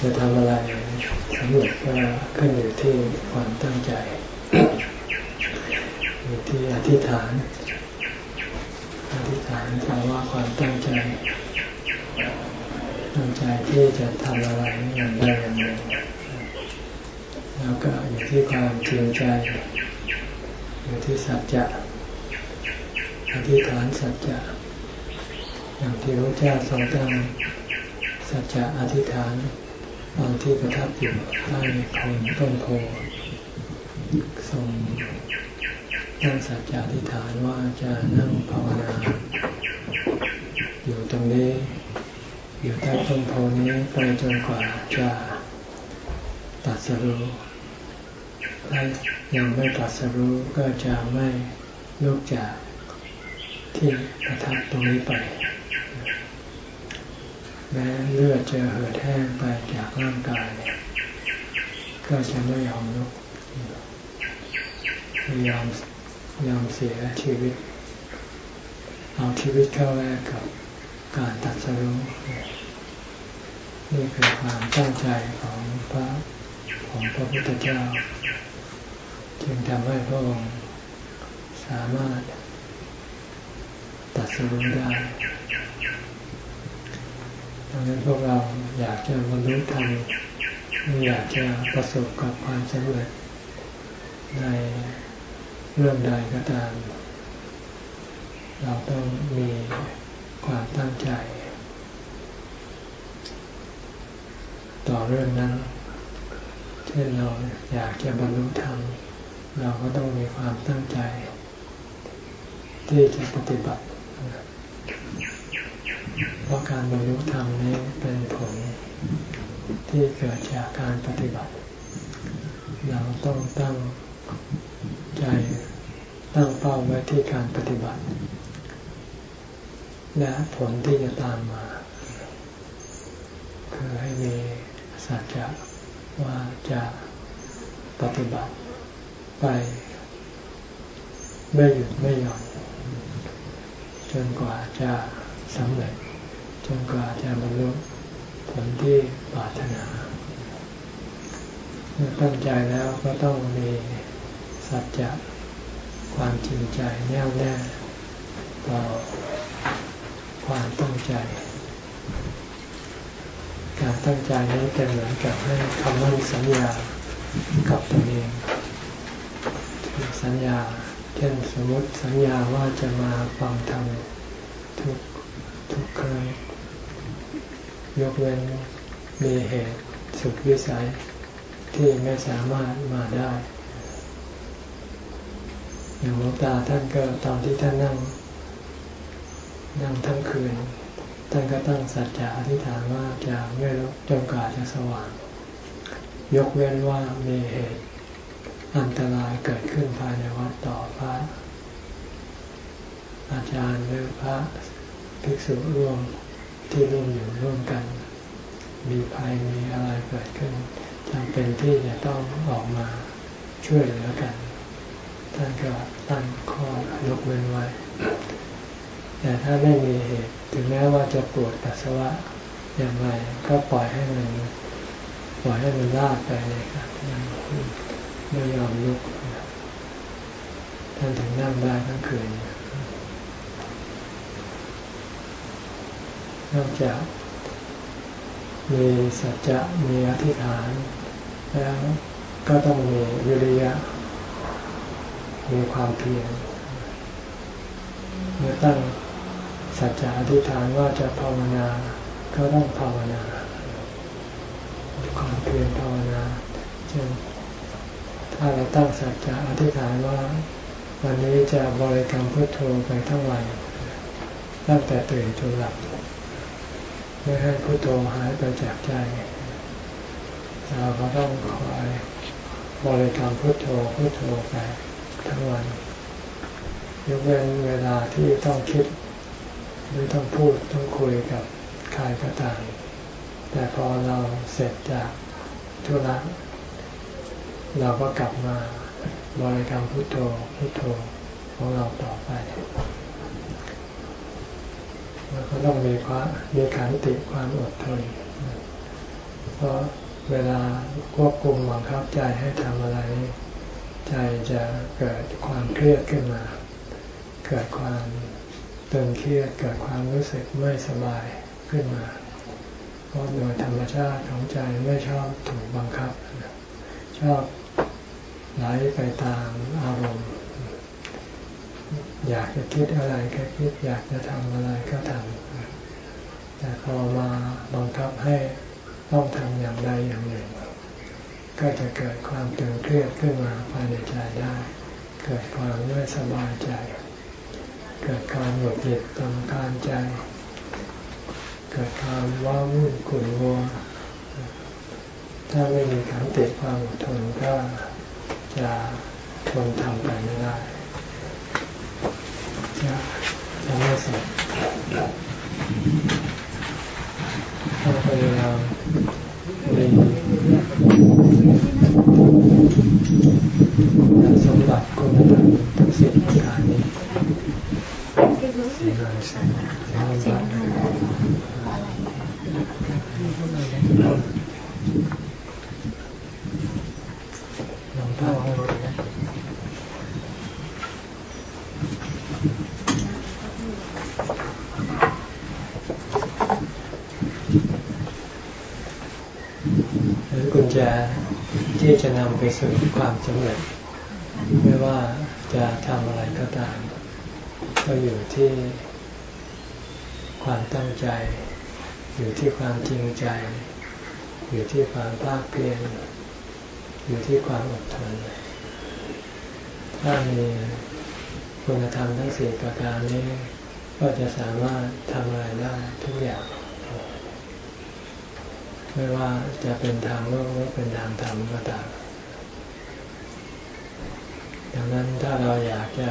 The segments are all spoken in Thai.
จะทำอะไรสำเร็จก็ขึ้นอยู่ที่ความตั้งใจอยู่ที่อธิษฐานอธิษฐานแปลว่าความตั้งใจ ตั้งใจที่จะทำอะไรอย่างใดอย่างหนึ่งแล้วก็อยู่ที่ความจริงใจ อยู่ที่สัจจะอธิษฐานสัจจะอย่างที่พระเจ้าทรงตั้งสัจจะอธิษฐาน ตอนที่ประทับอยู่ใต้คนต้นโพทรงตั้งสัจจะอธิษฐานว่าจะนั่งภาวนา อยู่ตรงนี้ อยู่ใต้ต้นโพนี้ไปจนกว่าจะตัดสรู้ถ้ายังไม่ตัดสรู้ก็จะไม่ลุกจากที่ประทับตรงนี้ไป แม้เลือดจะเหือดแห้งไปจากร่างกาย ก็จะไม่ยอมลุกยอมยอมเสียชีวิต เอาชีวิตเข้าแลกกับการตัดสรุปนี่คือความตั้งใจของพระของพระพุทธเจ้า จึงทำให้พระองค์สามารถตัดสรุปได้ ดังนั้นพวกเราอยากจะบรรลุธรรมอยากจะประสบกับความสำเร็จในเรื่องใดก็ตาม เราต้องมีความตั้งใจ ต่อเรื่องนั้น เช่นเราอยากจะบรรลุธรรม เราก็ต้องมีความตั้งใจ ที่จะปฏิบัติ เพราะการบรรลุธรรมนี้เป็นผลที่เกิดจากการปฏิบัติ เราต้องตั้งใจตั้งเป้าไว้ที่การปฏิบัติ และผลที่จะตามมา คือให้มีสัจจะว่าจะปฏิบัติไป ไม่หยุดไม่หย่อนจนกว่าจะสำเร็จ จนกว่าจะบรรลุผลที่ปรารถนาเมื่อตั้งใจแล้วก็ต้องมีสัจจะความจริงใจแน่วแน่ต่อความตั้งใจ การตั้งใจนี้เป็นเหมือนกับให้คำมั่นสัญญากับตัวเองสัญญา เช่นสมมติสัญญาว่าจะมาฟังธรรมทุกทุกครั้ง ยกเว้นมีเหตุสุดวิสัยที่ไม่สามารถมาได้อย่างหลวงตาท่านก็ตอนที่ท่านนั่ง นั่งทั้งคืน ท่านก็ตั้งสัจจะอธิษฐานว่าจะไม่ลุกจนกว่าจะสว่าง ยกเว้นว่ามีเหตุอันตรายเกิดขึ้นภายในวัดต่อพระอาจารย์หรือพระภิกษุร่วม ที่ร่วมอยู่ร่วมกัน มีภัยมีอะไรเกิดขึ้นจำเป็นที่จะต้องออกมาช่วยเหลือกัน ท่านก็ตั้งข้อยกเว้นไว้ แต่ถ้าไม่มีเหตุ ถึงแม้ว่าจะปวดปัสสาวะอย่างไรก็ปล่อยให้มันปล่อยให้มันลากไปเลยครับไม่ยอมลุกท่านถึงนั่งได้ทั้งคืน นอกจากมีสัจจะมีอธิษฐาน แล้วก็ต้องมีวิริยะ มีความเพียรเมื่อตั้งสัจจะอธิษฐานว่าจะภาวนา ก็ต้องภาวนาความเพียรภาวนาเช่นถ้าเราตั้งสัจจะอธิษฐานว่า วันนี้จะบริกรรมพุทโธไปทั้งวันตั้งแต่ตื่นจนหลับ ไม่ให้พุทโธหายไปจากใจ เราก็ต้องคอยบริกรรมพุทโธพุทโธไปทั้งวันยกเว้นเวลาที่ต้องคิดหรือต้องพูดต้องคุยกับใครก็ตามแต่พอเราเสร็จจากธุระเราก็กลับมาบริกรรมพุทโธพุทโธของเราต่อไป แล้วก็ต้องมีความมีขันติความอดทน เพราะเวลาควบคุมบังคับใจให้ทำอะไร ใจจะเกิดความเครียดขึ้นมา เกิดความตึงเครียดเกิดความรู้สึกไม่สบายขึ้นมา เพราะโดยธรรมชาติของใจไม่ชอบถูกบังคับ ชอบไหลไปตามอารมณ์ อยากจะคิดอะไรก็คิด อยากจะทำอะไรก็ทำแต่พอมาบังคับให้ต้องทำอย่างใดอย่างหนึ่ง ก็จะเกิดความตึงเครียดขึ้นมาภายในใจได้ เกิดความไม่สบายใจ เกิดความหงุดหงิดตำการใจ เกิดความว้าวุ่นขุ่นมัวถ้าไม่มีขันติความอดทนก็จะทนทำไปไม่ได้ จะจะไม่เสร็จต้องพยายามมีสมบัติคุณธรรมทั้งสิ่งประการนี้สี่ห้าสี่ห้าสี่ห้าลองท่อ งนะที่จะนำไปสู่ความสำเร็จ ไม่ว่าจะทำอะไรก็ตาม ก็อยู่ที่ความตั้งใจ อยู่ที่ความจริงใจ อยู่ที่ความภาคเพียรอยู่ที่ความอดทนถ้ามีคุณธรรมทั้งสี่ประการนี้ ก็จะสามารถทำอะไรได้ทุกอย่าง ไม่ว่าจะเป็นทางโลกหรือเป็นทางธรรมก็ตามดังนั้นถ้าเราอยากจะ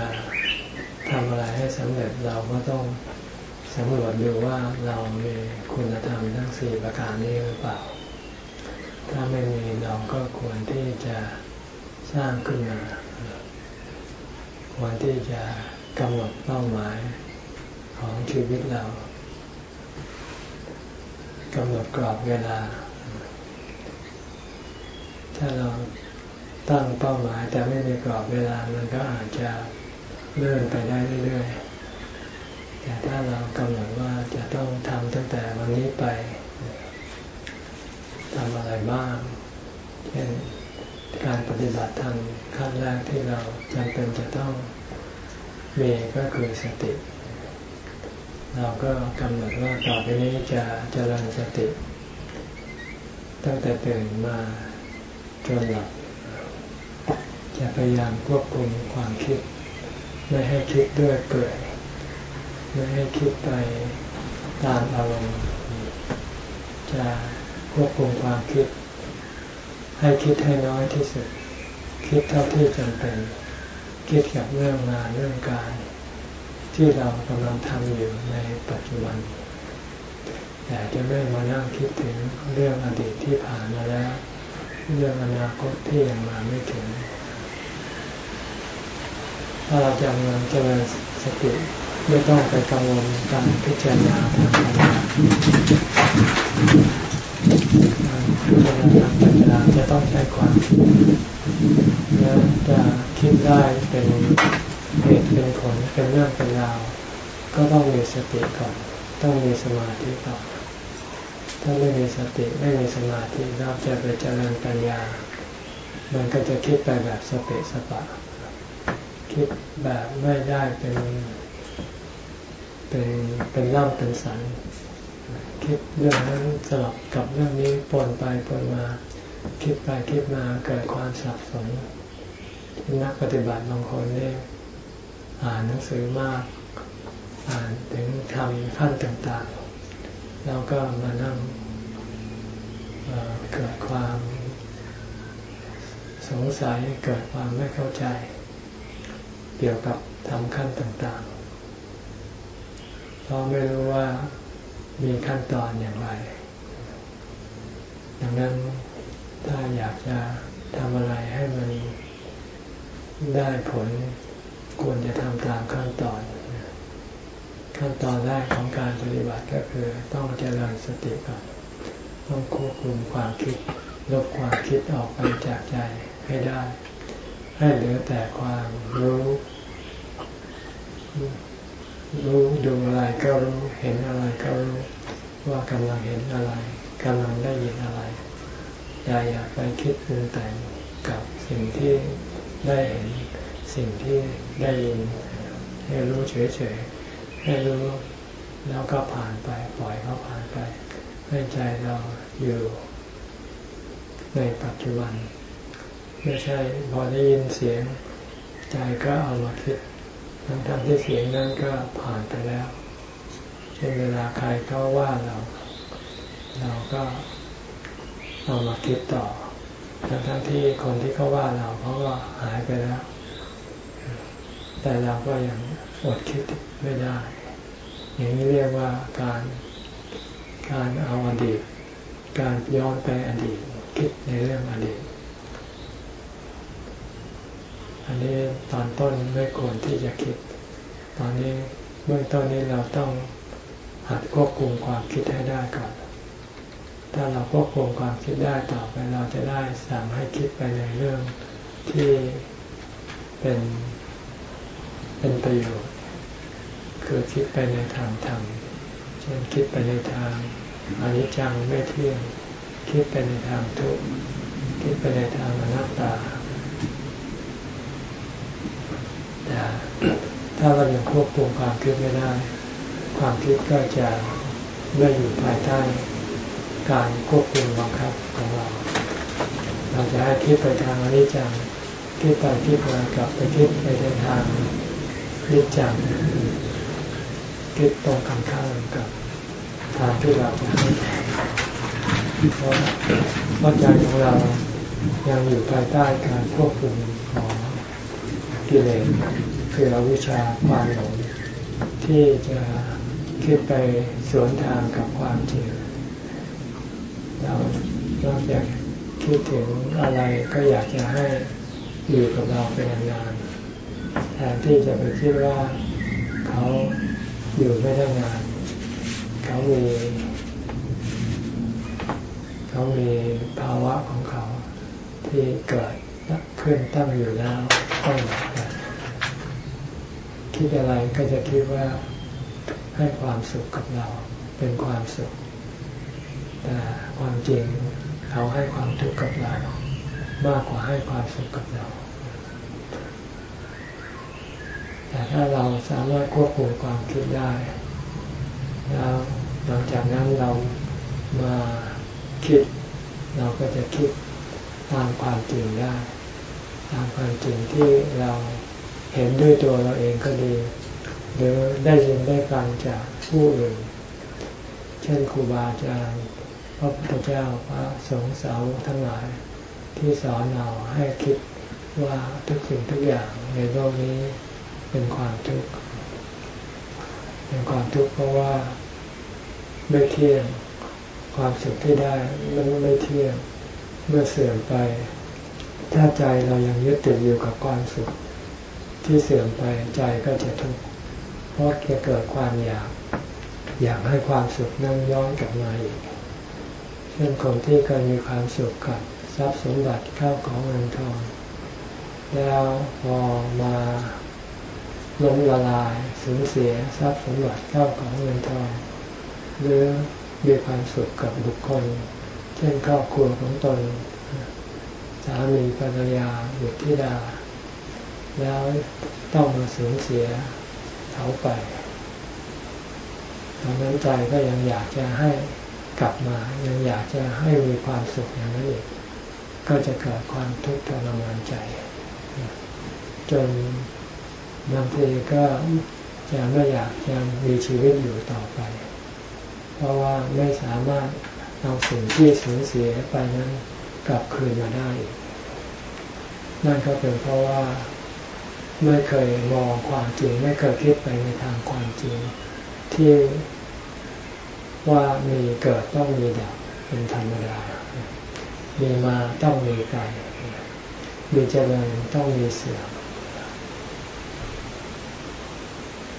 ทำอะไรให้สำเร็จเราก็ต้องสำรวจดูว่าเรามีคุณธรรมทั้งสี่ประการนี้หรือเปล่า ถ้าไม่มีเราก็ควรที่จะสร้างขึ้นมา ควรที่จะกำหนดเป้าหมายของชีวิตเรา กำหนดกรอบเวลา ถ้าเราตั้งเป้าหมายแต่ไม่มีกรอบเวลามันก็อาจจะเลื่อนไปได้เรื่อยๆ แต่ถ้าเรากำหนดว่าจะต้องทำตั้งแต่วันนี้ไปทำอะไรบ้างเช่นการปฏิบัติธรรมขั้นแรกที่เราจำเป็นจะต้องมีก็คือสติ เราก็กำหนดว่าต่อไปนี้จะเจริญสติ ตั้งแต่ตื่นมาจนหลับ จะพยายามควบคุมความคิด ไม่ให้คิดด้วยเกิดไม่ให้คิดไปตามอารมณ์ จะควบคุมความคิด ให้คิดให้น้อยที่สุด คิดเท่าที่จำเป็น คิดกับเรื่องงานเรื่องการ ที่เรากำลังทำอยู่ในปัจจุบันแต่จะไม่มานั่งคิดถึงเรื่องอดีตที่ผ่านมาแล้ว เรื่องอนาคตที่ยังมาไม่ถึง ถ้าเราจะเงินเจริญสติไม่ต้องไปกังวลการพิจารณาทางปัญญาพิจารณาทางปัญญาจะต้องใช้ความคิดและจะคิดได้เป็น เหตุเป็นผลเป็นเรื่องเป็นราวก็ต้องมีสติก่อน ต้องมีสมาธิก่อน ถ้าไม่มีสติไม่มีสมาธิเราจะไปเจริญปัญญา มันก็จะคิดไปแบบสเปะสปะ คิดแบบไม่ได้เป็นเป็นเป็นร่ำเป็นสันคิดเรื่องนั้นสลับกับเรื่องนี้ปนไปปนมา คิดไปคิดมาเกิดความสับสนนักปฏิบัติบางคนเนี่ อ่านหนังสือมาก อ่านถึงทำขั้นต่างๆ แล้วก็มานั่งเเกิดความสงสัยเกิดความไม่เข้าใจ เกี่ยวกับทำขั้นต่างๆ เพราะไม่รู้ว่ามีขั้นตอนอย่างไร ดังนั้นถ้าอยากจะทำอะไรให้มันได้ผล ควรจะทำตามขั้นตอน ขั้นตอนแรกของการปฏิบัติก็คือต้องเจริญสติก่อนต้องควบคุมความคิดลบความคิดออกไปจากใจให้ได้ ให้เหลือแต่ความรู้ รู้ดูอะไรก็รู้เห็นอะไรก็รู้ว่ากำลังเห็นอะไรกำลังได้ยินอะไรอย่าอย่าไปคิดปรุงแต่งกับสิ่งที่ได้เห็น สิ่งที่ได้ยินให้รู้เฉยๆให้รู้แล้วก็ผ่านไปปล่อยเขาผ่านไปให้ใจเราอยู่ในปัจจุบัน ไม่ใช่พอได้ยินเสียง ใจก็เอามาคิดทั้งทที่เสียงนั้นก็ผ่านไปแล้วเช่นเวลาใครเขาว่าเรา เราก็เอามาคิดต่อทั้งทั้งที่คนที่เขาว่าเราเขาก็หายไปแล้ว แต่เราก็ยังอดคิดไม่ได้ อย่างนี้เรียกว่าการการเอาอดีต การย้อนไปอดีต คิดในเรื่องอดีต อันนี้ตอนต้นไม่ควรที่จะคิด ตอนนี้เบื้องต้นนี้เราต้องหัดควบคุมความคิดให้ได้ก่อน ถ้าเราควบคุมความคิดได้ต่อไปเราจะได้สั่งให้คิดไปในเรื่องที่เป็น เป็นประโยชน์ คือคิดไปในทางธรรม เช่นคิดไปในทางอนิจจังไม่เที่ยง คิดไปในทางทุกข์ คิดไปในทางอนัตตาแต่ถ้าเรายังควบคุมความคิดไม่ได้ ความคิดก็จะไม่อยู่ภายใต้การควบคุมบังคับของเรา เราจะให้คิดไปทางอนิจจังคิดไปคิดมากลับไปคิดไปในทาง นิจจังคิดตรงกันข้ามกับทางที่เราจะให้เพราะว่าใจของเรายังอยู่ภายใต้การควบคุมของกิเลสคืออวิชชาความหลงที่จะคิดไปสวนทางกับความจริงเรานอกจากคิดถึงอะไรก็อยากจะให้อยู่กับเราเป็นนานๆ แทนที่จะไปคิดว่าเขาอยู่ไม่ได้นาน เขามีเขามีภาวะของเขาที่เกิดขึ้นตั้งอยู่แล้วต้องหลับคิดอะไรก็จะคิดว่าให้ความสุขกับเราเป็นความสุข แต่ความจริงเขาให้ความทุกข์กับเรา มากกว่าให้ความสุขกับเรา แต่ถ้าเราสามารถควบคุมความคิดได้ แล้วหลังจากนั้นเรามาคิด เราก็จะคิดตามความจริงได้ ตามความจริงที่เราเห็นด้วยตัวเราเองก็ดี หรือได้ยินได้ฟังจากผู้อื่น เช่นครูบาอาจารย์พระพุทธเจ้าพระสงฆ์สาวกทั้งหลาย ที่สอนเราให้คิดว่าทุกสิ่งทุกอย่างในโลกนี้ เป็นความทุกข์เป็นความทุกข์เพราะว่าไม่เที่ยงความสุขที่ได้มันไม่เที่ยงเมื่อเสื่อมไป ถ้าใจเรายังยึดติดอยู่กับความสุขที่เสื่อมไปใจก็จะทุกข์เพราะจะเกิดความอยาก อยากให้ความสุขนั่งย้อนกลับมาอีกเช่นคนที่เคยมีความสุขกับทรัพย์สมบัติเข้าของเงินทอง แล้วพอมา ล้มละลายสูญเสียทรัพย์สมบัติเข้าของเงินทอง หรือมีความสุขกับบุคคล เช่นครอบครัวของตน สามีภรรยาบุตรธิดา แล้วต้องมาสูญเสียเขาไปตอนนั้นใจก็ยังอยากจะให้กลับมา ยังอยากจะให้มีความสุขอย่างนั้นอีกก็จะเกิดความทุกข์ทรมานใจ จน บางทีก็จะไม่อยากจะมีชีวิตอยู่ต่อไป เพราะว่าไม่สามารถเอาสิ่งที่สูญเสียไปนั้นกลับคืนมาได้ นั่นก็เป็นเพราะว่าไม่เคยมองความจริง ไม่เคยคิดไปในทางความจริง ที่ว่ามีเกิดต้องมีดับเป็นธรรมดา มีมาต้องมีไปมีเจริญต้องมีเสื่อม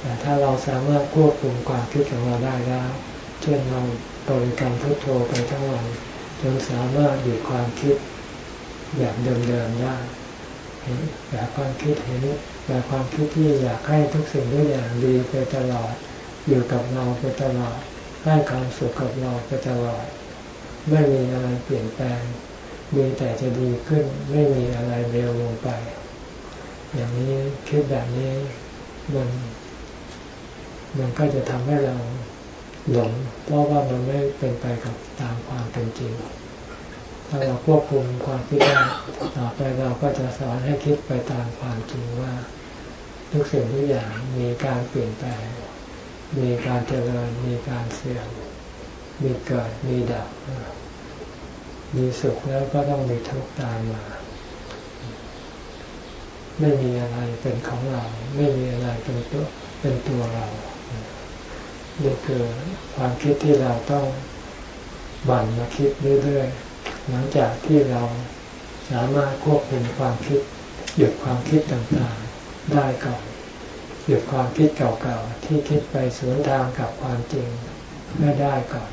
แต่ถ้าเราสามารถควบคุมความคิดของเราได้แล้วเช่นเราบริกรรมพุทโธไปทั้งวันจนสามารถหยุดความคิดแบบเดิมๆได้แบบความคิดเห็นแบบความคิดที่อยากให้ทุกสิ่งทุกอย่างดีไปตลอด อยู่กับเราไปตลอดให้ความสุขกับเราไปตลอด ไม่มีอะไรเปลี่ยนแปลงมีแต่จะดีขึ้นไม่มีอะไรเร็วลงไป อย่างนี้คิดแบบนี้มัน มันก็จะทำให้เราหลงเพราะว่ามันไม่เป็นไปกับตามความเป็นจริง ถ้าเราควบคุมความคิดได้ต่อไปเราก็จะสอนให้คิดไปตามความจริงว่า ทุกสิ่งทุกอย่างมีการเปลี่ยนแปลง มีการเจริญ มีการเสื่อม มีเกิด มีดับ มีสุขแล้วก็ต้องมีทุกข์ตามมา ไม่มีอะไรเป็นของเรา ไม่มีอะไรเป็นตัวเป็นตัวเรา นี่คือความคิดที่เราต้องบั่นมาคิดเรื่อยๆหลังจากที่เราสามารถควบคุมความคิดหยุดความคิดต่างๆได้ก่อนหยุดความคิดเก่าๆที่คิดไปสวนทางกับความจริงไม่ได้ก่อน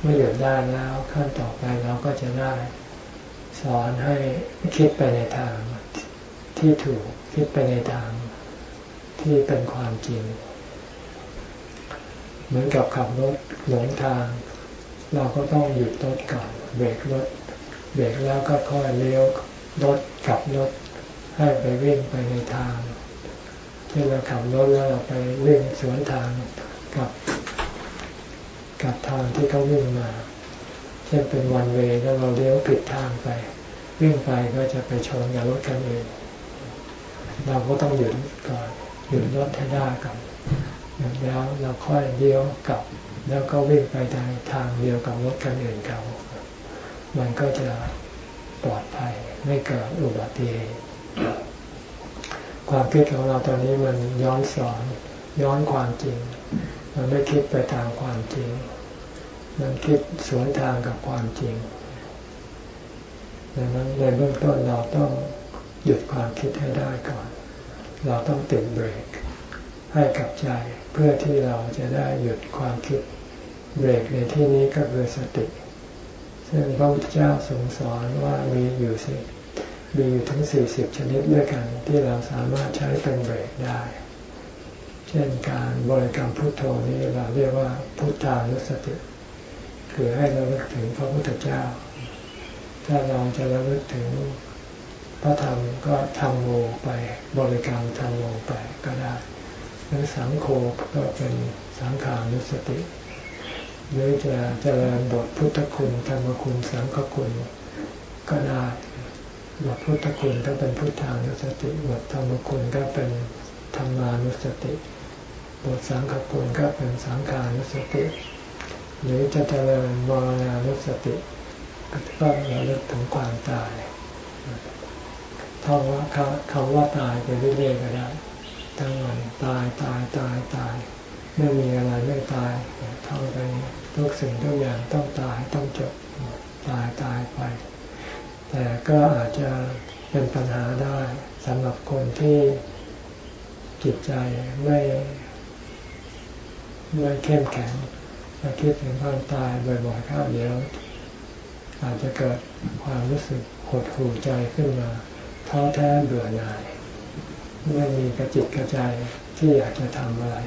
เมื่อหยุดได้แล้วขั้นต่อไปเราก็จะได้ สอนให้คิดไปในทางที่ถูกคิดไปในทางที่เป็นความจริง เหมือนกับขับรถหลงทาง เราก็ต้องหยุดรถก่อนเบรกรถเบรกแล้วก็ค่อยเลี้ยวรถกลับรถให้ไปวิ่งไปในทางที่เราขับรถแล้วเราไปวิ่งสวนทางกับกับทางที่เขาวิ่งมา เช่นเป็นวันเวย์แล้วเราเลี้ยวผิดทางไป วิ่งไปก็จะไปชนกับรถคันอื่นเราก็ต้องหยุดก่อนหยุดรถให้ได้ก่อน แล้วเราค่อยเลี้ยวกลับ แล้วก็วิ่งไปทางทางเดียวกับรถคันอื่นเขา มันก็จะปลอดภัยไม่เกิดอุบัติเหตุความคิดของเราตอนนี้มันย้อนสอนย้อนความจริง มันไม่คิดไปทางความจริง มันคิดสวนทางกับความจริงดังนั้นในเบื้องต้นเราต้องหยุดความคิดให้ได้ก่อน เราต้องติดเบรก ให้กับใจ เพื่อที่เราจะได้หยุดความคิดเบรกในที่นี้ก็คือสติ ซึ่งพระพุทธเจ้าทรงสอนว่ามีอยู่สิมีอยู่ถึงสี่สิบชนิดด้วยกันที่เราสามารถใช้เป็นเบรกได้ เช่นการบริกรรมพุทโธนี้เราเรียกว่าพุทธานุสติ คือให้เราลึกถึงพระพุทธเจ้า ถ้าเราจะระลึกถึงพระธรรมก็ทำโมไปบริกรรมทำโมไปก็ได้ หรือสังโฆก็เป็นสังขานุสติ หรือจะเจริญบทพุทธคุณธรรมคุณสังฆคุณก็ได้บทพุทธคุณก็เป็นพุทธานุสติบทธรรมคุณก็เป็นธรรมานุสติบทสังฆคุณก็เป็นสังขานุสติ หรือจะเจริญมรณานุสติก็ระลึกถึงความตายท่องว่าคำว่าตายไปเรื่อยๆก็ได้ ทั้งวันตายตายตายตาย ไม่มีอะไรไม่ตายเท่องไปทุกสิ่งทุกอย่างต้องตายต้องจบตายตายไป แต่ก็อาจจะเป็นปัญหาได้สำหรับคนที่จิตใจไม่ไม่เข้มแข็งถ้าคิดถึงความตายบ่อยๆเข้าเดี๋ยวอาจจะเกิดความรู้สึกหดหู่ใจขึ้นมาท้อแท้เบื่อหน่าย ไม่มีกระจิตกระใจที่อยากจะทำอะไร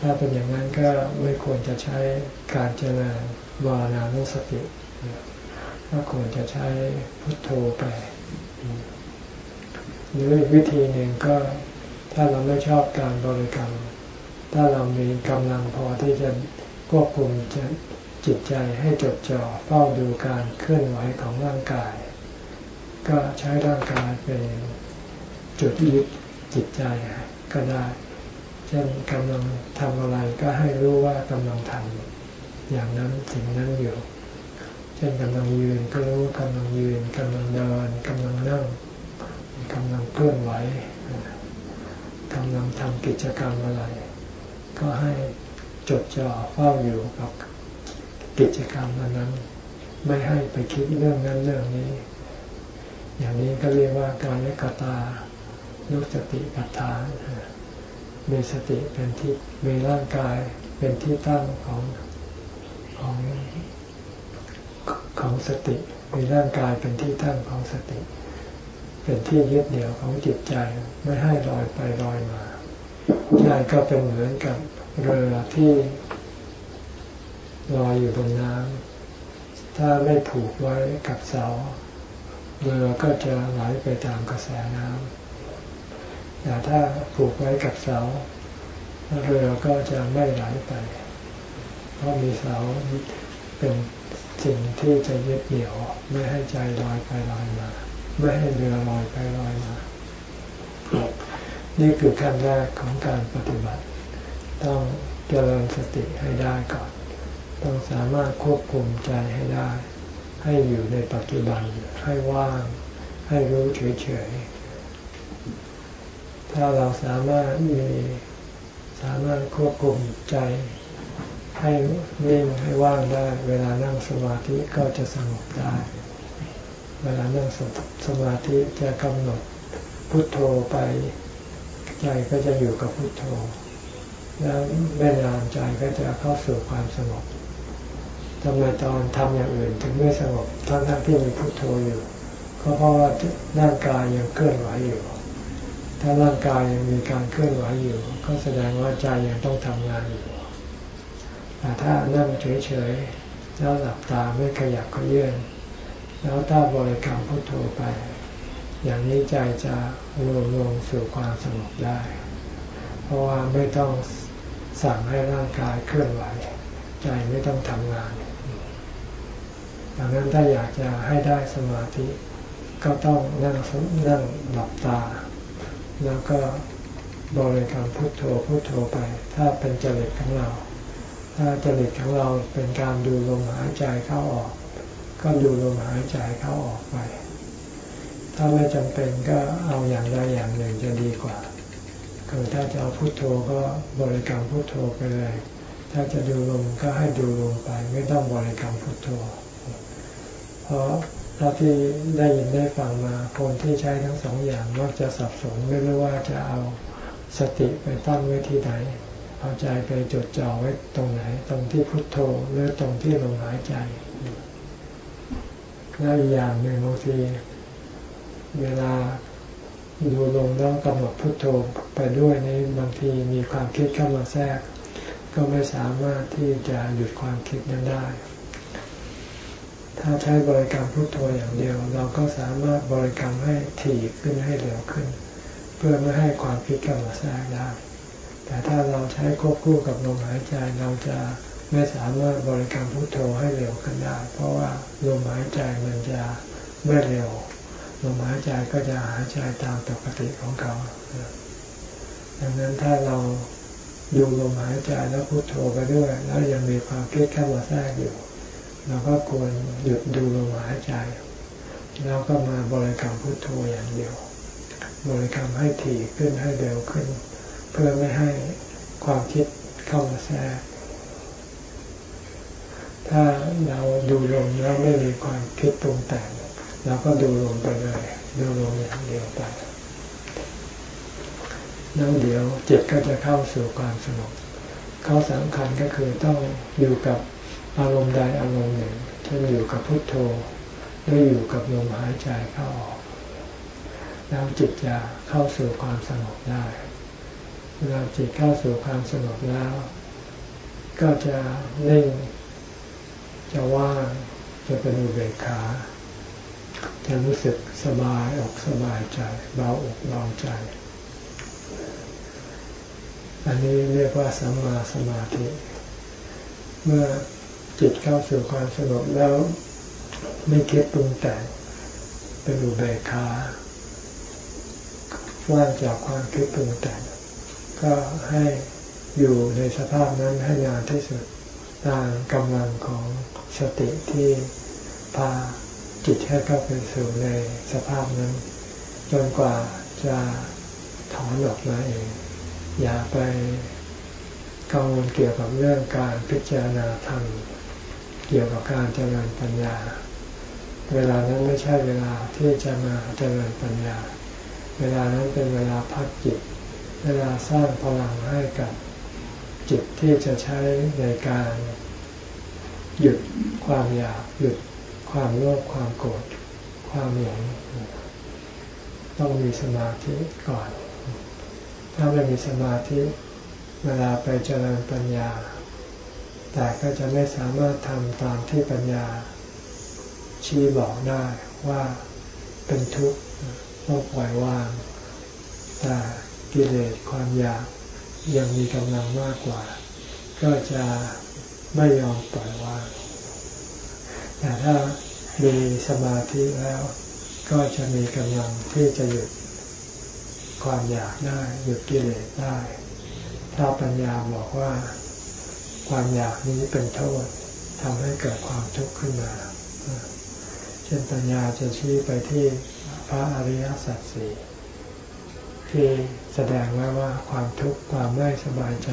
ถ้าเป็นอย่างนั้นก็ไม่ควรจะใช้การเจริญวานานุสติก็ควรจะใช้พุทโธไป หรืออีกวิธีหนึ่งก็ถ้าเราไม่ชอบการบริกรรม ถ้าเรามีกำลังพอที่จะควบคุมจิตใจให้จดจ่อเฝ้าดูการเคลื่อนไหวของร่างกาย ก็ใช้ร่างกายเป็น จุดยึดจิตใจก็ได้ เช่นกำลังทำอะไรก็ให้รู้ว่ากำลังทำอย่างนั้นสิ่งนั้นอยู่ เช่นกำลังยืนก็รู้กำลังยืนกำลังเดินกำลังนั่งกำลังเคลื่อนไหวกำลังทำกิจกรรมอะไร ก็ให้จดจ่อเฝ้าอยู่กับกิจกรรมนั้น ไม่ให้ไปคิดเรื่องนั้นเรื่องนี้ อย่างนี้ก็เรียกว่าการเลกตา นุสติปัฏฐานมีสติเป็นที่มีร่างกายเป็นที่ตั้งของของของสติ มีร่างกายเป็นที่ตั้งของสติ เป็นที่ยึดเหนี่ยวของจิตใจไม่ให้ลอยไปลอยมาใจก็เป็นเหมือนกับเรือที่ลอยอยู่บนน้ำถ้าไม่ผูกไว้กับเสาเรือก็จะไหลไปตามกระแสน้ำ แต่ถ้าผูกไว้กับเสาเรือก็จะไม่ไหลไป เพราะมีเสาเป็นสิ่งที่จะยึดเหนี่ยว ไม่ให้ใจลอยไปลอยมา ไม่ให้เรือลอยไปลอยมา นี่คือขั้นแรกของการปฏิบัติ ต้องเจริญสติให้ได้ก่อน ต้องสามารถควบคุมใจให้ได้ ให้อยู่ในปัจจุบันให้ว่าง ให้รู้เฉยๆ ถ้าเราสามารถมีสามารถควบคุมใจ ให้นิ่งให้ว่างได้ เวลานั่งสมาธิก็จะสงบได้ เวลานั่งสมาธิจะกำหนดพุทโธไป ใจก็จะอยู่กับพุทโธ แล้วไม่นานใจก็จะเข้าสู่ความสงบทำไมตอนทำอย่างอื่นถึงไม่สงบทั้งที่มีพุทโธอยู่ ก็เพราะว่าร่างกายยังเคลื่อนไหวอยู่ ถ้าร่างกายยังมีการเคลื่อนไหวอยู่ ก็แสดงว่าใจยังต้องทำงานอยู่แต่ถ้านั่งเฉยๆแล้วหลับตาไม่ขยับก็เยื่นแล้วถ้าบริกรรมพุทโธไป อย่างนี้ใจจะรวมลงสู่ความสงบได้ เพราะว่าไม่ต้องสั่งให้ร่างกายเคลื่อนไหว ใจไม่ต้องทำงานดังนั้นถ้าอยากจะให้ได้สมาธิ ก็ต้องนั่งนั่งหลับตา แล้วก็บริกรรมพุทโธพุทโธไป ถ้าเป็นจริตของเรา ถ้าจริตของเราเป็นการดูลมหายใจเข้าออก ก็ดูลมหายใจเข้าออกไป ถ้าไม่จำเป็นก็เอาอย่างใดอย่างหนึ่งจะดีกว่าคือถ้าจะเอาพุทโธก็บริกรรมพุทโธไปเลย ถ้าจะดูลมก็ให้ดูลมไป ไม่ต้องบริกรรมพุทโธ เพราะ ถ้าที่ได้ยินได้ฟังมาคนที่ใช้ทั้งสองอย่างมักจะสับสนไม่รู้ว่าจะเอาสติไปตั้งไว้ที่ไหนเอาใจไปจดจ่อไว้ตรงไหน ตรงที่พุทโธหรือตรงที่ลมหายใจแล้วอีกอย่างหนึ่งบางทีเวลาดูลมแล้วกำหนดพุทโธไปด้วยนี่บางทีมีความคิดเข้ามาแทรก ก็ไม่สามารถที่จะหยุดความคิดนั้นได้ ถ้าใช้บริกรรมพุทโธอย่างเดียว เราก็สามารถบริกรรมให้ถี่ขึ้นให้เร็วขึ้น เพื่อไม่ให้ความคิดเข้ามาแทรกได้ แต่ถ้าเราใช้ควบคู่กับลมหายใจเราจะไม่สามารถบริกรรมพุทโธให้เร็วขึ้นได้ เพราะว่าลมหายใจมันจะไม่เร็วลมหายใจก็จะหายใจตามปกติของเขา ดังนั้นถ้าเราดูลมหายใจแล้วพุทโธไปด้วย แล้วยังมีความคิดเข้ามาแทรกอยู่ เราก็ควรหยุดดูลมหายใจ แล้วก็มาบริกรรมพุทโธอย่างเดียว บริกรรมให้ถี่ขึ้นให้เร็วขึ้น เพื่อไม่ให้ความคิดเข้ามาแทรกถ้าเราดูลมแล้วไม่มีความคิดปรุงแต่งเราก็ดูลมไปเลยดูลมอย่างเดียวไปแล้วเดี๋ยวจิตก็จะเข้าสู่ความสงบเข้าสำคัญก็คือต้องอยู่กับ อารมณ์ใดอารมณ์หนึ่งเช่นอยู่กับพุทโธหรืออยู่กับลมหายใจเข้าออก แล้วจิตจะเข้าสู่ความสงบได้เวลาจิตเข้าสู่ความสงบแล้ว ก็จะนิ่ง จะว่างจะเป็นอุเบกขาจะรู้สึกสบายอกสบายใจเบาอกเบาใจ อันนี้เรียกว่าสัมมาสมาธิ เมื่อ จิตเข้าสู่ความสงบแล้ว ไม่คิดปรุงแต่งเป็นอุเบกขาว่างจากความคิดปรุงแต่งก็ให้อยู่ในสภาพนั้นให้นานที่สุดตามกำลังของสติที่พาจิตให้เข้าไปสู่ในสภาพนั้น จนกว่าจะถอนออกมาเอง อย่าไปกังวลเกี่ยวกับเรื่องการพิจารณาธรรม เกี่ยวกับการเจริญปัญญา เวลานั้นไม่ใช่เวลาที่จะมาเจริญปัญญา เวลานั้นเป็นเวลาพักจิต เวลาสร้างพลังให้กับจิตที่จะใช้ในการหยุดความอยากหยุดความโลภความโกรธความหลงต้องมีสมาธิก่อน ถ้าไม่มีสมาธิ เวลาไปเจริญปัญญา แต่ก็จะไม่สามารถทำตามที่ปัญญา ชี้บอกได้ว่าเป็นทุกข์ต้องปล่อยวาง แต่กิเลสความอยากยังมีกำลังมากกว่า ก็จะไม่ยอมปล่อยวาง แต่ถ้ามีสมาธิแล้วก็จะมีกำลังที่จะหยุดความอยากได้หยุดกิเลสได้ ถ้าปัญญาบอกว่า ความอยากนี้เป็นโทษทำให้เกิดความทุกข์ขึ้นมาเช่นปัญญาจะชี้ไปที่พระอริยสัจสี่ที่แสดงไว้ว่าความทุกข์ความไม่สบายใจ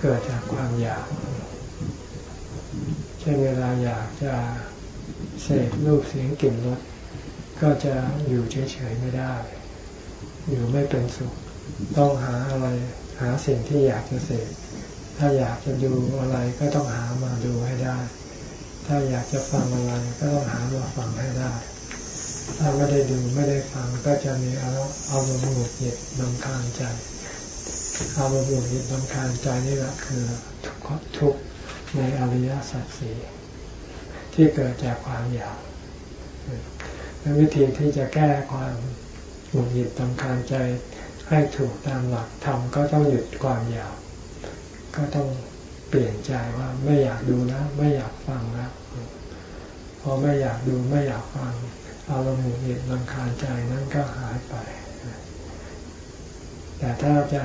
เกิดจากความอยาก เช่นเวลาอยากจะเสพรูปเสียงกลิ่นรสก็จะอยู่เฉยๆไม่ได้ อยู่ไม่เป็นสุข ต้องหาอะไรหาสิ่งที่อยากจะเสพ ถ้าอยากจะดูอะไรก็ต้องหามาดูให้ได้ ถ้าอยากจะฟังอะไรก็ต้องหามาฟังให้ได้ ถ้าไม่ได้ดูไม่ได้ฟังก็จะมีอารมณ์อารมณ์หงุดหงิดลำคาญใจอารมณ์หงุดหงิดลำคาญใจนี่แหละคือทุกข์ทุกในอริยสัจสี่ที่เกิดจากความอยากและวิธีที่จะแก้ความหงุดหงิดลำคาญใจให้ถูกตามหลักธรรมก็ต้องหยุดความอยาก ก็ต้องเปลี่ยนใจว่าไม่อยากดูแล้วไม่อยากฟังแล้วพอไม่อยากดูไม่อยากฟังอารมณ์หงุดหงิดลำคาญใจนั้นก็หายไป แต่ถ้าใจ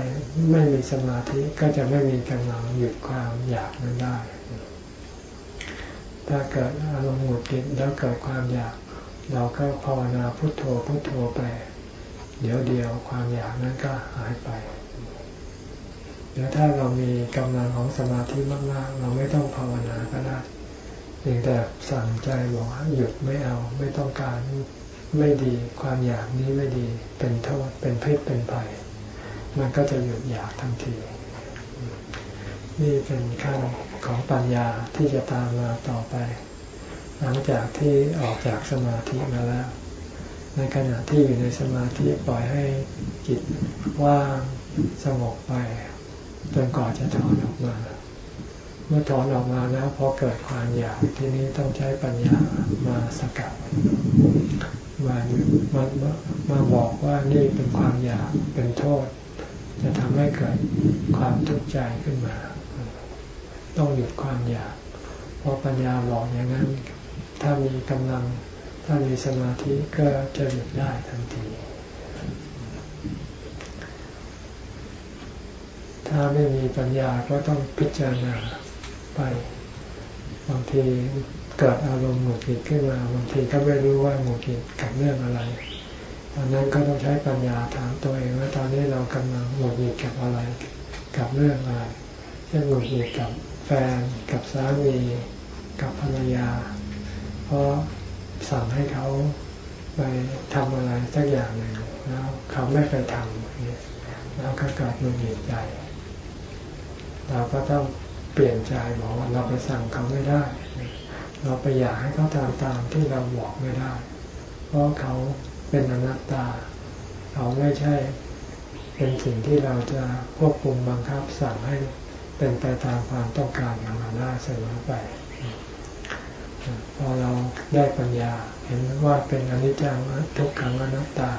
ไม่มีสมาธิก็จะไม่มีกำลังหยุดความอยากนั้นได้ ถ้าเกิดอารมณ์หงุดหงิดแล้วเกิดความอยาก เราก็ภาวนาพุทโธพุทโธไป เดี๋ยวเดียวความอยากนั้นก็หายไป เดี๋ยวถ้าเรามีกำลังของสมาธิมากๆ เราไม่ต้องภาวนาก็ได้พียงแต่สั่งใจบอกหยุดไม่เอาไม่ต้องการไม่ดีความอยากนี้ไม่ดีเป็นโทษเป็นพิษเป็นภัยมันก็จะหยุดอยากทันที นี่เป็นขั้นของปัญญาที่จะตามมาต่อไป หลังจากที่ออกจากสมาธิมาแล้ว ในขณะที่อยู่ในสมาธิปล่อยให้จิตว่างสงบไป จนกว่าจะถอนออกมา เมื่อถอนออกมาแล้วพอเกิดความอยากทีนี้ต้องใช้ปัญญามาสกัดมามามาบอกว่านี่เป็นความอยากเป็นโทษ จะทำให้เกิดความทุกข์ใจขึ้นมา ต้องหยุดความอยาก เพราะปัญญาบอกอย่างนั้น ถ้ามีกำลังถ้ามีสมาธิก็จะหยุดได้ทันที ถ้าไม่มีปัญญาก็ต้องพิจารณาไป บางทีเกิดอารมณ์หงุดหงิดขึ้นมา บางทีก็ไม่รู้ว่าหงุดหงิดกับเรื่องอะไรตอนนั้นก็ต้องใช้ปัญญาถามตัวเองว่าตอนนี้เรากำลังหงุดหงิดกับอะไร กับเรื่องอะไรเช่นหงุดหงิดกับแฟน กับสามี กับภรรยา เพราะสั่งให้เขาไปทำอะไรสักอย่างหนึ่งแล้วเขาไม่ไปทำแล้วก็เกิดหงุดหงิดใจ เราก็ต้องเปลี่ยนใจบอกว่าเราไปสั่งเขาไม่ได้ เราไปอยากให้เขาทำตามที่เราบอกไม่ได้ เพราะเขาเป็นอนัตตา เขาไม่ใช่เป็นสิ่งที่เราจะควบคุมบังคับสั่งให้เป็นไปตามความต้องการของเราได้เสมอไปพอเราได้ปัญญาเห็นว่าเป็นอนิจจังทุกขังอนัตตา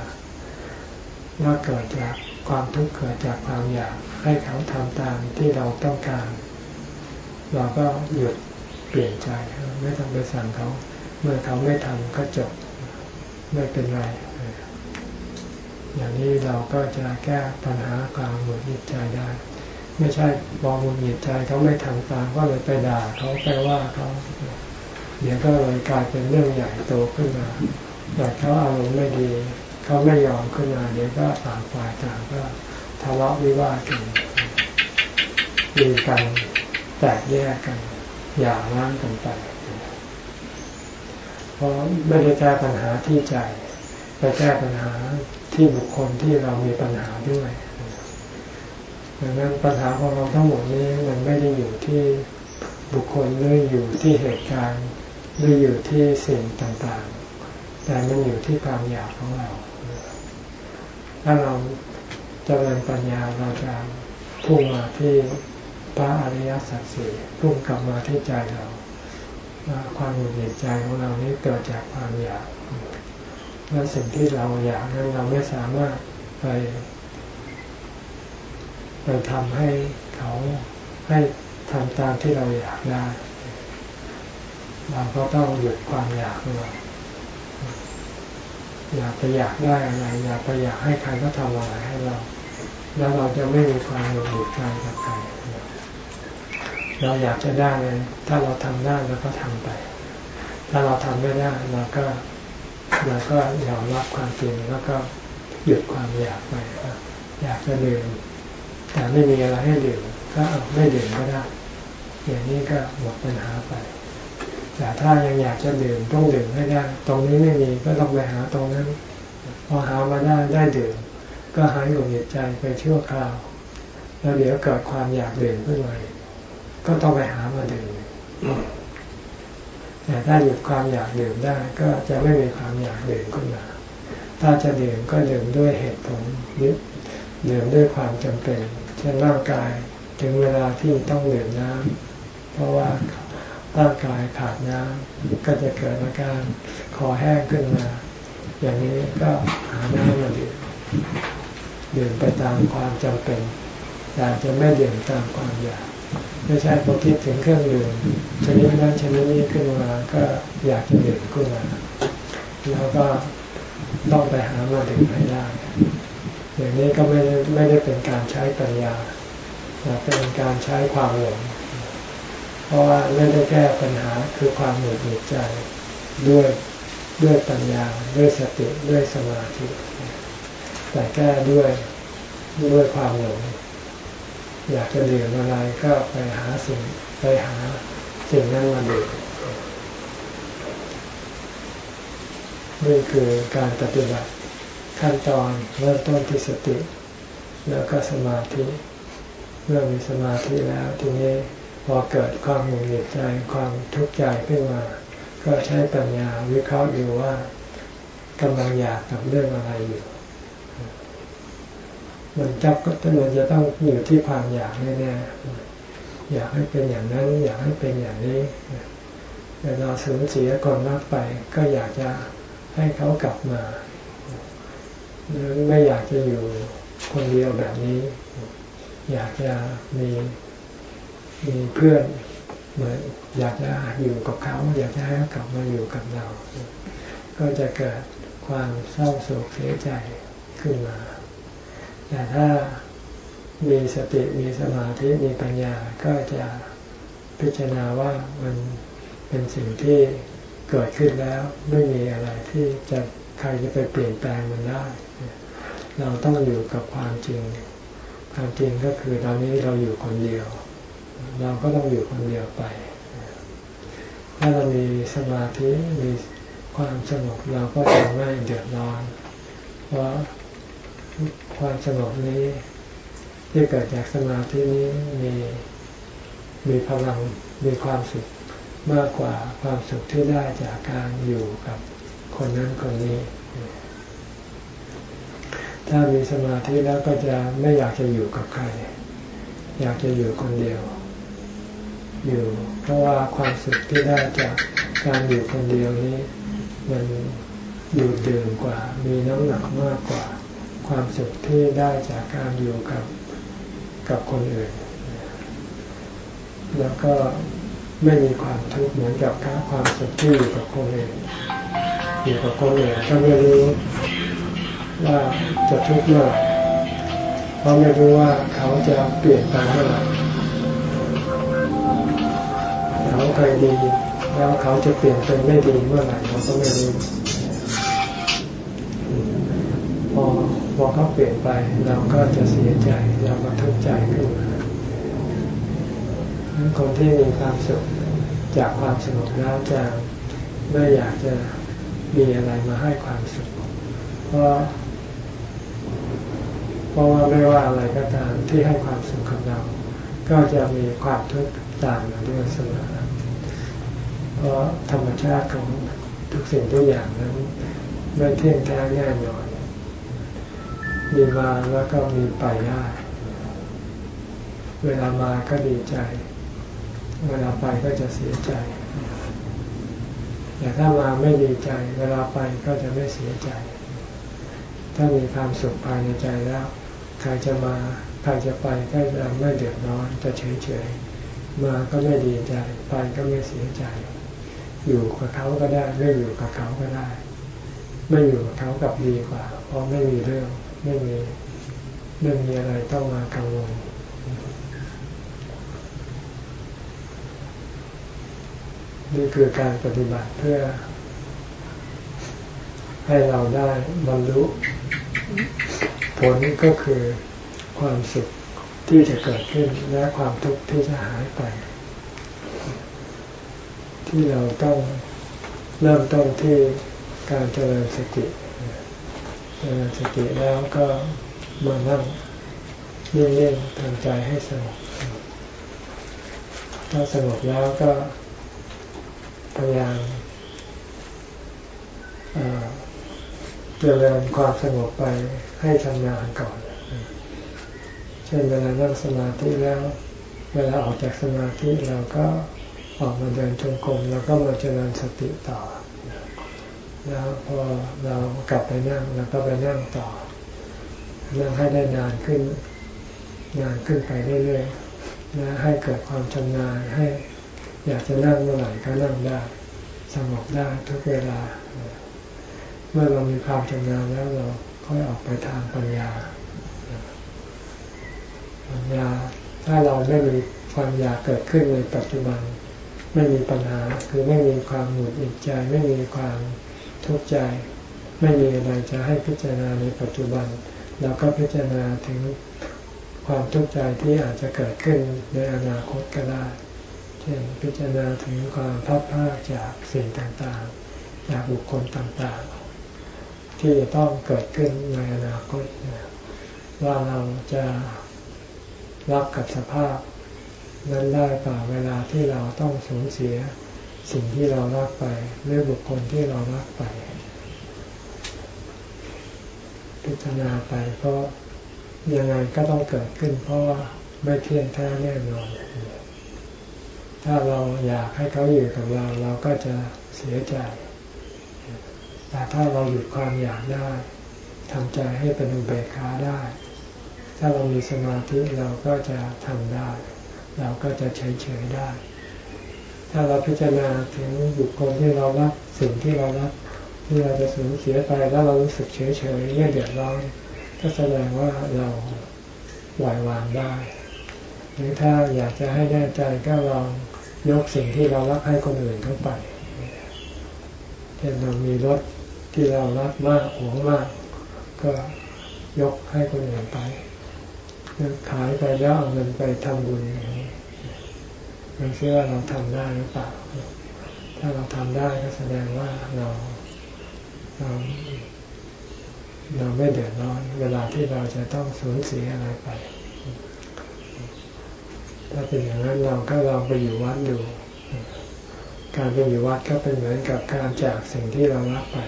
ว่าเกิดจากความทุกข์เกิดจากความอยาก ให้เขาทำตามที่เราต้องการ เราก็หยุดเปลี่ยนใจไม่ต้องไปสั่งเขา เมื่อเขาไม่ทำก็จบไม่เป็นไร อย่างนี้เราก็จะแก้ปัญหาความหงุดหงิดใจได้ ไม่ใช่มองหงุดหงิดใจเขาไม่ทำตามก็เลยไปด่าเขาไปว่าเขาเดี๋ยวก็เลยกลายเป็นเรื่องใหญ่โตขึ้นมาแต่เขาอารมณ์ไม่ดี เขาไม่ยอมขึ้นมาเดี๋ยวก็ต่างฝ่ายต่างก็ ทะเลาะวิวาทกันดีกันแตกแยกกัน อย่าร้างกันไปเพราะไม่ได้แก้ปัญหาที่ใจไปแก้ปัญหาที่บุคคลที่เรามีปัญหาด้วยดังนั้นปัญหาของเราทั้งหมดนี้มันไม่ได้อยู่ที่บุคคลหรืออยู่ที่เหตุการณ์หรืออยู่ที่สิ่งต่างๆ แต่มันอยู่ที่ความอยากของเรา ถ้าเรา เจริญปัญญาเราจะพุ่งมาที่พระอริยสัจสี่พุ่งกลับมาที่ใจเราว่าความหงุดหงิดใจของเรานี้เกิดจากความอยากและสิ่งที่เราอยากนั้นเราไม่สามารถไปไปทำให้เขาให้ทำตามที่เราอยากได้เราก็ต้องหยุดความอยากเราอยากไปอยากได้อะไรอยากไปอยากให้ใครก็ทำอะไรให้เรา แล้วเราจะไม่มีความหงุดหงิดใจกับใครเราอยากจะได้เลยถ้าเราทำได้เราก็ทำไป ถ้าเราทำไม่ได้เราก็เราก็ยอมรับความจริงแล้วก็หยุดความอยากไปอยากจะดื่มแต่ไม่มีอะไรให้ดื่มก็ไม่ดื่มก็ได้อย่างนี้ก็หมดปัญหาไป แต่ถ้ายังอยากจะดื่มต้องดื่มให้ได้ ตรงนี้ไม่มีก็ต้องไปหาตรงนั้น พอหามาได้ได้ดื่ม ก็หายหงุดหงิดใจไปชั่วคราว แล้วเดี๋ยวเกิดความอยากดื่มขึ้นมาก็ต้องไปหามาดื่มแต่ถ้าหยุดความอยากดื่มได้ ก็จะไม่มีความอยากดื่มขึ้นมา ถ้าจะดื่มก็ดื่มด้วยเหตุผลดื่มด้วยความจำเป็นเช่นร่างกายถึงเวลาที่ต้องดื่มน้ำเพราะว่าร่างกายขาดน้ำก็จะเกิดอาการคอแห้งขึ้นมา อย่างนี้ก็หาน้ำมาดื่ม ดื่มไปตามความจำเป็นแต่จะไม่ดื่มตามความอยากไม่ใช่พอคิดถึงเครื่องดื่มชนิดนั้นชนิดนี้ขึ้นมาก็อยากจะดื่มขึ้นมาแล้วก็ต้องไปหามาดื่มให้ได้ อย่างนี้ก็ไม่ได้ไม่ได้เป็นการใช้ปัญญาแต่เป็นการใช้ความหลง เพราะว่าไม่ได้แก้ปัญหาคือความหงุดหงิดใจด้วยด้วยปัญญาด้วยสติด้วยสมาธิ แต่แก้ด้วยด้วยความหลงอยากจะดื่มอะไรก็ไปหาสิ่งไปหาสิ่งนั้นมาดื่มนี่คือการปฏิบัติขั้นตอนเริ่มต้นที่สติ แล้วก็สมาธิเมื่อมีสมาธิแล้วทีนี้พอเกิดความหงุดหงิดใจความทุกข์ใจขึ้นมา ก็ใช้ปัญญาวิเคราะห์ดูว่ากำลังอยากกับเรื่องอะไรอยู่ มันจับก็มันจะต้องอยู่ที่ความอยากแน่ๆอยากให้เป็นอย่างนั้น อยากให้เป็นอย่างนี้แต่เราสูญเสียก่อนรักไป ก็อยากจะให้เขากลับมาหรือไม่อยากจะอยู่คนเดียวแบบนี้ อยากจะมีมีเพื่อนเหมือนอยากจะอยู่กับเขา อยากจะให้เขากลับมาอยู่กับเรา ก็จะเกิดความเศร้าโศกเสียใจขึ้นมา แต่ถ้ามีสติมีสมาธิมีปัญญาก็จะพิจารณาว่ามันเป็นสิ่งที่เกิดขึ้นแล้วไม่มีอะไรที่จะใครจะไปเปลี่ยนแปลงมันได้ เราต้องอยู่กับความจริง ความจริงก็คือตอนนี้เราอยู่คนเดียว เราก็ต้องอยู่คนเดียวไป ถ้าเรามีสมาธิมีความสงบเราก็จะไม่เดือดร้อน เพราะ ความสงบนี้ ที่เกิดจากสมาธินี้มีมีพลังมีความสุขมากกว่าความสุขที่ได้จากการอยู่กับคนนั้นคนนี้ ถ้ามีสมาธิแล้วก็จะไม่อยากจะอยู่กับใคร อยากจะอยู่คนเดียว อยู่ เพราะว่าความสุขที่ได้จากการอยู่คนเดียวนี้ มันอยู่ดื่มกว่า มีน้ำหนักมากกว่า ความสุขที่ได้จากการอยู่กับกับคนอื่น แล้วก็ไม่มีความทุกข์เหมือนกับความสุขที่อยู่กับคนอื่นอยู่กับคนอื่นก็ไม่รู้ว่าจะทุกข์เมื่อไหร่เพราะไม่รู้ว่าเขาจะเปลี่ยนไปเมื่อไหร่เขาเคยดีแล้วเขาจะเปลี่ยนเป็นไม่ดีเมื่อไหร่เราก็ไม่รู้พอพอ เปลี่ยนไป เราก็จะเสียใจเราก็ทุกข์ใจขึ้นมาคนที่มีความสุขจากความสงบแล้วจะไม่อยากจะมีอะไรมาให้ความสุข เพราะเพราะว่าไม่ว่าอะไรก็ตามที่ให้ความสุขกับเรา ก็จะมีความทุกข์ตามมาด้วยเสมอเพราะธรรมชาติของทุกสิ่งทุกอย่างนั้นไม่เที่ยงแท้แน่นอน มีมาแล้วก็มีไปได้ เวลามาก็ดีใจ เวลาไปก็จะเสียใจ แต่ถ้ามาไม่ดีใจ เวลาไปก็จะไม่เสียใจ ถ้ามีความสุขภายในใจแล้ว ใครจะมา ใครจะไปก็จะไม่เดือดร้อน จะเฉยเฉยมาก็ไม่ดีใจ ไปก็ไม่เสียใจ อยู่กับเขาก็ได้ ไม่อยู่กับเขาก็ได้ ไม่อยู่กับเขากับดีกว่า เพราะไม่มีเรื่อง ไม่มีไม่มีอะไรต้องมากังวลนี่คือการปฏิบัติเพื่อ ให้เราได้บรรลุผลก็คือความสุขที่จะเกิดขึ้นและความทุกข์ที่จะหายไป ที่เราต้องเริ่มต้นที่การเจริญสติ ริญสติแล้วก็มานั่งเล่นๆทำใจให้สงบถ้าสงบแล้วก็พยายามเจริญความสงบไปให้ชำนาญก่อน เช่นเวลานั่งสมาธิแล้ว เวลาออกจากสมาธิเราก็ออกมาเดินจงกรมแล้วก็มาเจริญสติต่อ แล้วพอเรากลับไปนั่งเราก็ไปนั่งต่อนั่งให้ได้นานขึ้น นานขึ้นไปเรื่อยๆและให้เกิดความชำนาญให้ อยากจะนั่งเมื่อไหร่ก็นั่งได้สงบได้ทุกเวลา เมื่อเรามีความชำนาญแล้วเราค่อยออกไปทางปัญญาปัญญาถ้าเราไม่มีความอยากเกิดขึ้นในปัจจุบัน ไม่มีปัญหาคือไม่มีความหงุดหงิดใจไม่มีความ ทุกข์ใจ ไม่มีอะไรจะให้พิจารณาในปัจจุบัน เราก็พิจารณาถึงความทุกข์ใจที่อาจจะเกิดขึ้นในอนาคตก็ได้ เช่นพิจารณาถึงความพัดพาจากสิ่งต่างๆ จากบุคคลต่างๆ ที่จะต้องเกิดขึ้นในอนาคตว่าเราจะรับกับสภาพนั้นได้ป่าเวลาที่เราต้องสูญเสีย สิ่งที่เรารักไปหรือบุคคลที่เรารักไป พิจารณาไปเพราะยังไงก็ต้องเกิดขึ้น เพราะว่าไม่เที่ยงแท้แน่นอน ถ้าเราอยากให้เขาอยู่กับเรา เราก็จะเสียใจ แต่ถ้าเราหยุดความอยากได้ทำใจให้เป็นอุเบกขาได้ ถ้าเรามีสมาธิเราก็จะทำได้ เราก็จะเฉยเฉยได้ ถ้าเราพิจารณาถึงบุคคลที่เรารักสิ่งที่เรารักที่เราจะสูญเสียไปแล้วเรารู้สึกเฉยเฉยไม่เดือดร้อนก็แสดงว่าเราปล่อยวางได้หรือถ้าอยากจะให้แน่ใจก็ลองยกสิ่งที่เรารักให้คนอื่นเข้าไปเช่นเรามีรถที่เรารักมากหวงมาก ก็ยกให้คนอื่นไปขายไปแล้วเอาเงินไปทำบุญอย่างนี้ มันเชื่อว่าเราทำได้หรือเปล่า ถ้าเราทำได้ก็แสดงว่าเราเราเราไม่เดือดร้อน เวลาที่เราจะต้องสูญเสียอะไรไป ถ้าเป็นอย่างนั้นเราก็ลองไปอยู่วัดดู การไปอยู่วัดก็เป็นเหมือนกับการจากสิ่งที่เรารักไป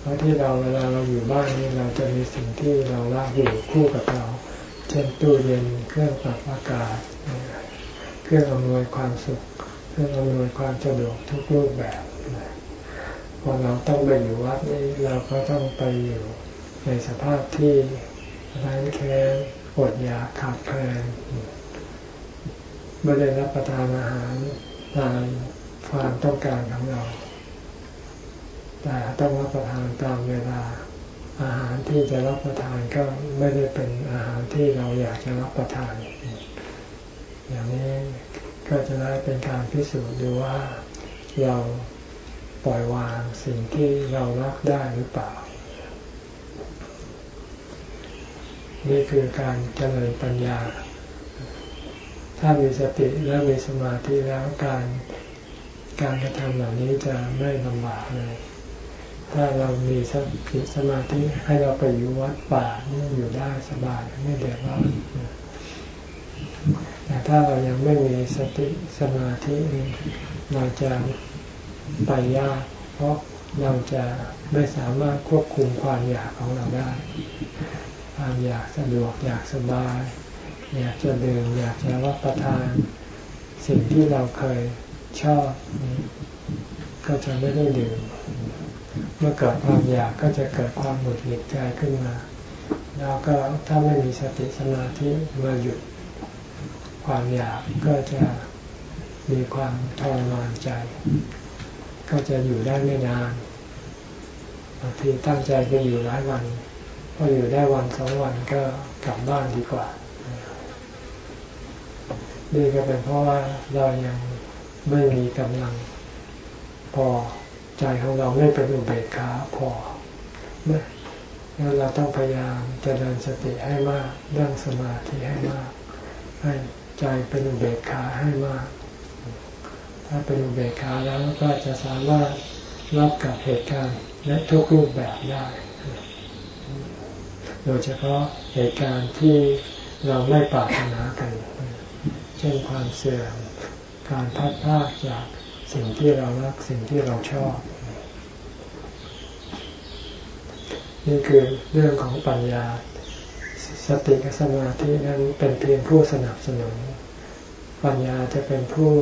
เพราะที่เราเวลาเราอยู่บ้านนี่เราจะมีสิ่งที่เรารักอยู่คู่กับเรา เช่นตู้เย็นเครื่องปรับอากาศ เครื่องอำนวยความสุข เครื่องอำนวยความสะดวกทุกรูปแบบพอเราต้องไปอยู่วัดนี่เราก็ต้องไปอยู่ในสภาพที่ร้านแค้นอดอยากขาดแคลนไม่ได้รับประทานอาหารตามความต้องการของเรา แต่ต้องรับประทานตามเวลา อาหารที่จะรับประทานก็ไม่ได้เป็นอาหารที่เราอยากจะรับประทาน อย่างนี้ก็จะได้เป็นการพิสูจน์ดูว่าเราปล่อยวางสิ่งที่เรารักได้หรือเปล่า นี่คือการเจริญปัญญา ถ้ามีสติและมีสมาธิแล้วการการกระทำเหล่านี้จะไม่ลำบากเลย ถ้าเรามีสติสมาธิให้เราไปอยู่วัดป่านี่อยู่ได้สบายไม่เดือดร้อน แต่ถ้าเรายังไม่มีสติสมาธิเราจะไปยาก เพราะเราจะไม่สามารถควบคุมความอยากของเราได้ ความอยากสะดวกอยากสบาย อยากจะดื่มอยากจะรับประทาน สิ่งที่เราเคยชอบก็จะไม่ได้ดื่ม เมื่อเกิดความอยากก็จะเกิดความหงุดหงิดใจขึ้นมา แล้วก็ถ้าไม่มีสติสมาธิมาหยุด ความอยากก็จะมีความทรมานใจ ก็จะอยู่ได้ไม่นานบางทีตั้งใจไปอยู่หลายวันพออยู่ได้วันสองวันก็กลับบ้านดีกว่าดีก็เป็นเพราะว่าเรายังไม่มีกำลัง พอใจของเราไม่เป็นอุเบกขาพอเมื่อเราต้องพยายามเจริญสติให้มากเรื่องสมาธิให้มากให้ ใจเป็นอุเบกขาให้มาก ถ้าเป็นอุเบกขาแล้วก็จะสามารถรับกับเหตุการณ์และทุกรูปแบบได้ โดยเฉพาะเหตุการณ์ที่เราไม่ปรารถนากัน เช่นความเสื่อม การพัดพลาดจากสิ่งที่เรารักสิ่งที่เราชอบ นี่คือเรื่องของปัญญา สติกับสมาธินั้นเป็นเพียงผู้สนับสนุน ปัญญาจะเป็นผู้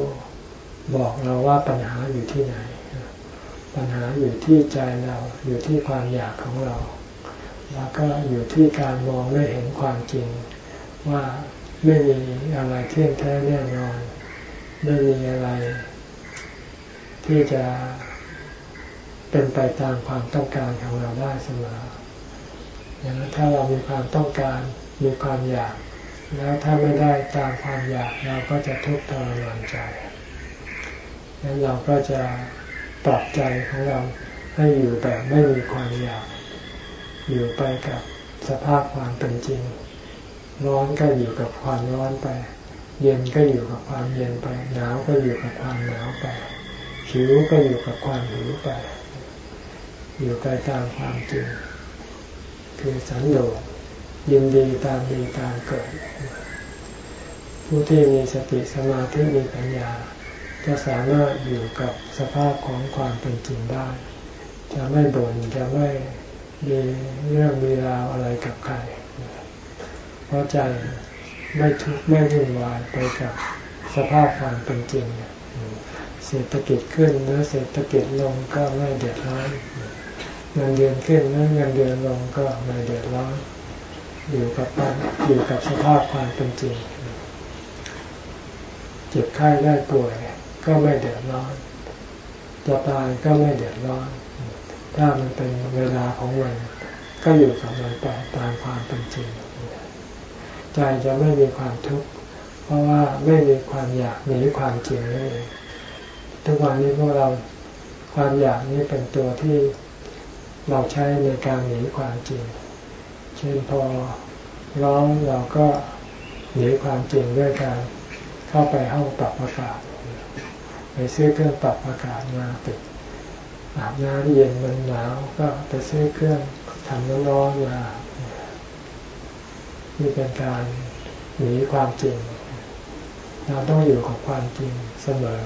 บอกเราว่าปัญหาอยู่ที่ไหน ปัญหาอยู่ที่ใจเราอยู่ที่ความอยากของเรา แล้วก็อยู่ที่การมองไม่เห็นความจริง ว่าไม่มีอะไรเที่ยงแท้แน่นอน ไม่มีอะไร ที่จะเป็นไปตามความต้องการของเราได้เสมอ ถ้าเรามีความต้องการมีความอยาก แล้วถ้าไม่ได้ตามความอยากเราก็จะทุกข์ทรมานใจงั้นเราก็จะปรับใจของเราให้อยู่แบบไม่มีความอยาก อยู่ไปกับสภาพความเป็นจริง ร้อนก็อยู่กับความร้อนไป เย็นก็อยู่กับความเย็นไป หนาวก็อยู่กับความหนาวไป หิวก็อยู่กับความหิวไป อยู่ไปตามความจริง คือสันโดษยินดีตามดีตามเกิด ผู้ที่มีสติสมาธิมีปัญญา จะสามารถอยู่กับสภาพของความเป็นจริงได้ จะไม่บน่นจะไม่มีเรื่องมีราวอะไรกับใคร เพราะใจไม่ทุกข์ไม่วุ่นวายไปกับสภาพความเป็นจริงเศรษฐกิจขึ้นหรือเศรษฐกิจลงก็ไม่เดือดร้อน งินเดือนขึ้นหรือเงินเดือนลงก็ไม่เดือดร้อนอยู่กับอยู่กับสภาพความเป็นจริงเจ็บไข้ได้ป่วยก็ไม่เดือดร้อน จะตายก็ไม่เดือดร้อน ถ้ามันเป็นเวลาของมันก็อยู่กับมันไปตามความเป็นจริงใจจะไม่มีความทุกข์เพราะว่าไม่มีความอยากหนีความจริงนั่นเองทุกวันนี้พวกเราความอยากนี้เป็นตัวที่ เราใช้ในการหนีความจริง เช่นพอร้องเราก็หนีความจริงด้วยการเข้าไปห้องปรับอากาศไปซื้อเครื่องปรับอากาศมาติดอาบน้ำเย็นมันหนาวก็ไปซื้อเครื่องทำน้ำร้อนมานี่เป็นการหนีความจริง เราต้องอยู่กับความจริงเสมอ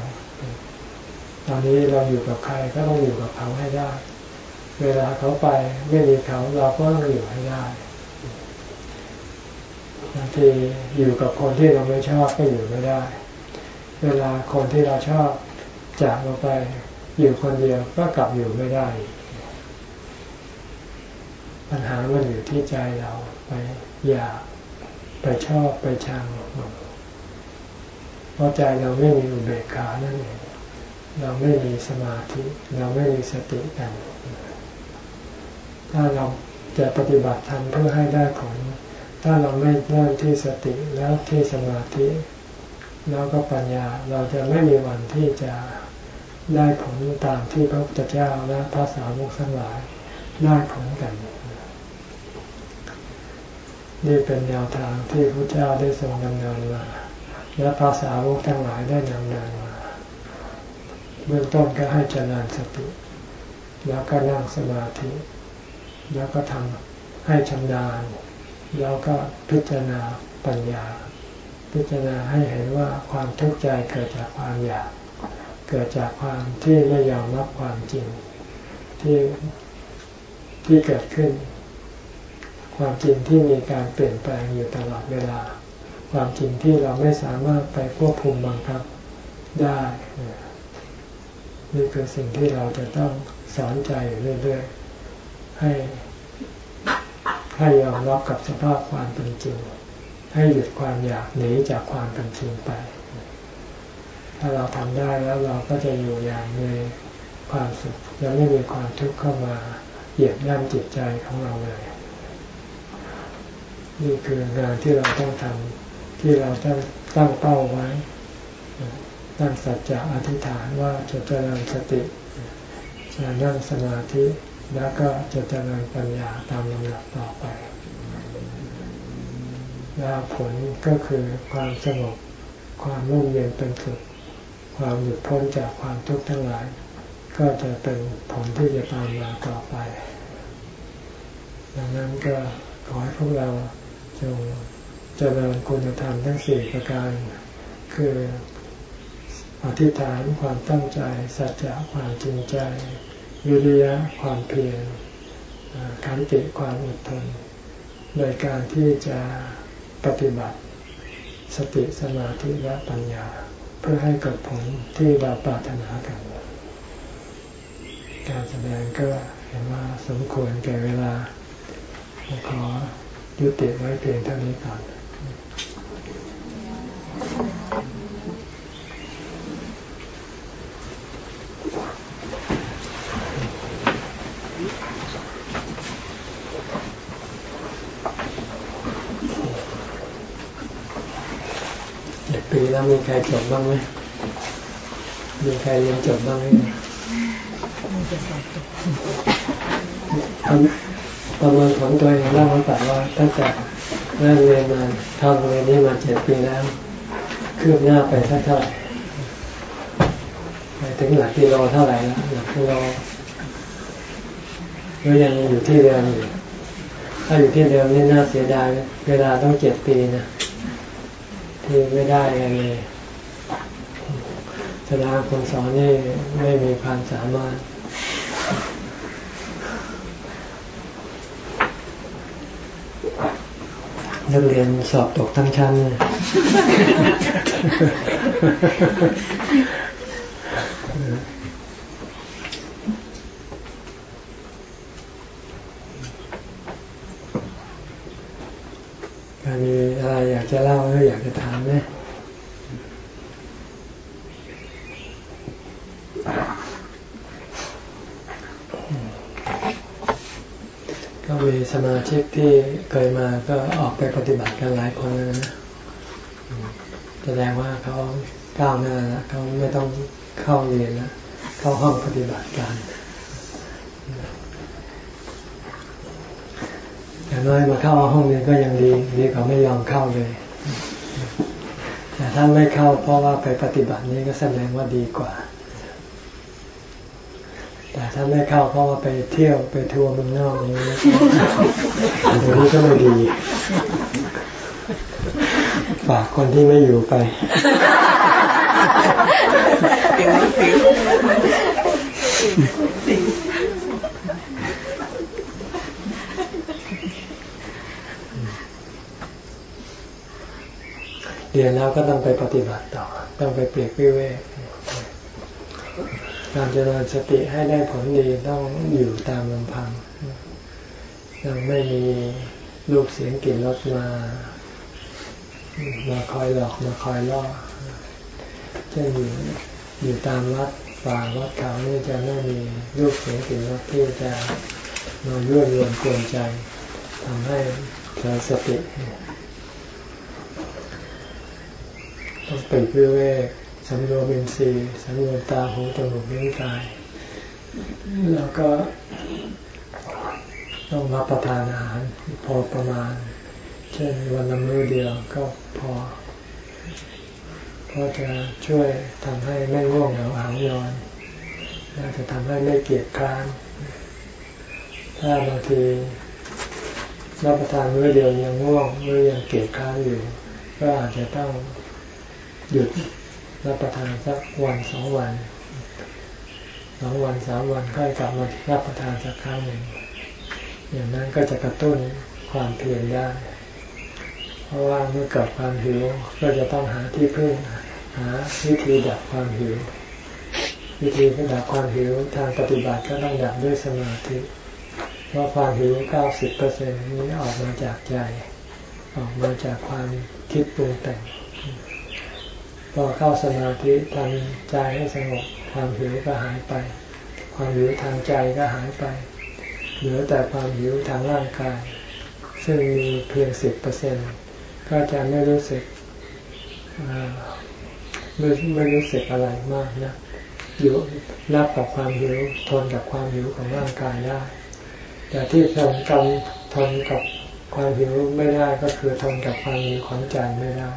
ตอนนี้เราอยู่กับใครก็ต้องอยู่กับเขาให้ได้ เวลาเขาไปไม่มีเขาเราก็ต้องอยู่ให้ได้บางทีอยู่กับคนที่เราไม่ชอบก็อยู่ไม่ได้ เวลาคนที่เราชอบจากเราไปอยู่คนเดียวก็กลับอยู่ไม่ได้ ปัญหามันอยู่ที่ใจเราไปอยากไปชอบไปชังเพราะใจเราไม่มีอุเบกขานั่นเองเราไม่มีสมาธิ เราไม่มีสติกัน ถ้าเราจะปฏิบัติธรรมเพื่อให้ได้ผล ถ้าเราไม่เริ่มที่สติแล้วที่สมาธิแล้วก็ปัญญาเราจะไม่มีวันที่จะได้ผลตามที่พระพุทธเจ้าและพระสาวกทั้งหลายได้ผลกัน นี่เป็นแนวทางที่พระเจ้าได้ทรงดำเนินมา และภาษาวกทั้งหลายได้ดำเนินมา เบื้องต้นก็ให้เจริญสติ แล้วก็นั่งสมาธิ แล้วก็ทำให้ชำนาญแล้วก็พิจารณาปัญญา พิจารณาให้เห็นว่าความทุกข์ใจเกิดจากความอยาก เกิดจากความที่ไม่ยอมรับความจริง ที่ที่เกิดขึ้น ความจริงที่มีการเปลี่ยนแปลงอยู่ตลอดเวลา ความจริงที่เราไม่สามารถไปควบคุมบังคับได้นี่คือสิ่งที่เราจะต้องสอนใจเรื่อยๆ ให้ให้ยอมรับกับสภาพความเป็นจริง ให้หยุดความอยากหนีจากความเป็นจริงไป ถ้าเราทำได้แล้วเราก็จะอยู่อย่างมีความสุขจะไม่มีความทุกข์เข้ามาเหยียบย่ำจิตใจของเราเลย นี่คืองานที่เราต้องทำที่เราต้องตั้งเป้าไว้ ตั้งสัจจะอธิษฐานว่าจะเจริญสติจะนั่งสมาธิ แล้วก็จะเจริญปัญญาตามลำดับต่อไปแล้วผลก็คือความสงบความร่มเย็นเป็นสุขความหยุดพ้นจากความทุกข์ทั้งหลาย ก็จะเป็นผลที่จะตามมาต่อไป ดังนั้นก็ขอให้พวกเราจงเจริญคุณธรรมทั้งสี่ประการ คืออธิษฐานความตั้งใจ สัจจะความจริงใจ วิริยะความเพียรขันติความอดทนโดยการที่จะปฏิบัติ สติสมาธิและปัญญา เพื่อให้เกิดผลที่เราปรารถนากัน การแสดงก็เห็นว่าสมควรแก่เวลา ขอยุติไว้เพียงเท่านี้ก่อน ปีแล้วมีใครจบบ้างไหมมีใครเรียนจบบ้างไหมประเมินผลตัวเองเล่าให้ฟังว่าตั้งแต่เริ่มเรียนมาทำเรียนนี้มาเจ็ดปีแล้วคืบหน้าไปสักเท่าไหร่ไปถึงหลักกิโลเท่าไหร่แล้วหลักกิโลก็ยังอยู่ที่เดิมอยู่ถ้าอยู่ที่เดิมนี่น่าเสียดายเวลาต้องเจ็ดปีนะ ที่ไม่ได้กันเลยแสดงคนสอนนี่ไม่มีความสามารถ นักเรียนสอบตกทั้งชั้นเลยมีอะไรอยากจะเล่าหรืออยากจะถามไหมก็มี สมาชิกที่เคยมาก็ออกไปปฏิบัติกันหลายคนแล้วนะแสดงว่าเขาก้าวหน้าแล้วเขาไม่ต้องเข้าเรียนแล้วเข้าห้องปฏิบัติการอย่างน้อยมาเข้าห้องเรียนก็ยังดีดีกว่าไม่ยอมเข้าเลยแต่ถ้าไม่เข้าเพราะว่าไปปฏิบัตินี้ก็แสดงว่าดีกว่า ถ้าไม่เข้าเพราะว่าไปเที่ยวไปทัวร์เมืองนอกนี้อันนี้ก็ไม่ดี ฝากคนที่ไม่อยู่ไปเรียนแล้วก็ต้องไปปฏิบัติต่อ ต้องไปเปรียบวิเวก การเจริญสติให้ได้ผลดีต้องอยู่ตามลำพังยังไม่มีลูกเสียงกลิ่นรสมามาคอยหลอกมาคอยล่อจะอยู่อยู่ตามวัดป่าวัดเขานี่จะไม่มีลูกเสียงกลิ่นรสที่จะมายั่วยวนกวนใจทำให้เกิดสติต้องเป็เพื่อเวก สำรวมอินทรีสำรวมตาหูจมูกนิ้วกายแล้วก็ต้องรับประทานอาหารพอประมาณ เช่นวันละมื้อเดียวก็พอก็จะช่วยทำให้ไม่ง่วงเหงาหานอนและจะทำให้ไม่เกียจคร้านถ้าบางทีรับประทานมื้อเดียวยังง่วงมื้อยังเกียจคร้านอยู่ ก็อาจจะต้องหยุด รับประทานสักวันสองวันสองวันสามวันค่อยกลับมารับประทานสักครั้งหนึ่งอย่างนั้นก็จะกระตุ้นความเพียรได้ เพราะว่าเมื่อเกิดความหิวก็จะต้องหาที่พึ่งหาวิธีดับความหิว วิธีดับความหิวทางปฏิบัติก็ต้องดับด้วยสมาธิเพราะความหิวเก้าสิบเปอร์เซ็นนี้ออกมาจากใจ ออกมาจากความคิดปรุงแต่ง พอเข้าสมาธิทำใจให้สงบความหิวก็หายไป ความหิวทางใจก็หายไป เหลือแต่ความหิวทางร่างกาย ซึ่งมีเพียงสิบเปอร์เซ็นก็จะไม่รู้สึกไม่ไม่รู้สึกอะไรมากนะอยู่รับกับความหิวทนกับความหิวของร่างกายได้ แต่ที่ทนกับทนกับความหิวไม่ได้ก็คือทนกับความหิวของใจไม่ได้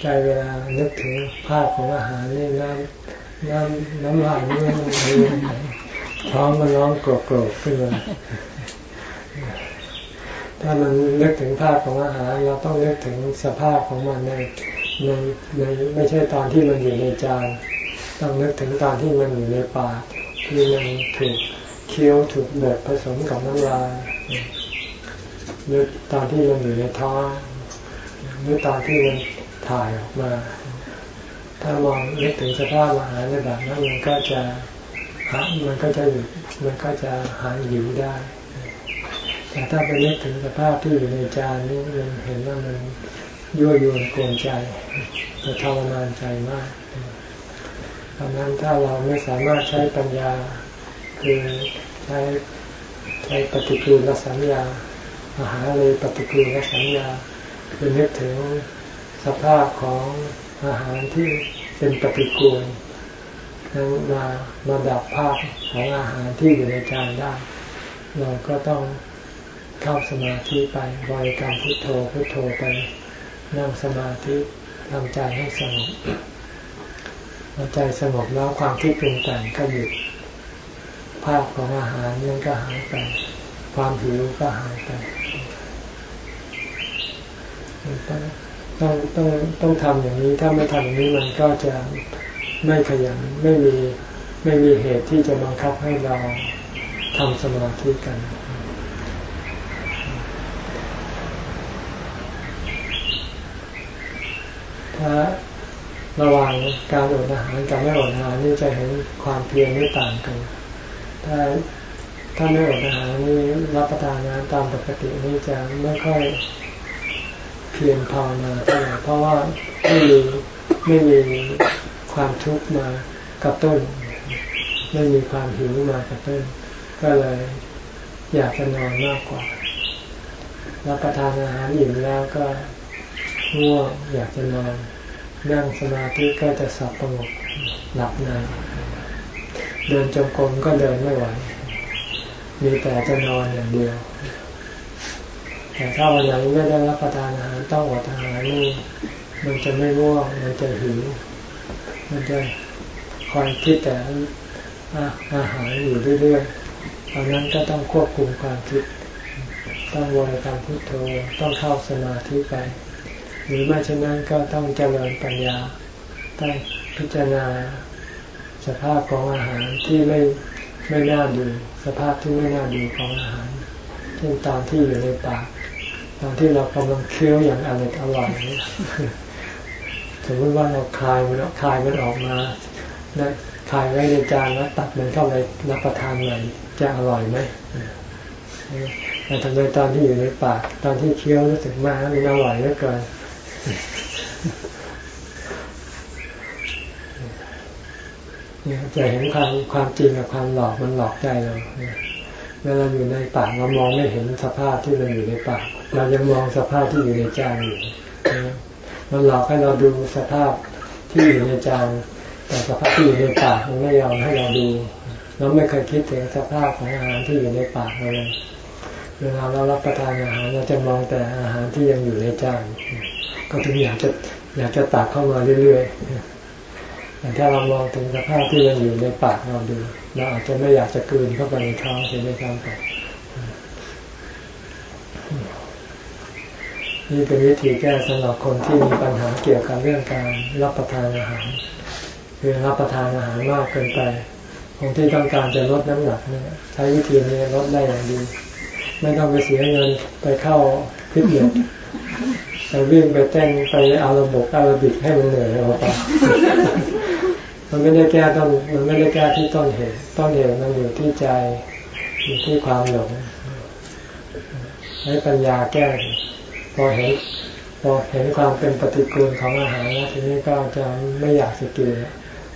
ใจเวลานึกถึงภาพของอาหารนี่น้ำน้ำน้ำลายนี่มันท้องมันร้องโกรธขึ้นมาถ้ามันนึกถึงภาพของอาหาร เราต้องนึกถึงสภาพของมันในในในไม่ใช่ตอนที่มันอยู่ในจานต้องนึกถึงตอนที่มันอยู่ในปากที่มันถูกเคี้ยวถูกบดผสมกับน้ำลายหรือตอนที่มันอยู่ในท้องหรือตอนที่มัน ถ่ายออกมา ถ้ามองนึกถึงสภาพอาหารในแบบนั้นมันก็จะหามันก็จะหยุดมันก็จะหายหิวได้ แต่ถ้าไปนึกถึงสภาพที่อยู่ในจานนี่มันเห็นว่ามันยั่วยวนกวนใจจะทรมานใจมากดังนั้นถ้าเราไม่สามารถใช้ปัญญา คือใช้ใช้ปฏิกูลสัญญาอาหารเลยปฏิกูลสัญญาคือนึกถึง สภาพของอาหารที่เป็นปฏิกูลนั้นมามาดับภาพของอาหารที่อยู่ในจานได้ เราก็ต้องเข้าสมาธิไปบริกรรมพุทโธพุทโธไปนั่งสมาธิทำใจให้สงบพอใจสงบแล้วความที่ปรุงแต่งก็หยุดภาพของอาหารนั่นก็หายไป ความหิวก็หายไป ต้องต้องต้องทำอย่างนี้ ถ้าไม่ทำอย่างนี้มันก็จะไม่ขยันไม่มีไม่มีเหตุที่จะบังคับให้เราทำสมาธิกัน ถ้าระหว่างการอดอาหารกับไม่อดอาหารนี่จะเห็นความเพียรไม่ต่างกัน ถ้าถ้าไม่อดอาหารนี่รับประทานอาหารตามปกตินี่จะไม่ค่อย เพียรภาวนาเท่าไหร่เพราะว่าไม่มีไม่มีความทุกข์มากระตุ้น ไม่มีความหิวมากระตุ้น ก็เลยอยากจะนอนมากกว่ารับประทานอาหารอิ่มแล้วก็ง่วงอยากจะนอนนั่งสมาธิก็จะสับประงกหลับในเดินจงกรมก็เดินไม่ไหวมีแต่จะนอนอย่างเดียว แต่ถ้าวันไหนไม่ได้รับประทานอาหารต้องอดอาหารนี่มันจะไม่ง่วงมันจะหิวมันจะคอยคิดแต่อาหารอยู่เรื่อยๆตอนนั้นก็ต้องควบคุมความคิด ต้องวริกรรมพุทโธต้องเข้าสมาธิไป หรือไม่เช่นนั้นก็ต้องเจริญปัญญา ต้องพิจารณาสภาพของอาหารที่ไม่ไม่น่าดู สภาพที่ไม่น่าดูของอาหารเช่นตอนที่อยู่ในปาก ตอนที่เรากำลังเคี้ยวอย่างอร่อยอร่อยสมมติว่าเราคลายมันคลายมันออกมานะคลายไว้ในจานแล้วตัดมันเข้าไปรับประทานใหม่จะอร่อยไหมแต่ทำไมตอนที่อยู่ในปากตอนที่เคี้ยวรู้สึกมากมันอร่อยเหลือเกินเนี่ยจะเห็นความความจริงกับความหลอกมันหลอกใจเราเเวลาอยู่ในป่าเรามองไม่เห็นสภาพที่มันอยู่ในป่า เรายังมองสภาพที่อยู่ในจานอยู่มันหลอกให้เราดูสภาพที่อยู่ในจานแต่สภาพที่อยู่ในป่ามันไม่ยอมให้เราดูเราไม่เคยคิดถึงสภาพของอาหารที่อยู่ในปากเราเลยเวลาเรารับประทานอาหารเราจะมองแต่อาหารที่ยังอยู่ในจานก็ถึงอยากจะอยากจะตักเข้ามาเรื่อยๆแต่ถ้าเรามองถึงสภาพที่ยังอยู่ในปากเราดู เราอาจจะไม่อยากจะกืนเข้าไปในท้องเสียด้วยซ้ำไปนี่เป็นวิธีแก้สำหรับคนที่มีปัญหาเกี่ยวกับเรื่องการรับประทานอาหาร คือรับประทานอาหารมากเกินไปคนที่ต้องการจะลดน้ำหนักเนี่ยใช้วิธีนี้ลดได้อย่างดีไม่ต้องไปเสียเงินไปเข้าพิทเนสไปวิ่งไปเต้นไปอาราบกอาราบิกให้มันเหนื่อยเอาไป มันไม่ได้แก้ต้นมันไม่ได้แก้ที่ต้นเหตุต้นเหตุมันอยู่ที่ใจอยู่ที่ความหลงให้ปัญญาแก้พอเห็นพอเห็นความเป็นปฏิกูลของอาหารแล้วทีนี้ก็จะไม่อยากจะกิน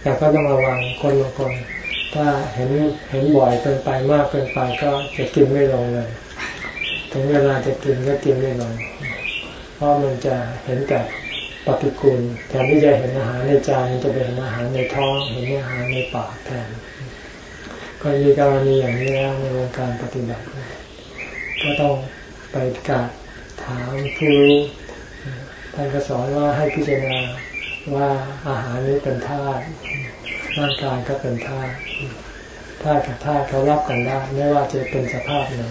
แต่ก็ต้องระวังคนบางคน ถ้าเห็นเห็นบ่อยเกินไปมากเกินไปก็จะกินไม่ลงเลยถึงเวลาจะกินก็กินไม่ลงเพราะมันจะเห็นแต่ ปฏิกูลแทนที่จะเห็นอาหารในจานมันจะเป็นอาหารในท้องเห็นอาหารในปากแทนก็มีกรณีอย่างนี้แล้วในวงการปฏิบัติ ก็ต้องไปกราบถามผู้รู้ท่านก็สอนว่าให้พิจารณาว่าอาหารนี้เป็นธาตุร่างกายก็เป็นธาตุธาตุกับธาตุเขารับกันได้ไม่ว่าจะเป็นสภาพไหน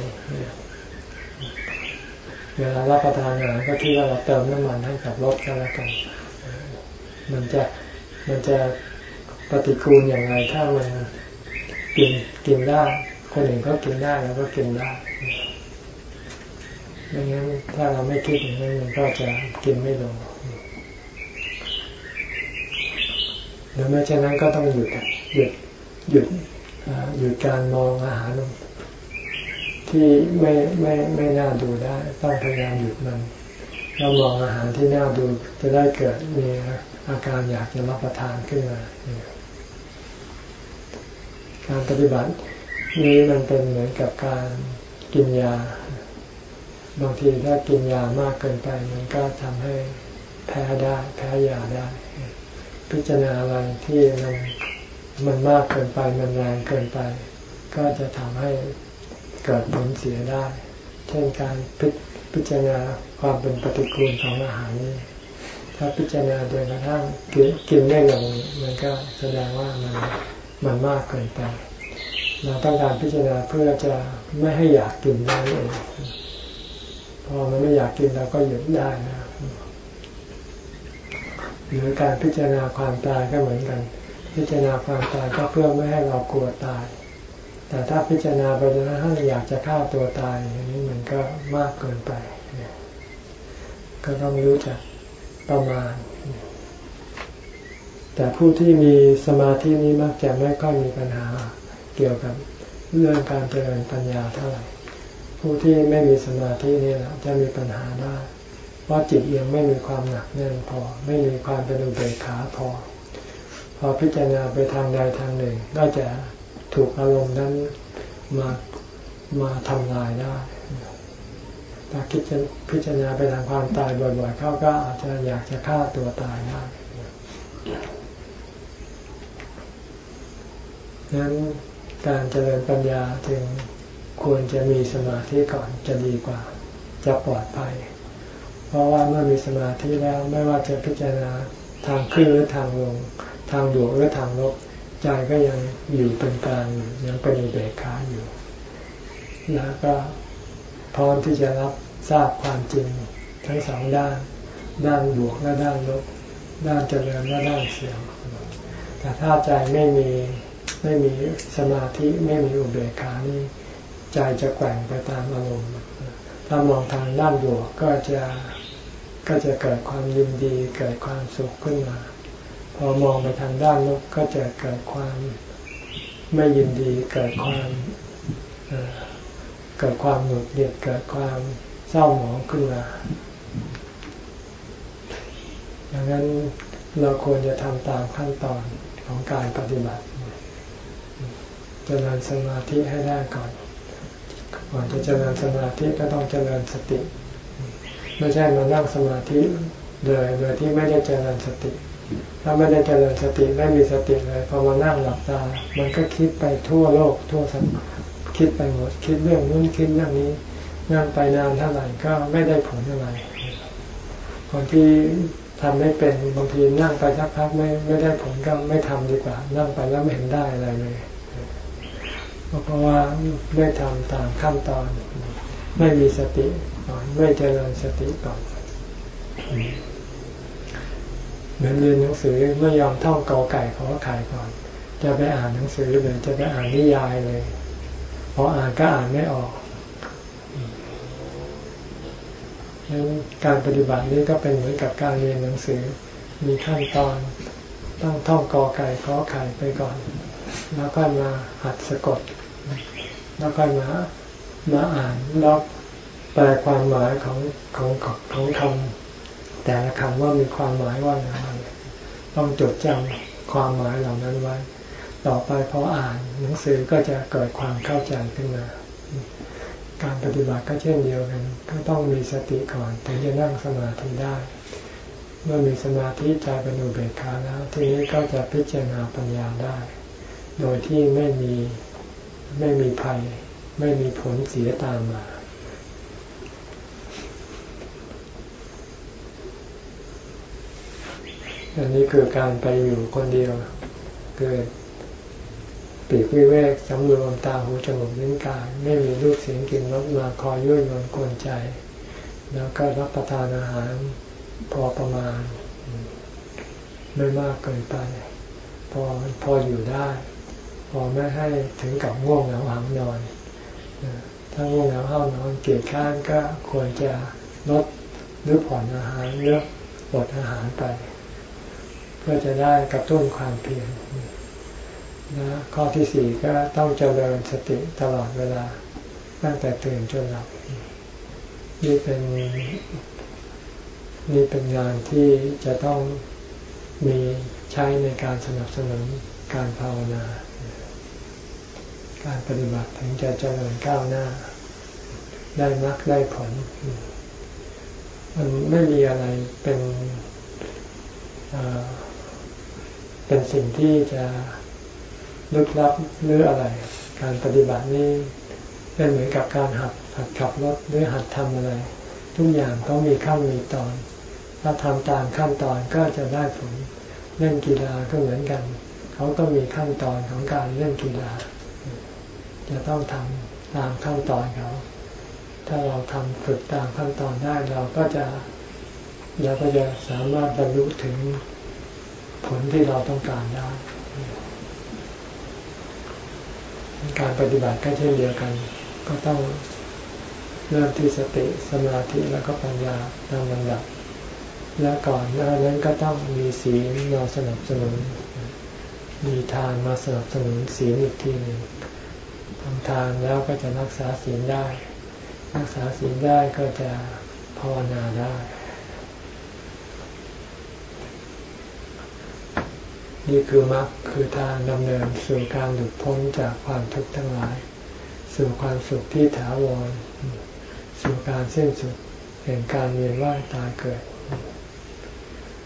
เวลารับประทานอาหารก็คิดว่าเราเติมน้ำมันให้กับรถก็แล้วกันมันจะมันจะปฏิกูลอย่างไรถ้ามันกินกินได้คนอื่นก็กินได้แล้วก็กินได้ไม่งั้นถ้าเราไม่คิดอย่างนี้มันก็จะกินไม่ลงหรือไม่เช่นนั้นก็ต้องหยุดหยุดหยุดหยุดการมองอาหาร ที่ไม่ไม่ไม่น่าดูได้ ต้องพยายามหยุดมันเรามองอาหารที่น่าดูจะได้เกิดมีอาการอยากจะรับประทานขึ้นมาการปฏิบัตินี้มันเป็นเหมือนกับการกินยา บางทีถ้ากินยามากเกินไป มันก็ทำให้แพ้ได้ แพ้ยาได้ พิจารณาอะไรที่มันมันมากเกินไปมันแรงเกินไป ก็จะทำให้ เกิดผลเสียได้ เช่นการพิพจารณาความเป็นปฏิกูลของอาหารนี้ถ้าพิจารณาโดยกระทั่งกินได้ลงมันก็แสดงว่ามันมันมากเกินไปเราต้องการพิจารณาเพื่อจะไม่ให้อยากกินได้เองพอมันไม่อยากกินเราก็หยุดได้นะหรือการพิจารณาความตายก็เหมือนกัน พิจารณาความตายก็เพื่อไม่ให้เรากลัวตาย แต่ถ้าพิจารณาไปจนกระทั่งอยากจะฆ่าตัวตายอย่างนี้มันก็มากเกินไป ก็ต้องรู้จักประมาณ แต่ผู้ที่มีสมาธินี้มักจะไม่ค่อยมีปัญหาเกี่ยวกับเรื่องการเจริญปัญญาเท่าไหร่ ผู้ที่ไม่มีสมาธินี่แหละจะมีปัญหาได้เพราะจิตยังไม่มีความหนักแน่นพอ ไม่มีความเป็นอุเบกขาพอ พอพิจารณาไปทางใดทางหนึ่งก็จะ ถูกอารมณ์นั้นมามาทำลายได้ ถ้าคิดจะพิจารณาไปทางความตายบ่อยๆ เขาก็อาจจะอยากจะฆ่าตัวตายได้ดังนั้นการเจริญปัญญาถึงควรจะมีสมาธิก่อนจะดีกว่า จะปลอดภัย เพราะว่าเมื่อมีสมาธิแล้วไม่ว่าจะพิจารณาทางขึ้นหรือทางลง ทางบวกหรือทางลบ ใจก็ยังอยู่เป็นกลางยังเป็นอุเบกขาอยู่ แล้วก็พร้อมที่จะรับทราบความจริงทั้งสองด้าน ด้านบวกและด้านลบ ด้านเจริญและด้านเสื่อมแต่ถ้าใจไม่มีไม่มีสมาธิไม่มีอุเบกขานี่ใจจะแกว่งไปตามอารมณ์ถ้ามองทางด้านบวกก็จะก็จะเกิดความยินดีเกิดความสุขขึ้นมา พอมองไปทางด้านลบก็จะเกิดความไม่ยินดีเกิดความเกิดความหงุดหงิดเกิดความเศร้าหมองขึ้นมาดังนั้นเราควรจะทำตามขั้นตอนของการปฏิบัติจเจริญสมาธิให้ได้ก่อน ก่อนจะเจริญสมาธิก็ต้องเจริญสติ ไม่ใช่มานั่งสมาธิเลยโดยที่ไม่ได้เจริญสติ ถ้าไม่ได้เจริญสติไม่มีสติเลยพอมานั่งหลับตา มันก็คิดไปทั่วโลก ทั่วสังคิดไปหมดคิดเรื่องนู้นคิดเรื่องนี้ นั่งไปนานเท่าไหร่ก็ไม่ได้ผลอะไรคนที่ทำไม่เป็นบางทีนั่งไปสักพักไม่ไม่ได้ผลก็ไม่ทำดีกว่า นั่งไปแล้วไม่เห็นได้อะไรเลยเพราะว่าไม่ทำตามขั้นตอน ไม่มีสติก่อนไม่เจริญสติก่อน เหมือนเรียนหนังสือไม่ยอมท่องกอไก่ขอไข่ก่อน จะไปอ่านหนังสือเลยจะไปอ่านนิยายเลยพออ่านก็อ่านไม่ออกงั้นการปฏิบัตินี้ก็เป็นเหมือนกับการเรียนหนังสือ มีขั้นตอนต้องท่องกอไก่ขอไข่ไปก่อน แล้วก็มาหัดสะกด แล้วก็มามาอ่านแล้วแปลความหมายของของของคำ แต่ละคำว่ามีความหมายว่าอะไรต้องจดจำความหมายเหล่านั้นไว้ ต่อไปพออ่านหนังสือก็จะเกิดความเข้าใจขึ้นมา การปฏิบัติก็เช่นเดียวกัน ก็ต้องมีสติก่อนถึงจะนั่งสมาธิได้ เมื่อมีสมาธิใจเป็นอุเบกขาแล้ว ทีนี้ก็จะพิจารณาปัญญาได้ โดยที่ไม่มีไม่มีภัย ไม่มีผลเสียตามมา อันนี้คือการไปอยู่คนเดียวเกิดปีกวิเวกสำรวมตาหูจมูกลิ้นกายไม่มีรูปเสียงกลิ่นรสมาคอยยุ่ยวนกวนใจ แล้วก็รับประทานอาหารพอประมาณ ไม่มากเกินไป พอพออยู่ได้ พอไม่ให้ถึงกับง่วงเหงาหางนอน ถ้าง่วงเหงาห้านอนเกียดข้านก็ควรจะลดหรือผ่อนอาหารเลือกอดอาหารไป พื่อจะได้กระตุ้นความเพียรนะข้อที่สี่ก็ต้องเจริญสติตลอดเวลา ตั้งแต่ตื่นจนหลับนี่เป็นนี่เป็นงานที่จะต้องมีใช้ในการสนับสนุนการภาวนา การปฏิบัติถึงจะเจริญก้าวหน้า ได้มรรคได้ผล มันไม่มีอะไรเป็น เป็นสิ่งที่จะลึกลับหรืออะไร การปฏิบัตินี้เป็นเหมือนกับการหัดหัดขับรถหรือหัดทำอะไร ทุกอย่างต้องมีขั้นมีตอน ถ้าทำตามขั้นตอนก็จะได้ผลเล่นกีฬาก็เหมือนกัน เขาก็มีขั้นตอนของการเล่นกีฬา จะต้องทำตามขั้นตอนเขา ถ้าเราทำฝึกตามขั้นตอนได้เราก็จะเราก็จะสามารถบรรลุถึง ผลที่เราต้องการได้ การปฏิบัติก็เช่นเดียวกัน ก็ต้องเริ่มที่สติสมาธิแล้วก็ปัญญาตามลำดับและก่อนหน้านั้นก็ต้องมีศีลมาสนับสนุน มีทานมาสนับสนุนศีลอีกทีหนึ่งทำทานแล้วก็จะรักษาศีลได้ รักษาศีลได้ก็จะภาวนาได้ นี่คือมรรคคือทางดำเนินสู่การหลุดพ้นจากความทุกข์ทั้งหลาย สู่ความสุขที่ถาวร สู่การสิ้นสุดแห่งการเวียนว่ายตายเกิด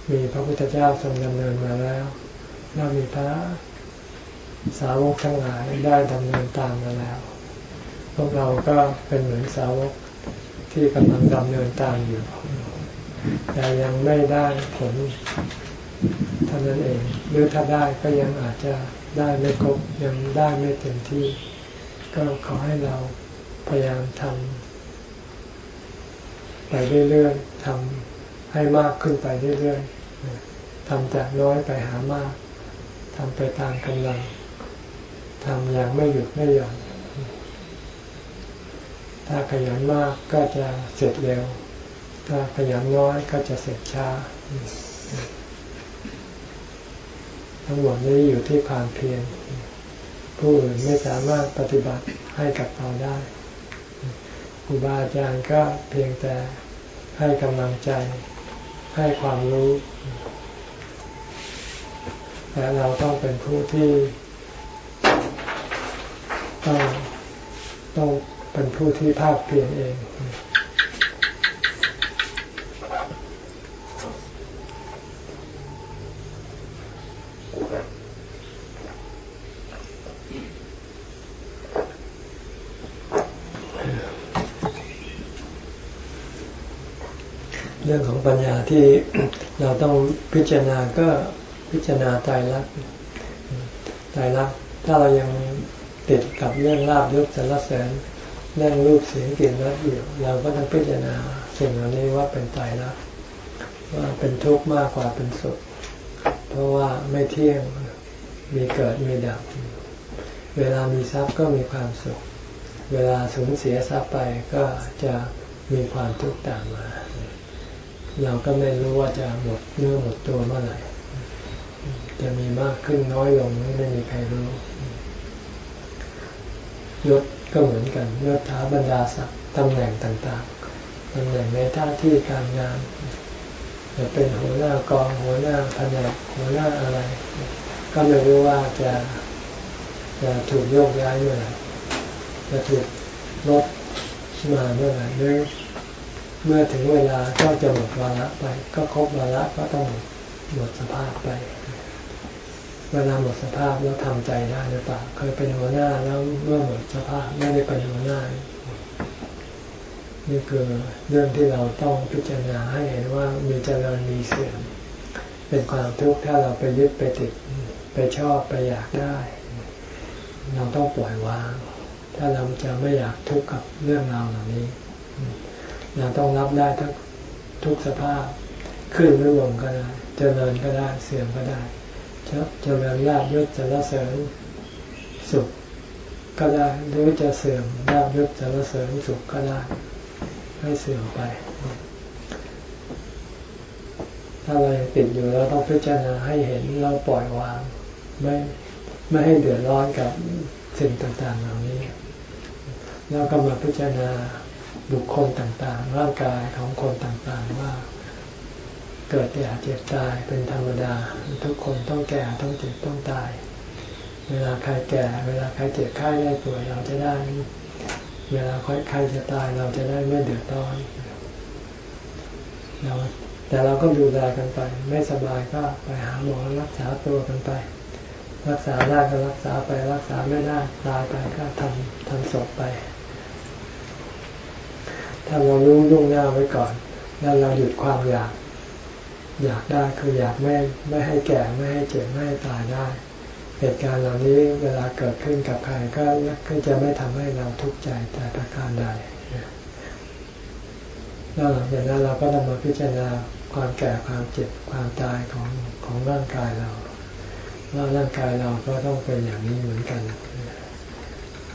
มีพระพุทธเจ้าทรงดำเนินมาแล้วแล้วมีพระสาวกทั้งหลายได้ดำเนินตามมาแล้ว พวกเราก็เป็นเหมือนสาวกที่กำลังดำเนินตามอยู่ แต่ยังไม่ได้ผล เท่านั้นเองหรือถ้าได้ก็ยังอาจจะได้ไม่ครบยังได้ไม่เต็มที่ ก็ขอให้เราพยายามทำไปเรื่อยๆทำให้มากขึ้นไปเรื่อยๆทำจากน้อยไปหามากทำไปตามกำลังทำอย่างไม่หยุดไม่หย่อนถ้าขยันมากก็จะเสร็จเร็ว ถ้าขยันน้อยก็จะเสร็จช้า ทั้งหมดนี้อยู่ที่ความเพียรผู้อื่นไม่สามารถปฏิบัติให้กับเราได้ครูบาอาจารย์ก็เพียงแต่ให้กำลังใจ ให้ความรู้แต่เราต้องเป็นผู้ที่ต้องต้องเป็นผู้ที่ภาคเพียรเอง เรื่องของปัญญาที่เราต้องพิจารณาก็พิจารณาตายรักตายรักถ้าเรายังติดกับเรื่องลาบยศสารเสริญเรื่องรูปเสียงกลิ่นรสอยู่เราก็ต้องพิจารณาสิ่งเหล่านี้ว่าเป็นตายรักว่าเป็นทุกข์มากกว่าเป็นสุข เพราะว่าไม่เที่ยงมีเกิดมีดับ เวลามีทรัพย์ก็มีความสุข เวลาสูญเสียทรัพย์ไปก็จะมีความทุกข์ตามมา เราก็ไม่รู้ว่าจะหมดเนื้อหมดตัวเมื่อไหร่ จะมีมากขึ้นน้อยลงไม่มีใครรู้ยศก็เหมือนกันยศถาบรรดาศักดิ์ตำแหน่งต่างๆตำแหน่งในหน้าที่การงานจะเป็นหัวหน้ากองหัวหน้าแผนกหัวหน้าอะไร ก็ไม่รู้ว่าจะจะถูกโยกย้ายเมื่อไหร่จะถูกลดมาเมื่อไหร่หรือ เมื่อถึงเวลาก็จะหมดวาระไป ก็ครบวาระก็ต้องหมดสภาพไป เวลาหมดสภาพแล้วทำใจได้หรือเปล่าเคยเป็นหัวหน้าแล้วเมื่อหมดสภาพไม่ได้เป็นหัวหน้า นี่คือเรื่องที่เราต้องพิจารณาให้เห็นว่ามีเจริญมีเสื่อมเป็นความทุกข์ถ้าเราไปยึดไปติดไปชอบไปอยากได้ เราต้องปล่อยวาง ถ้าเราจะไม่อยากทุกข์กับเรื่องราวเหล่านี้ เราต้องรับได้ทั้งทุกสภาพ ขึ้นหรือลงก็ได้ เจริญก็ได้ เสื่อมก็ได้เจริญลาบยศจะละเสริญสุขก็ได้หรือจะเสื่อมลาบยศจะละเสริญสุขก็ได้ให้เสื่อมไป ถ้าเรายังติดอยู่เราต้องพิจารณาให้เห็นเราปล่อยวาง ไม่ไม่ให้เดือดร้อนกับสิ่งต่างๆเหล่านี้ แล้วก็มาพิจารณา บุคคลต่างๆ ร่างกายของคนต่างๆว่า เกิดแก่เจ็บตายเป็นธรรมดา ทุกคนต้องแก่ต้องเจ็บต้องตาย เวลาใครแก่ เวลาใครเจ็บไข้ได้ป่วยเราจะได้ เวลาใครจะตายเราจะได้ไม่เดือดร้อนเราแต่เราก็ดูแลกันไป ไม่สบายก็ไปหาหมอรักษาตัวกันไป รักษาได้ก็รักษาไปรักษาไม่ได้ตายไปก็ทำทำศพไป ถ้าเรารู้ล่วงหน้าไว้ก่อน แล้วเราหยุดความอยาก อยากได้คืออยากไม่ไม่ให้แก่ไม่ให้เจ็บไม่ให้ตายได้ เหตุการณ์เหล่านี้เวลาเกิดขึ้นกับใครก็ก็จะไม่ทำให้เราทุกข์ใจแต่ประการใดแล้วหลังจากนั้นเราก็ต้องมาพิจารณาความแก่ความเจ็บความตายของของร่างกายเราว่าร่างกายเราก็ต้องเป็นอย่างนี้เหมือนกัน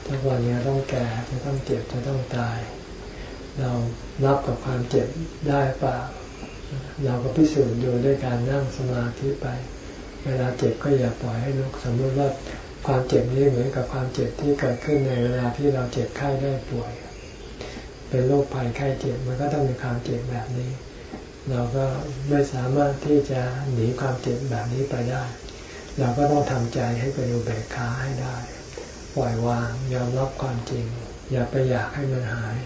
ทุกวันนี้ต้องแก่จะต้องเจ็บจะต้องตาย เรารับกับความเจ็บได้ป่า เราก็พิสูจน์ดูด้วยการนั่งสมาธิไป เวลาเจ็บก็อย่าปล่อยให้ลุกสมมติว่าความเจ็บนี้เหมือนกับความเจ็บที่เกิดขึ้นในเวลาที่เราเจ็บไข้ได้ป่วย เป็นโรคภัยไข้เจ็บมันก็ต้องมีความเจ็บแบบนี้ เราก็ไม่สามารถที่จะหนีความเจ็บแบบนี้ไปได้ เราก็ต้องทำใจให้เป็นอุเบกขาให้ได้ ปล่อยวางยอมรับความจริง อย่าไปอยากให้มันหาย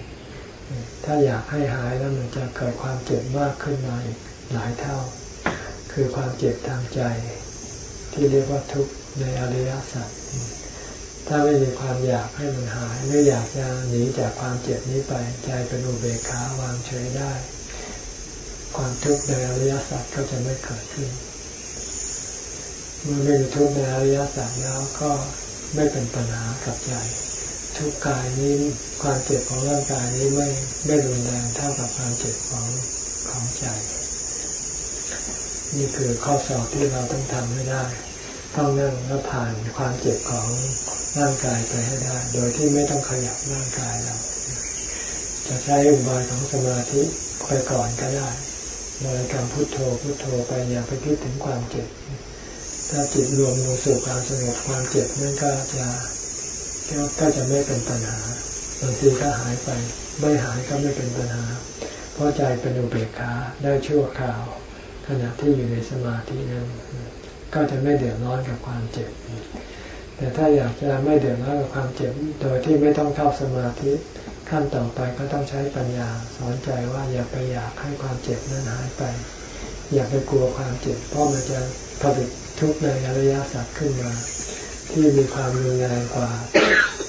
ถ้าอยากให้หายแล้วมันจะเกิดความเจ็บมากขึ้นมาอีกหลายเท่า คือความเจ็บทางใจ ที่เรียกว่าทุกข์ในอริยสัจถ้าไม่มีความอยากให้มันหายไม่อยากจะหนีจากความเจ็บนี้ไปใจเป็นอุเบกขาวางเฉยได้ ความทุกข์ในอริยสัจก็จะไม่เกิดขึ้นเมื่อไม่มีทุกข์ในอริยสัจแล้วก็ไม่เป็นปัญหากับใจ ทุกกายนี้ความเจ็บของร่างกายนี้ไม่ไม่รุนแรงเท่ากับความเจ็บของของใจ นี่คือข้อสอบที่เราต้องทำให้ได้ ต้องนั่งแล้วผ่านความเจ็บของร่างกายไปให้ได้ โดยที่ไม่ต้องขยับร่างกายเรา จะใช้อุบายของสมาธิไปก่อนก็ได้บริกรรมพุทโธพุทโธไปอย่าไปคิดถึงความเจ็บ ถ้าจิตรวมลงสู่การสงบความเจ็บนั่นก็จะ ก็จะไม่เป็นปัญหาบางทีก็หายไป ไม่หายก็ไม่เป็นปัญหา เพราะใจเป็นอุเบกขาได้ชั่วคราว ขณะที่อยู่ในสมาธินั้นก็จะไม่เดือดร้อนกับความเจ็บ แต่ถ้าอยากจะไม่เดือดร้อนกับความเจ็บ โดยที่ไม่ต้องเข้าสมาธิขั้นต่อไปก็ต้องใช้ปัญญา สอนใจว่าอย่าไปอยากให้ความเจ็บนั้นหายไป อย่าไปกลัวความเจ็บ เพราะมันจะผลิตทุกข์ในอริยสัจขึ้นมา ที่มีความรุนแรงกว่า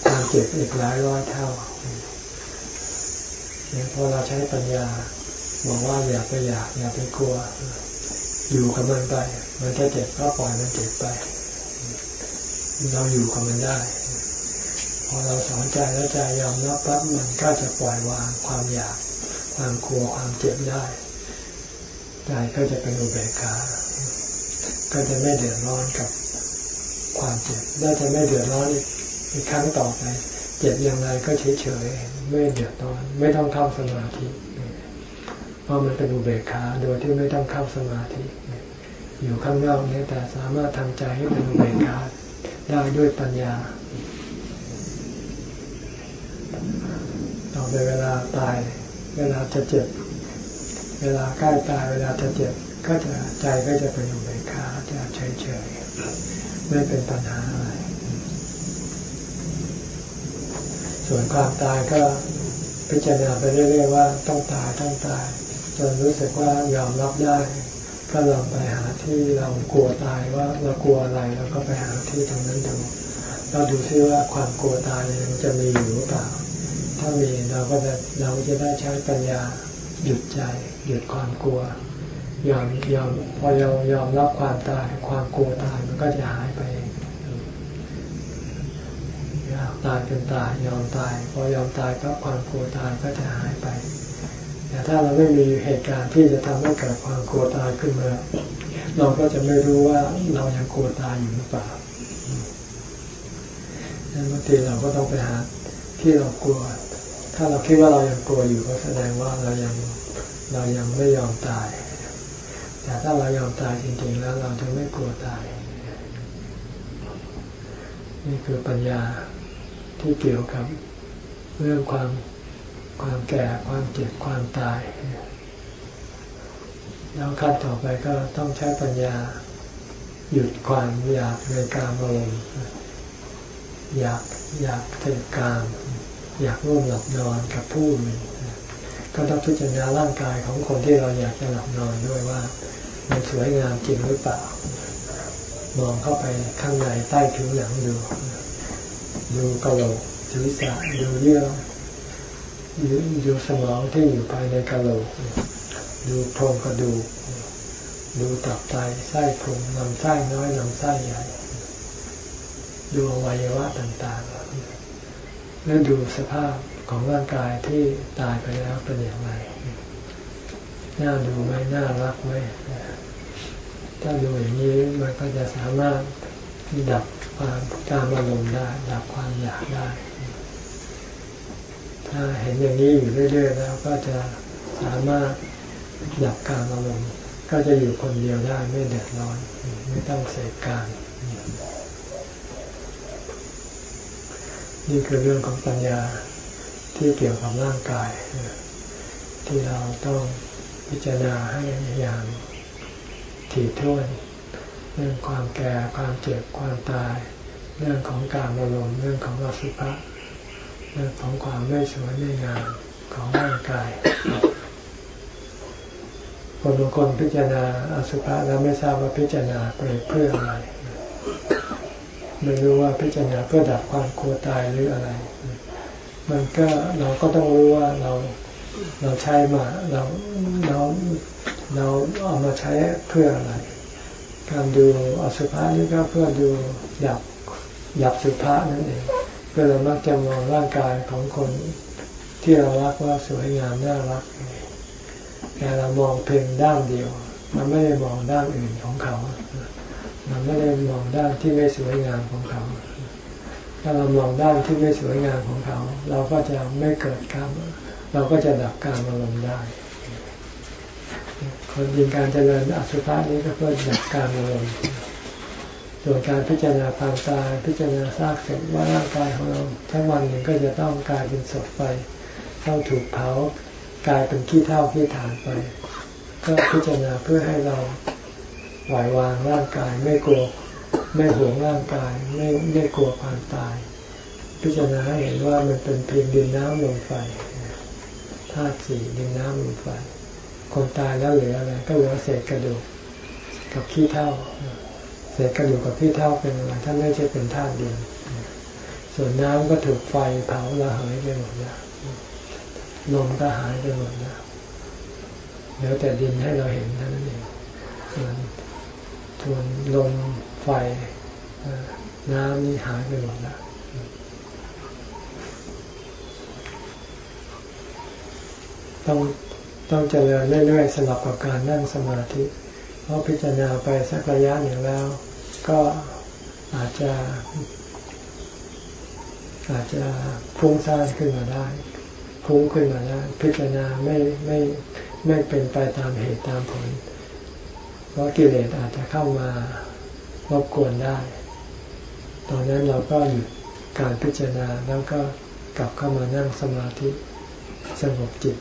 ความเจ็บอีกหลายร้อยเท่าเนี่ยพอเราใช้ปัญญาบอกว่าอย่าไปอยากอย่าไปกลัว อยู่กับมันไป มันจะเจ็บก็ปล่อยมันเจ็บไป เราอยู่กับมันได้ พอเราสอนใจแล้วใจยอมรับปั๊บมันก็จะปล่อยวางความอยาก ความกลัวความเจ็บได้ใจใจก็จะเป็นอุเบกขาก็จะไม่เดือดร้อนกับ ความเจ็บได้จะไม่เดือดร้อนอีกครั้งต่อไป เจ็บอย่างไรก็เฉยเฉยไม่เดือดร้อน ไม่ต้องเข้าสมาธิเพราะมันเป็นอุเบกขาโดยที่ไม่ต้องเข้าสมาธิ อยู่ข้างนอกนี้แต่สามารถทำใจให้เป็นอุเบกขาได้ด้วยปัญญา ต่อไปเวลาตาย เวลาจะเจ็บ เวลาใกล้ตายเวลาจะเจ็บก็จะใจก็จะเป็นอุเบกขาจะเฉยเฉย ไม่เป็นปัญหาอะไร ส่วนความตายก็พิจารณาไปเรื่อยๆว่าต้องตายต้องตายจนรู้สึกว่ายอมรับได้ ก็ลองไปหาที่เรากลัวตายว่าเรากลัวอะไรเราก็ไปหาที่ตรงนั้นดูเราดูซิว่าความกลัวตายยังจะมีอยู่หรือเปล่า ถ้ามีเราก็จะเราจะได้ใช้ปัญญาหยุดใจหยุดความกลัว ยอมยอมพอยอมยอมรับความตายความกลัวตายมันก็จะหายไปอยากตายเป็นตายยอมตาย พอยอมตายก็ความกลัวตายก็จะหายไป แต่ถ้าเราไม่มีเหตุการณ์ที่จะทำให้เกิดความกลัวตายขึ้นมา เราก็จะไม่รู้ว่าเรายังกลัวตายอยู่หรือเปล่าดังนั้นบางทีเราก็ต้องไปหาที่เรากลัว ถ้าเราคิดว่าเรายังกลัวอยู่ก็แสดงว่าเรายังเรายังไม่ยอมตาย แต่ถ้าเรายอมตายจริง ๆ แล้วเราจะไม่กลัวตาย นี่คือปัญญาที่เกี่ยวกับเรื่องความความแก่ความเจ็บความตาย แล้วขั้นต่อไปก็ต้องใช้ปัญญาหยุดความอยากในการอารมณ์อยากอยากเสพกาม อยากร่วมหลับนอนกับผู้อื่น ก็ต้องพิจารณาร่างกายของคนที่เราอยากจะหลับนอนด้วยว่า มันสวยงามจริงหรือเปล่า มองเข้าไปข้างในใต้ผิวหนังดู ดูกระโหลกศีรษะดูเยื่อดูดูสมองที่อยู่ภายในกระโหลก ดูโครงกระดูกดูตับไตไส้พุงลำไส้น้อยลำไส้ใหญ่ ดูอวัยวะต่างๆแล้วดูสภาพ ของร่างกายที่ตายไปแล้วเป็นอย่างไร น่าดูไหมน่ารักไหมถ้าดูอย่างนี้มันก็จะสามารถดับความการอารมณ์ได้ ดับความอยากได้ ถ้าเห็นอย่างนี้อยู่เรื่อย ๆ แล้วก็จะสามารถดับการอารมณ์ก็จะอยู่คนเดียวได้ไม่เดือดร้อน ไม่ต้องเสกการ นี่คือเรื่องของปัญญา ที่เกี่ยวกับร่างกาย ที่เราต้องพิจารณาให้อย่างถี่ถ้วนเรื่องความแก่ความเจ็บความตาย เรื่องของการอารมณ์เรื่องของอสุภะเรื่องของความไม่สวยไม่งามของร่างกายคนบางคนพิจารณาอสุภะแล้วไม่ทราบว่าพิจารณาไปเพื่ออะไร ไม่รู้ว่าพิจารณาเพื่อดับความกลัวตายหรืออะไร มันก็เราก็ต้องรู้ว่าเราเราใช้มาเราเราเราเอามาใช้เพื่ออะไร การดูอสุภะนี่ก็เพื่อดูดับดับสุภะนั่นเองเพื่อเรามักจะมองร่างกายของคนที่เรารักว่าสวยงามน่ารักแต่เรามองเพียงด้านเดียว มันไม่ได้มองด้านอื่นของเขา มันไม่ได้มองด้านที่ไม่สวยงามของเขา ถ้าเรามองด้านที่ไม่สวยงามของเขา เราก็จะไม่เกิดการเราก็จะดับการอารมณ์ได้ คนยิงการเจริญอสุภะนี้ก็เพื่อดับการอารมณ์ส่วนการพิจารณาความตายพิจารณาซากศพว่าร่างกายของเราทั้งวันหนึ่งก็จะต้องกลายเป็นศพไปต้องถูกเผากลายเป็นขี้เท่าขี้ฐานไป ก็พิจารณาเพื่อให้เราปล่อยวางร่างกายไม่กลัว ไม่หวงร่างกายไม่ไม่กลัวความตาย พิจารณาให้เห็นว่ามันเป็นเพียงดินน้ำลมไฟธาตุสี่ดินน้ำลมไฟคนตายแล้วเหลืออะไรก็เหลือเศษกระดูกกับขี้เท่าเศษกระดูกกับขี้เท่าเป็นอะไรท่านไม่ใช่เป็นธาตุดิน ส่วนน้ำก็ถูกไฟเผาระเหยไปหมดแล้วลมก็หายไปหมดแล้วเหลือแต่ดินให้เราเห็นเท่านั้นเอง ส่วนลมไฟน้ำนี่หายไปหมดแล้วต้องต้องเจริญเรื่อยๆสลับกับการนั่งสมาธิ เพราะพิจารณาไปสักระยะหนึ่งแล้ว ก็อาจจะ อาจจะพุ่งสร้างขึ้นมาได้พุ่งขึ้นมาได้พิจารณาไม่ไม่ไม่เป็นไปตามเหตุตามผล เพราะกิเลสอาจจะเข้ามารบกวนได้ ตอนนั้นเราก็หยุดการพิจารณาแล้วก็กลับเข้ามานั่งสมาธิสงบจิต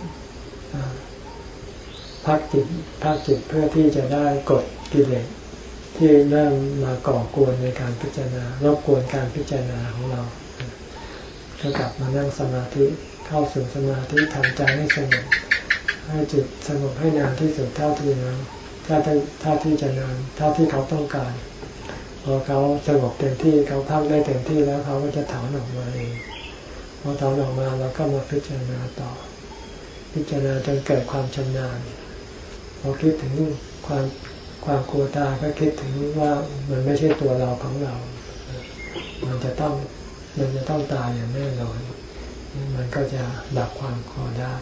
พักจิตพักจิตเพื่อที่จะได้กดกิเลสที่เริ่มมาก่อกวนในการพิจารณารบกวนการพิจารณาของเราก็กลับมานั่งสมาธิเข้าสู่สมาธิทำใจให้สงบให้จิตสงบให้นานที่สุดเท่าที่นั้น ถ้าถ้าที่จะนานเท่าที่เขาต้องการ พอเขาสงบเต็มที่เขาพักได้เต็มที่แล้วเขาก็จะถอนออกมาเองพอถอนออกมาเราก็มาพิจารณาต่อ พิจารณาจนเกิดความชำนาญพอคิดถึงความความกลัวตายก็คิดถึงว่ามันไม่ใช่ตัวเราของเรา มันจะต้องมันจะต้องตายอย่างแน่นอน มันก็จะดับความกลัวได้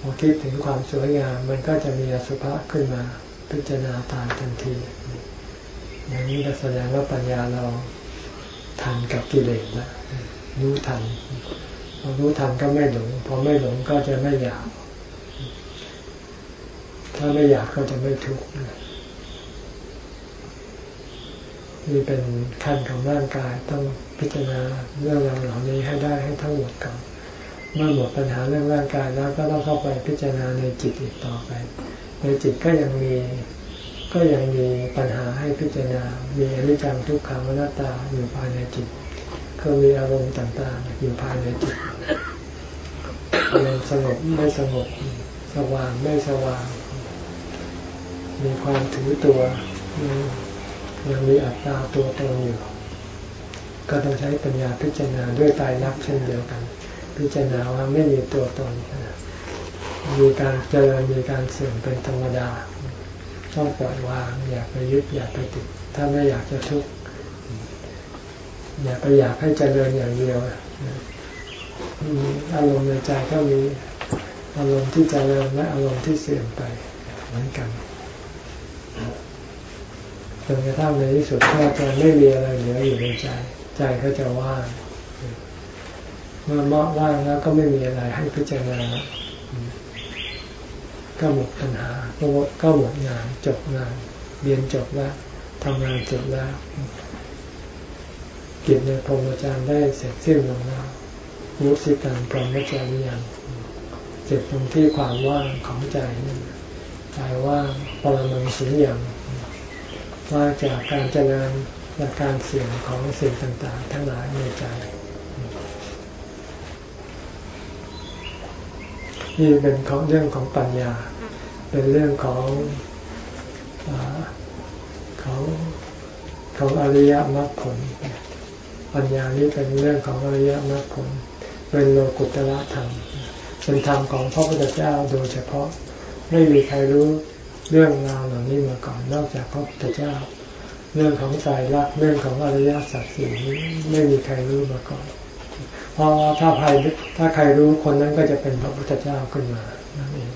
พอคิดถึงความสวยงาม มันก็จะมีอสุภะขึ้นมา พิจารณาตามทันที อย่างนี้ก็แสดงว่าปัญญาเราทันกับกิเลสแล้วรู้ทันพอรู้ทันก็ไม่หลงพอไม่หลงก็จะไม่อยาก ถ้าไม่อยากก็จะไม่ทุกข์นี่เป็นขั้นของร่างกายต้องพิจารณาเรื่องราวเหล่านี้ให้ได้ให้ทั้งหมดก่อนเมื่อหมดปัญหาเรื่องร่างกายแล้วก็ต้องเข้าไปพิจารณาในจิตอีกต่อไป ในจิตก็ยังมี ก็ยังมีปัญหาให้พิจารณา มีอนิจจังทุกขังอนัตตาอยู่ภายในจิตก็มีอารมณ์ต่างๆ อยู่ภายในจิตอารมณ์สงบไม่สงบ สว่างไม่สว่าง มีความถือตัวยังมีอัตตาตัวตนอยู่ ก็ต้องใช้ปัญญาพิจารณาด้วยตายรักเช่นเดียวกัน พิจารณาว่าไม่มีตัวตน มีการเจริญมีการเสื่อมเป็นธรรมดา ต้องปล่อยวาง อย่าไปยึดอย่าไปติด ถ้าไม่อยากจะทุกข์อย่าไปอยากให้เจริญอย่างเดียวอารมณ์ในใจก็มีอารมณ์ที่เจริญและอารมณ์ที่เสื่อมไปเหมือนกันจนกระทั่งในที่สุดก็จะไม่มีอะไรเหลืออยู่ในใจ ใจก็จะว่างเมื่อมว่างแล้วก็ไม่มีอะไรให้พิจารณา ก็หมดปัญหาก็หมดงานจบงาน เรียนจบแล้วทำงานเสร็จแล้วกิจในพรหมจารย์ได้เสร็จสิ้นลงแล้วมุสิการพรหมจารียังเสร็จตรงที่ความว่างของใจนี่ใจว่างปรมังสุญญ์ว่าจากการเจริญและการเสี่ยงของสิ่งต่างๆ ทั้งหลายในใจ นี่เป็นของเรื่องของปัญญา เป็นเรื่องของของของอริยมรรคผล ปัญญานี้เป็นเรื่องของอริยมรรคผล เป็นโลกุตละธรรมเป็นธรรมของพระพุทธเจ้าโดยเฉพาะไม่มีใครรู้เรื่องราวเหล่านี้มาก่อนนอกจากพระพุทธเจ้า เรื่องของสายรักเรื่องของอริยสัจสี่นี้ไม่มีใครรู้มาก่อน เพราะว่าถ้าใครถ้าใครรู้คนนั้นก็จะเป็นพระพุทธเจ้าขึ้นมานั่นเอง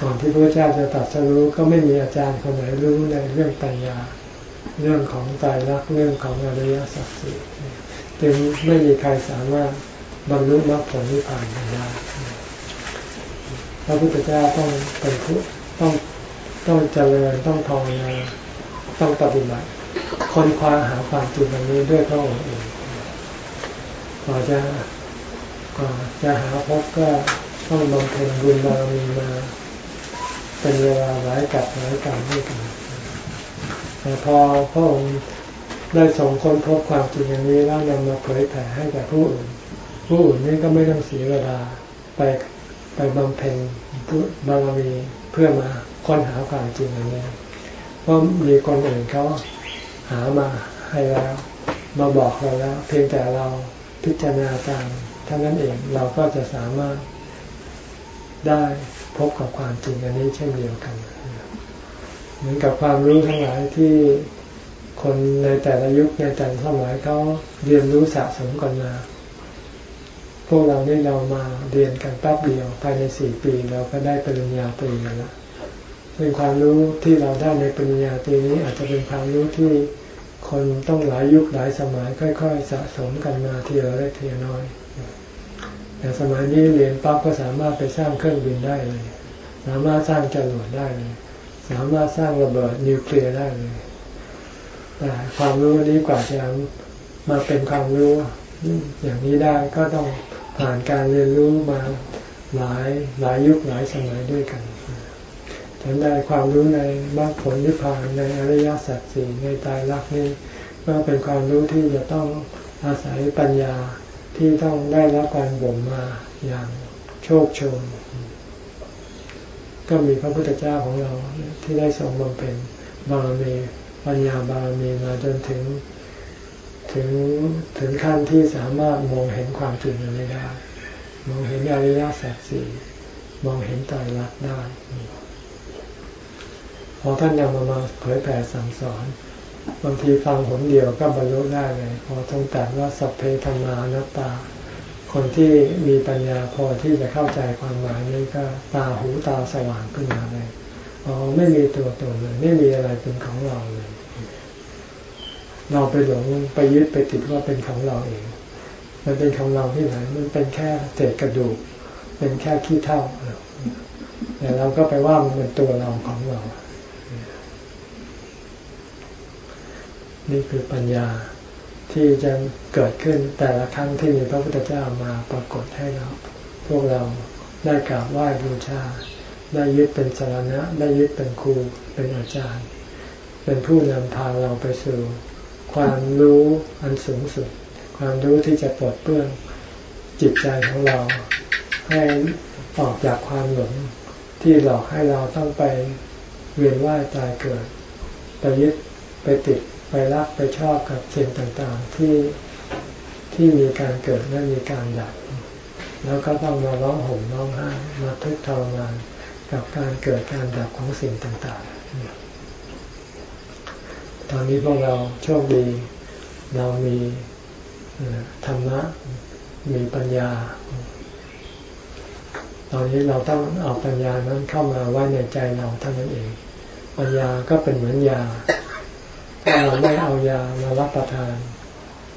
ก่อนที่พระเจ้าจะตรัสรู้ก็ไม่มีอาจารย์คนไหนรู้ในเรื่องปัญญา เรื่องของใจรักเรื่องของอริยสัจสี่จึงไม่มีใครสามารถบรรลุมรรคผลนิพพานได้พระพุทธเจ้าต้องเป็นผู้ต้องต้องเจริญต้องทองนาต้องปฏิบัติ คนคว้าหาความจริงอันนี้ด้วยพระองค์เอง กว่าจะกว่าจะหาพบก็ต้องบำเพ็ญบุญบารมีมา เป็นเวลาหลายกับหลายกรรมด้วยกันแต่พอพระองค์ได้ส่งคนพบความจริงอย่างนี้แล้วนำมาเผยแผ่ให้แก่ผู้อื่น ผู้อื่นนี่ก็ไม่ต้องเสียเวลาไปไปบำเพ็ญบารมีเพื่อมาค้นหาความจริงอย่างนี้เพราะมีคนอื่นเขาหามาให้แล้ว มาบอกเราแล้ว เพียงแต่เรา พิจารณาตามท่านั้นเองเราก็จะสามารถได้พบกับความจริงอันนี้เช่นเดียวกัน เหมือนกับความรู้ทั้งหลายที่คนในแต่ละยุคในแต่ละสมัยเขาเรียนรู้สะสมกันมา พวกเราเนี่ยเรามาเรียนกันแป๊บเดียวภายในสี่ปีเราก็ได้ปริญญาตรีแล้วเป็นความรู้ที่เราได้ในปริญญาตรีนี้อาจจะเป็นความรู้ที่ คนต้องหลายยุคหลายสมัยค่อย ๆ สะสมกันมาทีละเล็กทีละน้อยแต่สมัยนี้เรียนปั๊บก็สามารถไปสร้างเครื่องบินได้เลย สามารถสร้างจรวดได้เลย สามารถสร้างระเบิดนิวเคลียร์ได้เลยแต่ความรู้นี้กว่าจะมาเป็นความรู้อย่างนี้ได้ก็ต้องผ่านการเรียนรู้มาหลายหลายยุคหลายสมัยด้วยกัน ฉันได้ความรู้ในมรรคผลนิพพานในอริยสัจสี่ในตายรักนี้ก็เป็นความรู้ที่จะต้องอาศัยปัญญาที่ต้องได้รับการบ่มมาอย่างโชคชนก็มีพระพุทธเจ้าของเราที่ได้ทรงบำเพ็ญบารมีปัญญาบารมีมาจนถึงถึงถึงขั้นที่สามารถมองเห็นความจริงนนี้ได้ มองเห็นอริยสัจสี่มองเห็นตายรักได้ พอท่านนำมามาเผยแผ่สั่งสอน บางทีฟังผลเดียวก็บรรลุได้เลย พอทรงแต่ว่าสัพเพธรรมานัตตา คนที่มีปัญญาพอที่จะเข้าใจความหมายนี้ก็ตาหูตาสว่างขึ้นมาเลยอ๋อไม่มีตัวตนเลย ไม่มีอะไรเป็นของเราเลย เราไปหลงไปยึดไปติดว่าเป็นของเราเอง มันเป็นของเราที่ไหน มันเป็นแค่เศษกระดูก เป็นแค่ขี้เท่าแต่เราก็ไปว่ามันเป็นตัวเราของเรา นี่คือปัญญาที่จะเกิดขึ้นแต่ละครั้งที่มีพระพุทธเจ้ามาปรากฏให้เรา พวกเราได้กราบไหว้บูชา ได้ยึดเป็นสารณะ ได้ยึดเป็นครูเป็นอาจารย์ เป็นผู้นำพาเราไปสู่ ความรู้อันสูงสุด ความรู้ที่จะปลดเปลื้องจิตใจของเรา ให้ออกจากความหลงที่หลอกให้เราต้องไปเวียนว่ายตายเกิด ไปยึดไปติด ไปรักไปชอบกับสิ่งต่างๆ ที่ที่มีการเกิดและมีการดับ แล้วก็ต้องมาร้องห่มร้องไห้มาทุกข์ทรมานกับการเกิดการดับของสิ่งต่างๆ ตอนนี้พวกเราโชคดี เรามีธรรมะ มีปัญญา ตอนนี้เราต้องเอาปัญญานั้นเข้ามาไว้ในใจเราเท่านั้นเอง ปัญญาก็เป็นเหมือนยา ถ้าเราไม่เอายามารับประทาน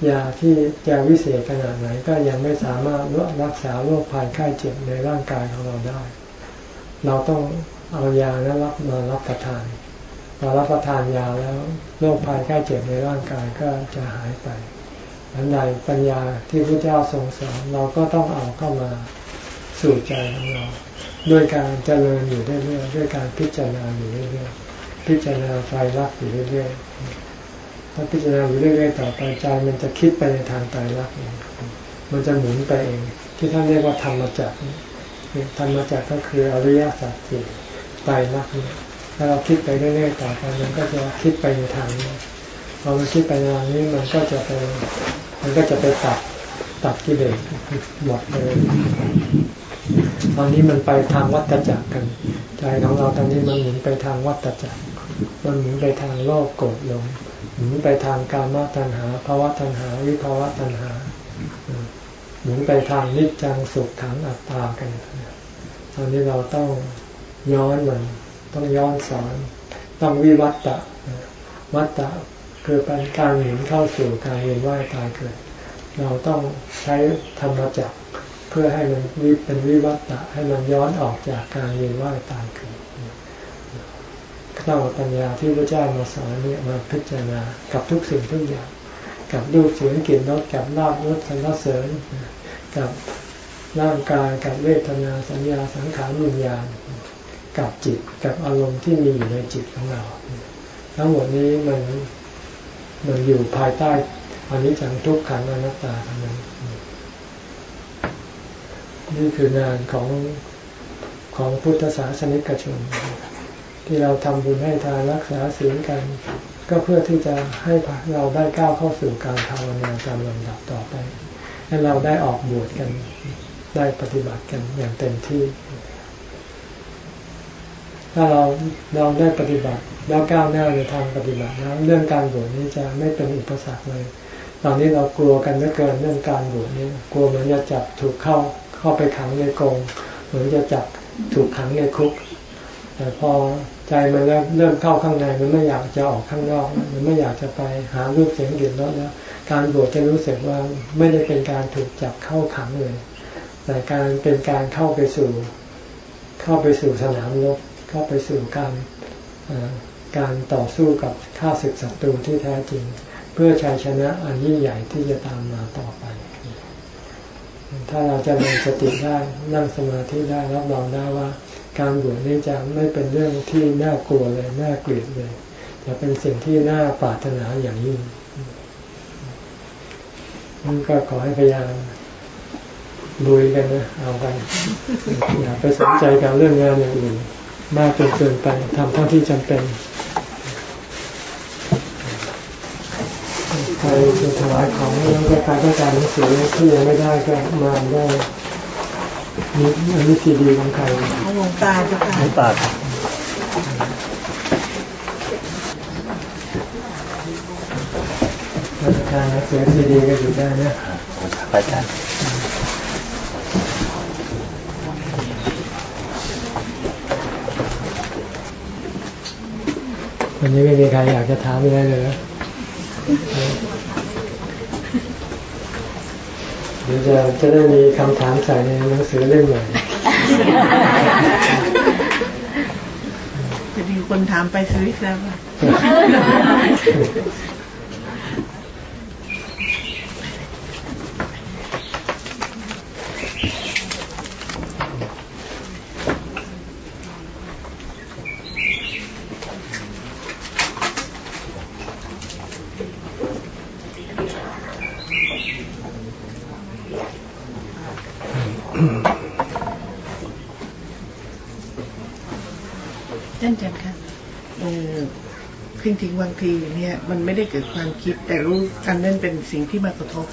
ยาที่จะวิเศษขนาดไหนก็ยังไม่สามารถรักษาโรคภัยไข้เจ็บในร่างกายของเราได้ เราต้องเอายานั้นรับมารับประทานพอรับประทานยาแล้วโรคภัยแค่เจ็บในร่างกายก็จะหายไปอันใดปัญญาที่พระเจ้าทรงสอนเราก็ต้องเอาเข้ามาสู่ใจของเราด้วยการเจริญอยู่เรื่อยๆด้วยการพิจารณาอยู่เรื่อยๆพิจารณาไฟรักอยู่เรื่อยๆ ถ้าพิจารณาอยู่เรื่อยๆต่อไปใจมันจะคิดไปในทางตายรักเองมันจะหมุนไปเอง ที่ท่านเรียกว่าธรรมจักรธรรมจักรก็คืออริยสัจสี่ตายรักนี่ถ้าเราคิดไปเรื่อยๆต่อไปมันก็จะคิดไปในทางนี้พอมันคิดไปในทางนี้มันก็จะไปมันก็จะไปตัดตัดกิเลสหมดเลย ตอนนี้มันไปทางวัฏจักรกัน ใจของเราตอนนี้มันหมุนไปทางวัฏจักร มันหมุนไปทางโลภโกรธหลง หมุนไปทางการมาตัณหาภาวะตัณหาวิภาวะตัณหาหมุนไปทางนิจจังสุขขังอัตตากันตอนนี้เราต้องย้อนมันต้องย้อนสอน ต้องวิวัตตะวัตตะคือเป็นการหมุนเข้าสู่การเวียนว่ายตายเกิด เราต้องใช้ธรรมจักรเพื่อให้มันวิเป็นวิวัตตะให้มันย้อนออกจากการเวียนว่ายตายเกิด ต้องปัญญาที่พระเจ้ามาสอนเนี่ยมาพิจารณากับทุกสิ่งทุกอย่าง กับรูปเสียงกลิ่นรสกับลาบรสสรรเสริญ กับร่างกายกับเวทนาสัญญาสังขารวิญญาณ กับจิตกับอารมณ์ที่มีอยู่ในจิตของเรา ทั้งหมดนี้มันมันอยู่ภายใต้อันนี้จังทุกขังอนัตตาทั้งนั้นนี่คืองานของของพุทธศาสนิกชน ที่เราทำบุญให้ทานรักษาศีลกัน ก็เพื่อที่จะให้เราได้ก้าวเข้าสู่การภาวนาตามลำดับต่อไปให้เราได้ออกบวชกันได้ปฏิบัติกันอย่างเต็มที่ ถ้าเราเราได้ปฏิบัติแล้วก้าวหน้าในทางปฏิบัติแล้วเรื่องการบวชนี้จะไม่เป็นอุปสรรคเลย ตอนนี้เรากลัวกันเหลือเกินเรื่องการบวชนี่กลัวมันจะจับถูกเข้าเข้าไปขังในกรงเหมือนจะจับถูกขังในคุก แต่พอ ใจมันเริ่มเริ่มเข้าข้างในมันไม่อยากจะออกข้างนอกมันไม่อยากจะไปหารูปเสียงกลิ่นรสแล้ว การบวชจะรู้สึกว่าไม่ได้เป็นการถูกจับเข้าขังเลย แต่การเป็นการเข้าไปสู่ เข้าไปสู่สนามรบเข้าไปสู่การการต่อสู้กับข้าศึกศัตรูที่แท้จริง เพื่อชัยชนะอันยิ่งใหญ่ที่จะตามมาต่อไป ถ้าเราจะมีสติได้นั่งสมาธิได้รับรองได้ว่า การบวชนี้จะไม่เป็นเรื่องที่น่ากลัวเลยน่าเกลียดเลยจะเป็นสิ่งที่น่าปรารถนาอย่างยิ่งนั่นก็ขอให้พยายามลุยกันนะเอาไปอย่าไปสนใจกับเรื่องงานอย่างอื่นมากจนเกินไปทำเท่าที่จำเป็นใครจะถวายของแล้วก็ใครต้องการหนังสือที่ยังไม่ได้ก็มาได้ นี่นนี้ซีดีของใครของหลวงตาจ้ะค่ะหลวงตาการหนังสือซีดีก็อยู่ได้นะไปกันวันนี้ไม่มีใครอยากจะถามอะไรเลย เดี๋ยวจะจะได้มีคำถามใส่ในหนังสือเล่มใหม่จะมีคนถามไปสวิตแล้วริงๆบาง ทีเนี่ยมันไม่ได้เกิดความคิด แต่รู้กันนั่นเป็นสิ่งที่มากระทบ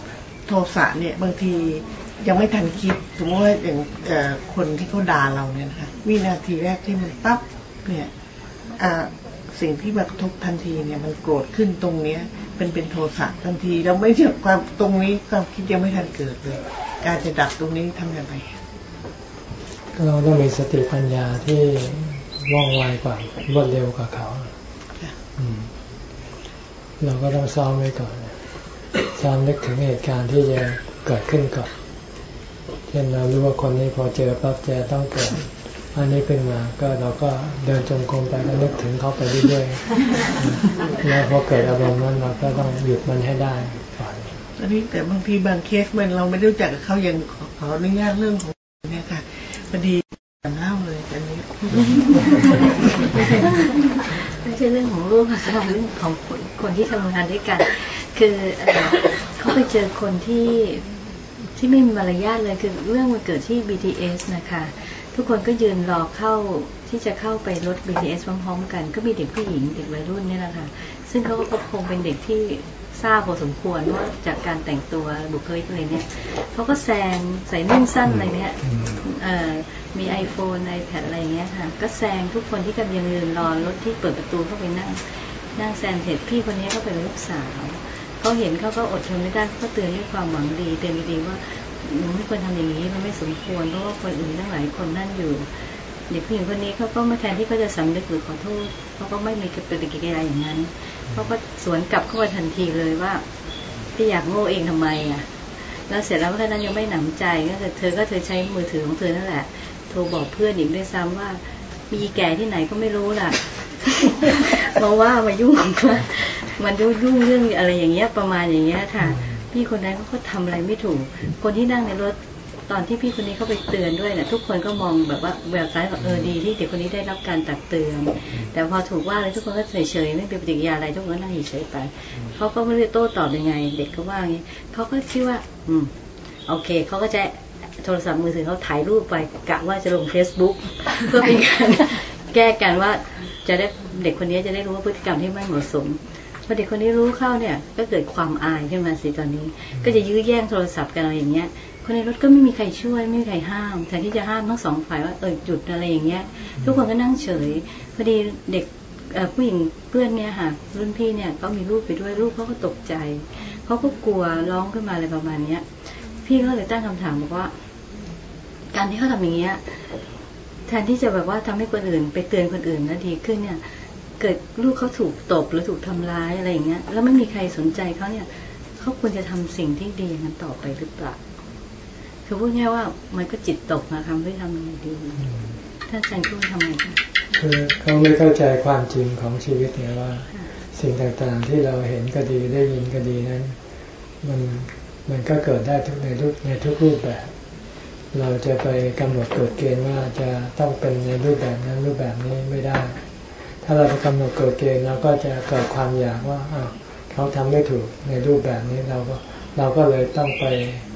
โทสะเนี่ยบางทียังไม่ทันคิดสมมติว่าอย่างคนที่เขาด่าเราเนี่ยนะคะวินาทีแรกที่มันปั๊บเนี่ยสิ่งที่มากระทบทันทีเนี่ยมันโกรธขึ้นตรงเนี้ยเป็นเป็นโทสะทันทีเราไม่เชื่อความตรงนี้ความคิดยังไม่ทันเกิดเลย การจะดับตรงนี้ทำยังไงเราต้องมีสติปัญญาที่ว่องไวกว่ารวดเร็วกว่าเขา เราก็ต้องซ้อมไว้ก่อน ซ้อมนึกถึงเหตุการณ์ที่จะเกิดขึ้นก่อน เช่นเรารู้ว่าคนนี้พอเจอปั๊บจะต้องเกิดอันนี้ขึ้นมา ก็เราก็เดินจงกรมไปก็นึกถึงเขาไปเรื่อยๆ แล้วพอเกิดอารมณ์นั้นเราก็ต้องหยุดมันให้ได้ก่อนอันนี้แต่บางทีบางเคสมันเราไม่รู้จักกับเขายังขออนุญาตเรื่องของเนี่ยค่ะพอดีเล่าเลยอันนี้ ไม่ใช่เรื่องของลูกค่ะสำหรับเรื่องของคนคนที่ทำงานด้วยกัน คือเขาไปเจอคนที่ที่ไม่มีมารยาทเลยคือเรื่องมันเกิดที่ BTS นะคะ ทุกคนก็ยืนรอเข้าที่จะเข้าไปรถ BTS พร้อมๆกัน ก็มีเด็กผู้หญิงเด็กวัยรุ่นนี่แหละค่ะ ซึ่งเขาก็คงเป็นเด็กที่ทราบพอสมควรว่าจากการแต่งตัวบุคลิกอะไรเนี่ยเขาก็แซงใส่นุ่งสั้นอะไรเนี่ย มี iPhone iPad อะไรเงี้ยค่ะ ก็แซงทุกคนที่กำลังยืนรอรถที่เปิดประตูเข้าไปนั่ง นั่งแซงเสร็จพี่คนนี้ก็เป็นลูกสาวเขาเห็นเขาก็อดทนไม่ได้เขาก็เตือนด้วยความหวังดีเตือนดีว่าหนูไม่ควรทำอย่างนี้มันไม่สมควรเพราะว่าคนอื่นทั้งหลายคนนั่นอยู่เด็กผู้หญิงคนนี้เขาก็ม่แทนที่เขาจะสำนึกหรือขอโทษเขาก็ไม่มีปฏิกิริยาอย่างนั้นเขาก็สวนกลับเข้ามาทันทีเลยว่าพี่อยากโง่เองทำไมอะ แล้วเสร็จแล้วแค่นั้นยังไม่หนำใจก็คือเธอก็เธอใช้มือถือของเธอนั่นแหละ โทรบอกเพื่อนอีกด้วยซ้ำว่า มีแก่ที่ไหนก็ไม่รู้ล่ะมาว่ามายุ่งว่ามันยุ่งยุ่งเรื่องอะไรอย่างเงี้ยประมาณอย่างเงี้ยค่ะ พี่คนนั้นเขาก็ทำอะไรไม่ถูก คนที่นั่งในรถ ตอนที่พี่คนนี้เข้าไปเตือนด้วยเนี่ยทุกคนก็มองแบบว่าแบบซ้ายแบบเออดีที่เด็กคนนี้ได้รับการตักเตือน แต่พอถูกว่าเลยทุกคนก็เฉยเฉยไม่เป็นปฏิกิริยาอะไรทุกคนก็นั่งเฉยไปเขาก็ไม่ได้โต้ตอบยังไง เด็กก็ว่าอย่างนี้เขาก็คิดว่า อืมโอเคเขาก็จะโทรศัพท์มือถือเขาถ่ายรูปไปกะว่าจะลงเฟซบุ๊กเพื่อเป็นการแก้กันว่าจะได้เด็กคนนี้จะได้รู้ว่าพฤติกรรมที่ไม่เหมาะสมพอเด็กคนนี้รู้เข้าเนี่ย ก็เกิดความอายขึ้นมาสิตอนนี้ ก็จะยื้อแย่งโทรศัพท์กันอะไรอย่างเงี้ย คนในรถก็ไม่มีใครช่วยไม่มีใครห้ามแทนที่จะห้ามทั้งสองฝ่ายว่าเออหยุดอะไรอย่างเงี้ย ทุกคนก็นั่งเฉยพอดีเด็กผู้หญิงเพื่อนเนี่ยค่ะรุ่นพี่เนี่ยก็มีลูกไปด้วยลูกเขาก็ตกใจเขาก็กลัวร้องขึ้นมาอะไรประมาณเนี้ย พี่ก็เลยตั้งคำถามบอกว่า การที่เขาทำอย่างเงี้ยแทนที่จะแบบว่าทำให้คนอื่น ไปเตือนคนอื่นแล้วดีขึ้นเนี่ย เกิดลูกเขาถูกตบหรือถูกทำร้ายอะไรอย่างเงี้ย แล้วไม่มีใครสนใจเขาเนี่ยเขาควรจะทำสิ่งที่ดีอย่างนั้นต่อไปหรือเปล่า คือพูดง่ายว่ามันก็จิตตกนะคะไม่ทำยังไงดีถ้าอาจารย์พูดทำไงคะคือเขาไม่เข้าใจความจริงของชีวิตเนี่ยว่า สิ่งต่างๆที่เราเห็นก็ดีได้ยินก็ดีนั้น มันมันก็เกิดได้ทุกในรูปในทุกรูปแบบ เราจะไปกำหนดกฎเกณฑ์ว่าจะต้องเป็นในรูปแบบนั้นรูปแบบนี้ไม่ได้ ถ้าเราไปกำหนดกฎเกณฑ์เราก็จะเกิดความอยากว่าอ้าวเขาทำไม่ถูกในรูปแบบนี้เราก็เราก็เลยต้องไป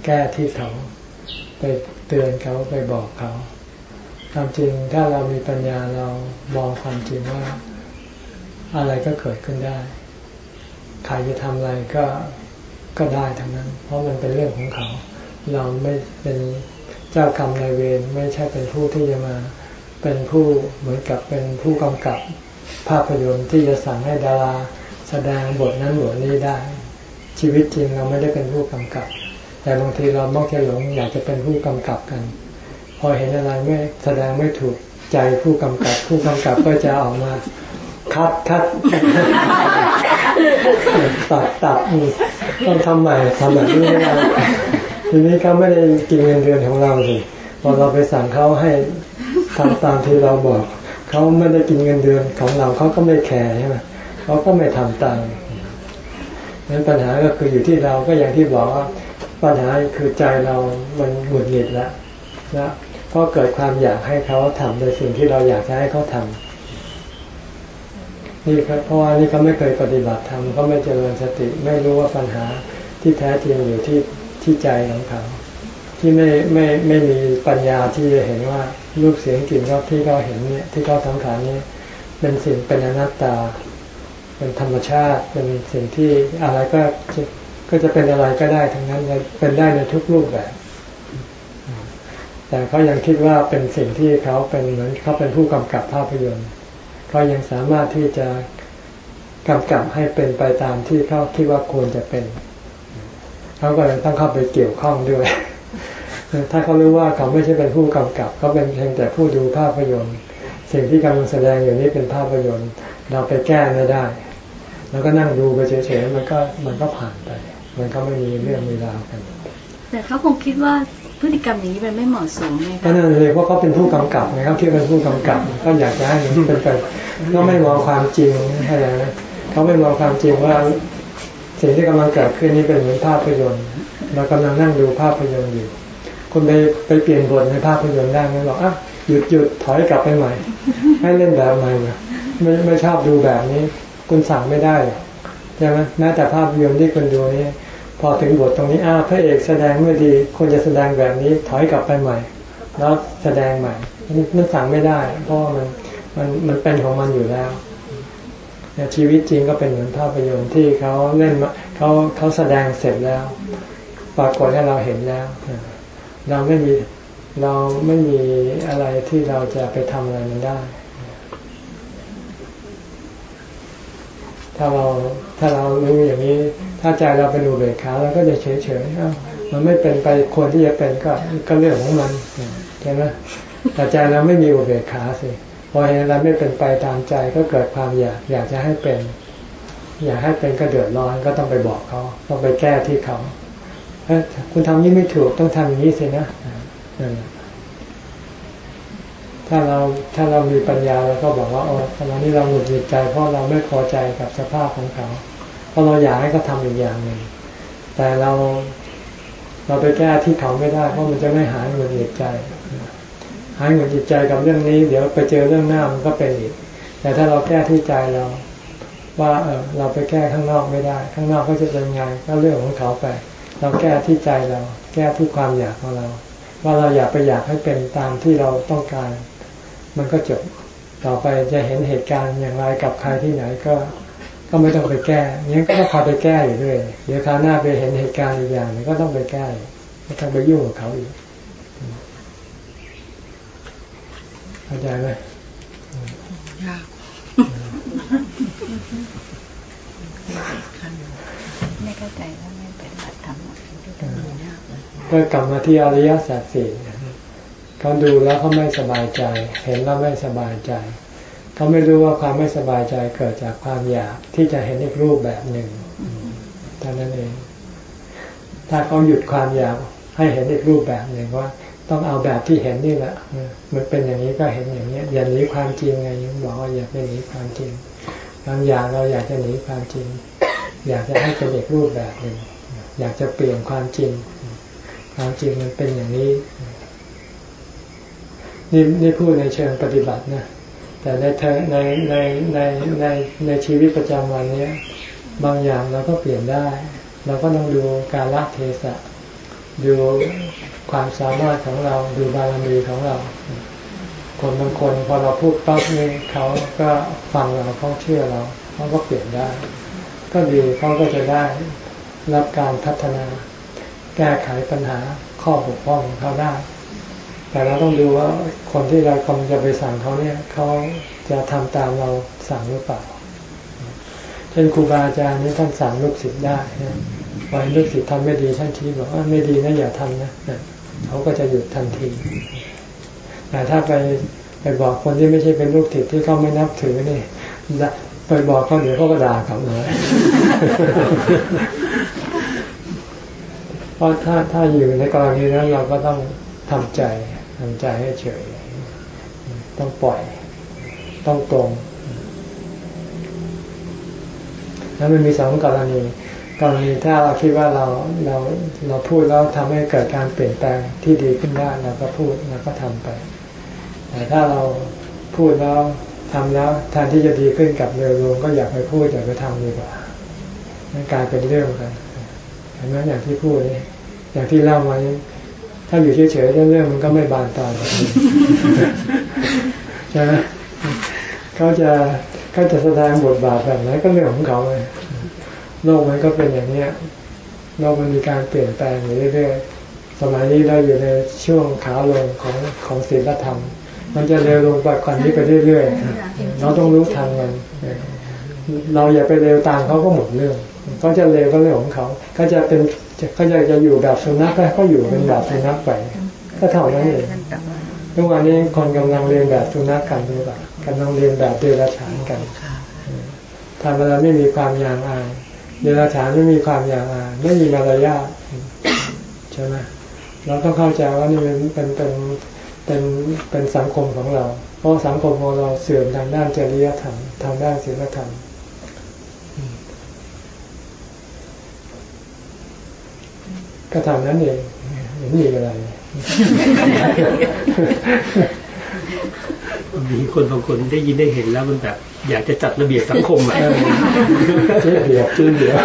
แก้ที่เขา ไปเตือนเขาไปบอกเขาความจริงถ้าเรามีปัญญาเรามองความจริงว่าอะไรก็เกิดขึ้นได้ใครจะทำอะไรก็ก็ได้ทั้งนั้น เพราะมันเป็นเรื่องของเขา เราไม่เป็นเจ้ากรรมนายเวรไม่ใช่เป็นผู้ที่จะมาเป็นผู้เหมือนกับเป็นผู้กำกับภาพยนตร์ที่จะสั่งให้ดาราแสดงบทนั้นบทนี้ได้ ชีวิตจริงเราไม่ได้เป็นผู้กำกับ แต่บางทีเรามักจะหลงอยากจะเป็นผู้กำกับกัน พอเห็นอะไรไม่แสดงไม่ถูกใจผู้กำกับ ผู้กำกับก็จะออกมา คัดคัดตัดตัดต้องทำใหม่ทำแบบนี้ไม่ได้ทีนี้เขาไม่ได้กินเงินเดือนของเราสิพอเราไปสั่งเขาให้ทำตามที่เราบอกเขาไม่ได้กินเงินเดือนของเราเขาก็ไม่แคร์ใช่ไหมเขาก็ไม่ทำตามนั้นปัญหาก็คืออยู่ที่เราก็อย่างที่บอกว่า ปัญหาคือใจเรามันหงุดหงิดแล้วนะเพราะเกิดความอยากให้เขาทำในสิ่งที่เราอยากจะให้เขาทำนี่ครับเพราะว่านี่เขาไม่เคยปฏิบัติธรรมเขาไม่เจริญสติไม่รู้ว่าปัญหาที่แท้จริงอยู่ที่ที่ใจของเขาที่ไม่ไม่ไม่มีปัญญาที่จะเห็นว่ารูปเสียงกลิ่นรสที่เขาเห็นเนี่ยที่เขาสังขารนี้เป็นสิ่งเป็นอนัตตา เป็นธรรมชาติ เป็นสิ่งที่อะไรก็ ก็จะเป็นอะไรก็ได้ทั้งนั้นเป็นได้ในทุกรูปแบบ แต่เขายังคิดว่าเป็นสิ่งที่เขาเป็นเหมือนเขาเป็นผู้กำกับภาพยนตร์เขายังสามารถที่จะกำกับให้เป็นไปตามที่เขาคิดว่าควรจะเป็นเขาก็เลยต้องเข้าไปเกี่ยวข้องด้วย ถ้าเขารู้ว่าเขาไม่ใช่เป็นผู้กำกับเขาเป็นเพียงแต่ผู้ดูภาพยนตร์ สิ่งที่กำลังแสดงอยู่นี้เป็นภาพยนตร์ เราไปแก้ไม่ได้ แล้วก็นั่งดูไปเฉยๆมันก็มันก็ผ่านไป มันก็ไม่มีเรื่องมีราวกัน แต่เขาคงคิดว่าพฤติกรรมอย่างนี้มันไม่เหมาะสมไงก็คะนั่นเลยเพราะเขาเป็นผู้กำกับไงเขาคิดเป็นผู้กำกับก็อยากจะให้มันเป็นไปก็ไม่มองความจริงอะไรนะเขาไม่มองความจริงว่า สิ่งที่กำลังเกิดขึ้นนี้เป็นเหมือนภาพยนตร์เรากำลังนั่งดูภาพยนตร์อยู่คุณไปไปเปลี่ยนบทในภาพยนตร์ได้ไหมบอกอะหยุดหยุดถอยกลับไปใหม่ ให้เล่นแบบใหม่นะไม่ไม่ชอบดูแบบนี้ คุณสั่งไม่ได้หรอกใช่ไหมแม้แต่ภาพยนตร์ที่คุณดูนี่ พอถึงบทตรงนี้อ้าพระเอกแสดงไม่ดีควรจะแสดงแบบนี้ถอยกลับไปใหม่ แล้วแสดงใหม่มันสั่งไม่ได้ เพราะมันมันมันเป็นของมันอยู่แล้วแต่ชีวิตจริงก็เป็นเหมือนภาพยนตร์ที่เขาเล่นเขาเขาแสดงเสร็จแล้ว ปรากฏให้เราเห็นแล้ว เราไม่มีเราไม่มีอะไรที่เราจะไปทำอะไรมันได้ ถ้าเรา ถ้าเรารู้อย่างนี้ ถ้าใจเราเป็นอุเบกขาเราก็จะเฉยเฉยๆมันไม่เป็นไปควรที่จะเป็นก็ก็เรื่องของมันใช่ไหมแต่ใจเราไม่มีอุเบกขาสิพอเห็นเราไม่เป็นไปตามใจก็เกิดความอยาก อยากจะให้เป็น อยากให้เป็นก็เดือดร้อนก็ต้องไปบอกเขา ต้องไปแก้ที่เขาเอ้ยคุณทำนี้ไม่ถูกต้องทำอย่างนี้สินะนั่นแหละ ถ้าเราถ้าเรามีปัญญาเราก็บอกว่าโอ้ตอนนี้เราหงุดหงิดใจ เพราะเราไม่พอใจกับสภาพของเขา เพราะเราอยากให้เขาทำอีกอย่างหนึ่งแต่เราเราไปแก้ที่เขาไม่ได้ เพราะมันจะไม่หายหงุดหงิดใจ หายหงุดหงิดใจกับเรื่องนี้ เดี๋ยวไปเจอเรื่องหน้ามันก็เป็นอีก แต่ถ้าเราแก้ที่ใจเราว่าเออเราไปแก้ข้างนอกไม่ได้ ข้างนอกก็จะเป็นไงก็เรื่องของเขาไป เราแก้ที่ใจเรา แก้ที่ความอยากของเรา ว่าเราอยากไปอยากให้เป็นตามที่เราต้องการ มันก็จบต่อไปจะเห็นเหตุการณ์อย่างไรกับใครที่ไหนก็ก็ไม่ต้องไปแก้งั้นก็ต้องคอยไปแก้อยู่เรื่อยเดี๋ยวคราวหน้าไปเห็นเหตุการณ์อีกอย่างหนึงก็ต้องไปแก้ไม่ต้องไปยุ่งกับเขาอีกเข้าใจไหมยากขั้นไม่เข้าใจว่าไม่ปฏิบัติธรรมก็กลับมาที่อริยสัจสี่ เขาดูแล้วเขาไม่สบายใจ เห็นแล้วไม่สบายใจ เขาไม่รู้ว่าความไม่สบายใจเกิดจากความอยากที่จะเห็นอีกรูปแบบหนึ่งเท่านั้นเอง ถ้าเขาหยุดความอยากให้เห็นอีกรูปแบบหนึ่งว่าต้องเอาแบบที่เห็นนี่แหละมันเป็นอย่างนี้ก็เห็นอย่างนี้อย่าหนีความจริงไงยังบอกว่าอย่าไปหนีความจริงบางอย่างเราอยากจะหนีความจริง อยากจะให้เป็นอีกรูปแบบหนึ่งอยากจะเปลี่ยนความจริง ความจริงมันเป็นอย่างนี้ นี่นี่พูดในเชิงปฏิบัตินะแต่ในในในในในในชีวิตประจำวันนี้บางอย่างเราก็เปลี่ยนได้ เราก็ต้องดูการละเทศะดูความสามารถของเราดูบารมีของเรา คนบางคนพอเราพูดปั๊บนี่เขาก็ฟังเราเขาเชื่อเราเขาก็เปลี่ยนได้ ก็ดีเขาก็จะได้รับการพัฒนา แก้ไขปัญหาข้อบกพร่องของเขาได้ แต่เราต้องดูว่าคนที่เราคงจะไปสั่งเขาเนี่ยเขาจะทำตามเราสั่งหรือเปล่า เช่นครูบาอาจารย์นี่ท่านสั่งลูกศิษย์ได้นะพอลูกศิษย์ทำไม่ดีท่านชี้บอกว่าไม่ดีนะอย่าทำนะเขาก็จะหยุดทันทีแต่ถ้าไปไปบอกคนที่ไม่ใช่เป็นลูกศิษย์ที่เขาไม่นับถือนี่ไปบอกเขาเดี๋ยวเขาก็ด่ากลับเลยเพราะถ้าถ้าอยู่ในกรณีนั้นเราก็ต้องทำใจ ทำใจให้เฉย ต้องปล่อย ต้องตรง แล้วมันมีสองกรณีกรณีถ้าเราคิดว่าเราเราเราพูดแล้วทำให้เกิดการเปลี่ยนแปลงที่ดีขึ้นได้เราก็พูดเราก็ทำไป แต่ถ้าเราพูดแล้วทำแล้วแทนที่จะดีขึ้นกับเร็วลงก็อยากไปพูดอยากไปทำดีกว่านั่นกลายเป็นเรื่องกันเห็นไหมอย่างที่พูดนี่อย่างที่เล่ามา ถ้าอยู่เฉยๆเรื่องมันก็ไม่บานตายใช่ไหมเขาจะเขาจะแสดงบทบาทแบบไหนก็เรื่องของเขาเลยโลกมันก็เป็นอย่างเนี้ยโลกมันมีการเปลี่ยนแปลงอยู่เรื่อยๆสมัยนี้เราอยู่ในช่วงขาลงของของศีลธรรม มันจะเร็วลงไปกว่านี้ไปเรื่อยๆเราต้องรู้ทันมันเราอย่าไปเร็วตามเขาก็หมดเรื่องเขาจะเร็วก็เรื่องของเขาเขาจะเป็น เขาอยากจะอยู่แบบสุนัขก็อยู่เป็นแบบสุนัขไป ก็เท่านั้นเองทุกวันนี้คนกำลังเรียนแบบสุนัขกันหรือเปล่ากำลังเรียนแบบเดรัจฉานกันทำอะไรไม่มีความยางอายเดรัจฉานไม่มีความยางอายไม่มีมารยาทใช่ไหมเราต้องเข้าใจว่านี่เป็นเป็นเป็นเป็นเป็นสังคมของเรา เพราะสังคมของเราเสื่อมทางด้านจริยธรรมทางด้านศีลธรรม ก็ทำนั้นเองไม่มีอะไรมีคนบางคนได้ยินได้เห็นแล้วมันแบบ อยากจะจัดระเบียบสังคมอะเชื่อเดียวชื่อเดียว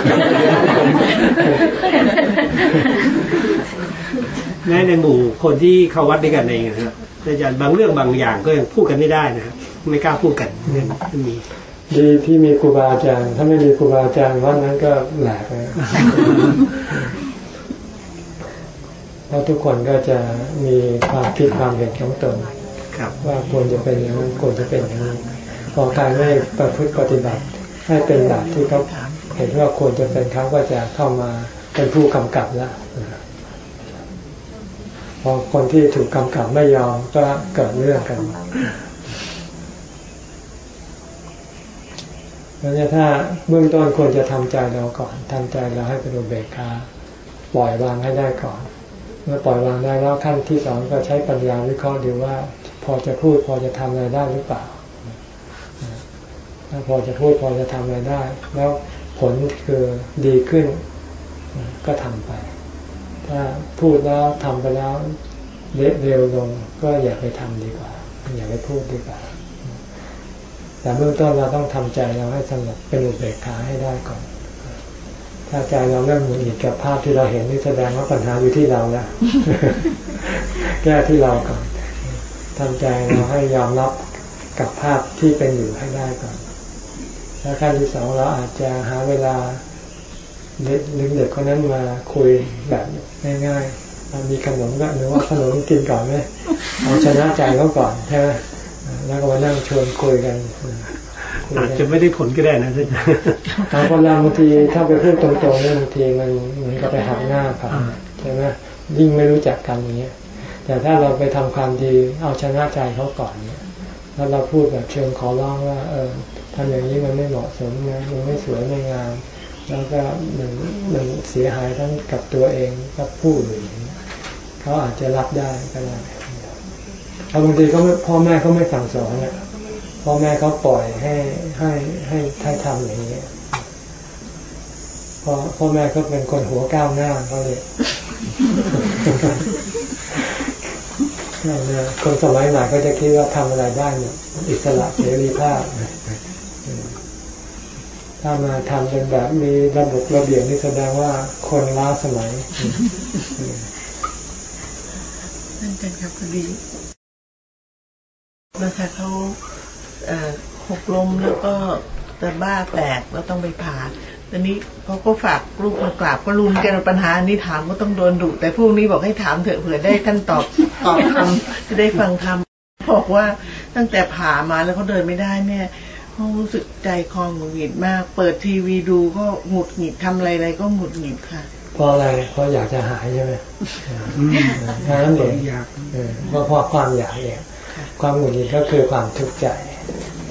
แม้ในหมู่คนที่เข้าวัดด้วยกันเองนะครับอาจารย์บางเรื่องบางอย่างก็ยังพูดกันไม่ได้นะครับไม่กล้าพูดกันเนี่ยมีดีที่มีครูบาอาจารย์ ถ้าไม่มีครูบาอาจารย์วัดนั้นก็แหลกเลย เพราะทุกคนก็จะมีความคิดความเห็นของตนว่าควรจะเป็นอย่างนั้นควรจะเป็นอย่างนี้พอการไม่ประพฤติปฏิบัติ ให้เป็นแบบที่เขาเห็นว่าควรจะเป็นเขาก็จะเข้ามาเป็นผู้กำกับแล้วพอคนที่ถูกกำกับไม่ยอมก็เกิดเรื่องกันเพราะฉะนั้นถ้าเบื้องต้นควรจะทำใจเราก่อนทำใจเราให้เป็นอุเบกขาปล่อยวางให้ได้ก่อน เมื่อปล่อยวางได้แล้วขั้นที่สองก็ใช้ปัญญาวิเคราะห์ดูว่า พอจะพูดพอจะทำอะไรได้หรือเปล่าถ้าพอจะพูดพอจะทำอะไรได้ แล้วผลคือดีขึ้นก็ทำไป ถ้าพูดแล้วทำไปแล้วเร็วลงก็อย่าไปทำดีกว่า อย่าไปพูดดีกว่าแต่เบื้องต้นเราต้องทำใจเราให้สงบเป็นอุเบกขาให้ได้ก่อน ถ้าใจเราเริ่มหงุดหงิดกับภาพที่เราเห็นนี่แสดงว่าปัญหาอยู่ที่เราแล้วแก้ที่เราก่อนทำใจเราให้ยอมรับกับภาพที่เป็นอยู่ให้ได้ก่อนแล้วขั้นที่สองเราอาจจะหาเวลาเด็กเด็กคนนั้นมาคุยแบบง่ายๆมีขนมก็หรือว่าขนมกินก่อนไหมเอาชนะใจเขาก่อนใช่ไหมแล้วก็มานั่งชวนคุยกัน อาจจะไม่ได้ผลก็ได้นะท่านทางคนเราบางทีถ้าไปพูดตรงๆเนี่ยบางทีมันเหมือนกับไปหักหน้าเขาใช่ไหมยิ่งไม่รู้จักกันอย่างเงี้ยแต่ถ้าเราไปทำความดีเอาชนะใจเขาก่อนเนี่ยแล้วเราพูดแบบเชิงขอร้องว่า เออทำอย่างนี้มันไม่เหมาะสมนะมันไม่สวยไม่งามแล้วก็มันมันเสียหายทั้งกับตัวเองกับผู้อื่นอย่างเงี้ยเขาอาจจะรับได้ก็ได้เพราะบางทีเขาไม่พ่อแม่เขาไม่สั่งสอนเนี่ย พ่อแม่เขาปล่อยให้ให้ให้ให้ทำอย่างนี้ยพอพ่อแม่ก็เป็นคนหัวก้าวหน้าเขาเลยก้าวหน้าคนสมัยใหม่ก็จะคิดว่าทำอะไรได้เนี่ยอิสระเสรีภาพถ้ามาทำเป็นแบบมีระบบระเบียบนี่แสดงว่าคนล้าสมัยนั่นกันครับพอดีนะคะเขาเอ่อ หกล้มแล้วก็ตะบ้าแตกแล้วต้องไปผ่าตอนนี้เขาก็ฝากลูกมากราบก็รุนกันปัญหานี้ถามก็ต้องโดนดุแต่พวกนี้บอกให้ถามเถอะเผื่อได้ท่านตอบตอบคำจะได้ฟังคำบอกว่าตั้งแต่ผ่ามาแล้วเขาเดินไม่ได้เนี่ยเขารู้สึกใจคอหงุดหงิดมาก เปิดทีวีดูก็หงุดหงิดทำอะไรอะไรก็หงุดหงิดค่ะเพราะอะไรเพราะอยากจะหายใช่ไหมอืมแค่นั้นเองอยากเออเพราะเพราะความอยากเองความหงุดหงิดก็คือความทุกข์ใจ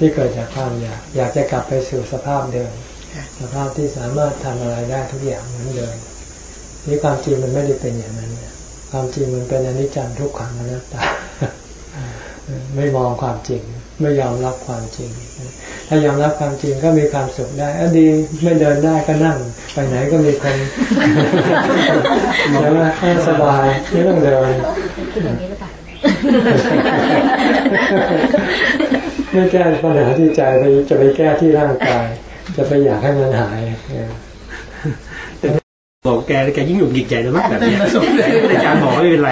ที่เกิดจากความอยาก อยากจะกลับไปสู่สภาพเดิมค่ะสภาพที่สามารถทำอะไรได้ทุกอย่างเหมือนเดิมนี่ความจริงมันไม่ได้เป็นอย่างนั้นเนี่ยความจริงมันเป็นอนิจจังทุกขังอนัตตา ไม่มองความจริง ไม่ยอมรับความจริง ถ้ายอมรับความจริงก็มีความสุขได้อะดีไม่เดินได้ก็นั่ง ไปไหนก็มีคนใช่ไหมให้สบายไม่ต้องเดินคิดอย่างนี้หรือเปล่า ไม่แก้ปัญหาที่ใจไปจะไปแก้ที่ร่างกาย จะไปอยากให้มันหายเออบอกแกแกยิ่งหยุดหงิดใจนะมั้งแบบเนี้ยอาจารย์บอกว่าไม่เป็นไร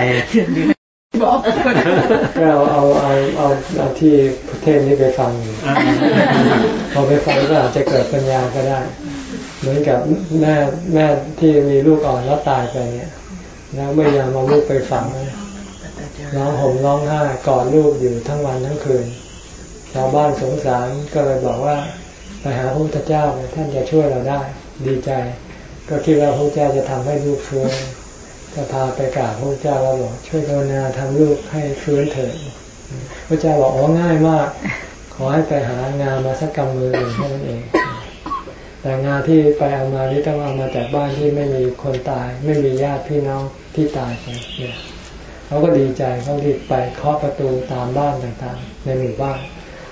บอกก็เอาเอาเอาเอาเอาที่ประเทศนี้ไปฟังอ่าพอไปฟังก็อาจจะเกิดปัญญาก็ได้ เหมือนกับแม่แม่ที่มีลูกอ่อนแล้วตายไปเนี่ยแล้วไม่ยอมเอาลูกไปฝังร้องห่มร้องไห้กอดลูกอยู่ทั้งวันทั้งคืน ชาวบ้านสงสารก็เลยบอกว่าไปหาพระพุทธเจ้าเลยท่านจะช่วยเราได้ ดีใจ ก็คิดว่าพระพุทธเจ้าจะทำให้ลูกฟื้นก็พาไปกราบพระพุทธเจ้าแล้วบอกช่วยกรุณาทำลูกให้ฟื้นเถิดพระเจ้าบอกอ๋อง่ายมาก ขอให้ไปหางานมาสักกำมือหนึ่งแค่นั้นเอง แต่งานที่ไปเอามานี่ต้องเอามาจากบ้านที่ไม่มีคนตาย ไม่มีญาติพี่น้องที่ตายไปเนี่ยเขาก็ดีใจเขารีบไปเคาะประตูตามบ้านต่างๆ ในหมู่บ้าน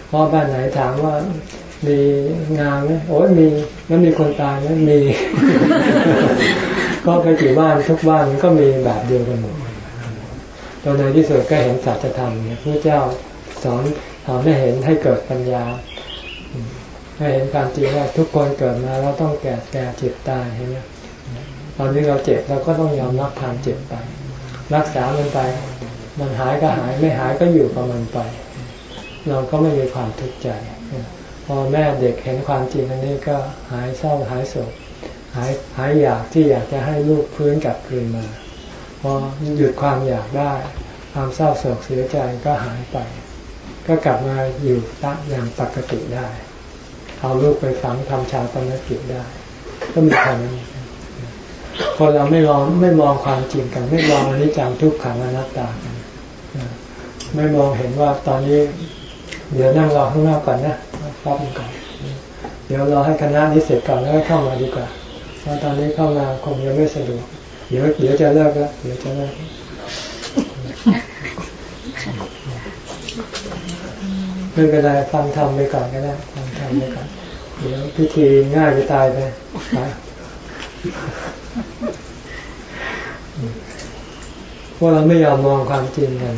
เคาะบ้านไหนถามว่ามีงานไหมโอ้ยมีแล้วมีคนตายไหมมี ก็ไปกี่บ้านทุกบ้านมันก็มีแบบเดียวกันหมดตอนในที่สุดก็เห็นสัจธรรมเนี่ยพระเจ้าสอนทำให้เห็นให้เกิดปัญญาให้เห็นความจริงว่าทุกคนเกิดมาแล้วต้องแก่แก่เจ็บตายเห็นไหมตอนนี้เราเจ็บเราก็ต้องยอมรับความเจ็บไป รักษามันไป มันหายก็หายไม่หายก็อยู่กับมันไป เราก็ไม่มีความทุกข์ใจ พอแม่เด็กเห็นความจริงอันนี้ก็หายเศร้าหายโศกหายหายอยากที่อยากจะให้ลูกพื้นกลับคืนมา พอหยุดความอยากได้ ความเศร้าโศกเสียใจก็หายไป ก็กลับมาอยู่ตั้งอย่างปกติได้ เอาลูกไปฝังทำชาปนกิจได้ ก็มีความนี้คนเราไม่มองไม่มองความจริงกัน ไม่มองอนิจจังทุกขังอนัตตากันไม่มองเห็นว่าตอนนี้ เดี๋ยวนั่งรอข้างนอกก่อนนะฟับก่อนเดี๋ยวรอให้คณะนี้เสร็จก่อนแล้วเข้ามาดีกว่าเพราะตอนนี้เข้ามาคงยังไม่สะดวกเดี๋ยวเดี๋ยวจะเลิกแล้วเดี๋ยวจะเลิกไม่เป็นไรฟังทำไปก่อนก็ได้ฟังทำไปก่อนเดี๋ยวพิธีง่ายไปตายไปพวกเราไม่ยอมมองความจริงกัน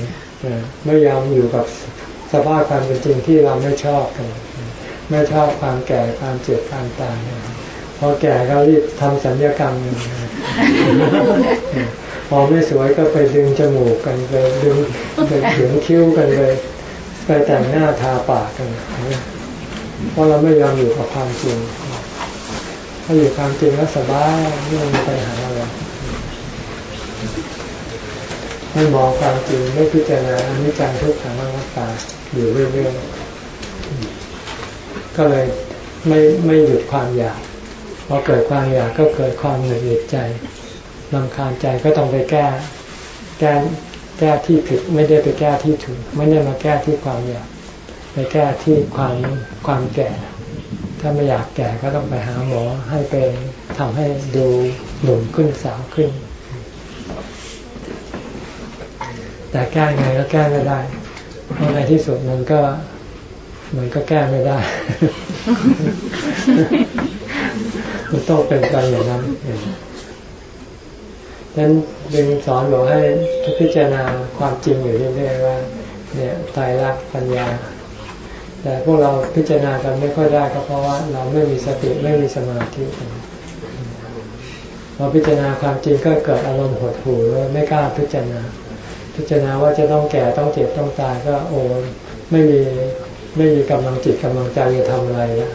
ไม่ยอมอยู่กับ สภาพความเป็นจริงที่เราไม่ชอบกัน ไม่ชอบความแก่ความเจ็บความตายพอแก่ก็รีบทำสัญญกรรมกันพอไม่สวยก็ไปดึงจมูกกันไปดึงไปถึงคิ้วกันเลยไปแต่งหน้าทาปากกันเพราะเราไม่ยอมอยู่กับความจริง ถ้าอยู่ความจริงแล้วสบายไม่มีปัญหาอะไร ไม่มองความจริงไม่พิจารณาอนิจจังทุกขังอนัตตาอยู่เรื่อยๆก็เลยไม่ไม่หยุดความอยากพอเกิดความอยากก็เกิดความหงุดหงิดใจลำคาญใจก็ต้องไปแก้แก้แก้ที่ผิดไม่ได้ไปแก้ที่ถูกไม่ได้มาแก้ที่ความอยาก ไปแก้ที่ความความแก่ ถ้าไม่อยากแก่ก็ต้องไปหาหมอให้ไปทำให้ดูหนุ่มขึ้นสาวขึ้น แต่แก้ไงก็แก้ไม่ได้ เพราะในที่สุดมันก็มันก็แก้ไม่ได้ มันต้องเป็นไปอย่างนั้นดังนั้นดึงสอนบอกให้พิจารณาความจริงอยู่เรื่อยๆว่า เนี่ยตายรักปัญญา แต่พวกเราพิจารณากันไม่ค่อยได้ก็เพราะว่า เราไม่มีสติไม่มีสมาธิเราพิจารณาความจริงก็เกิดอารมณ์หดหู่ไม่กล้าพิจารณา พิจารณาว่าจะต้องแก่ต้องเจ็บต้องตายก็โอ้ไม่มีไม่มีกำลังจิตกำลังใจจะทำอะไรแล้ว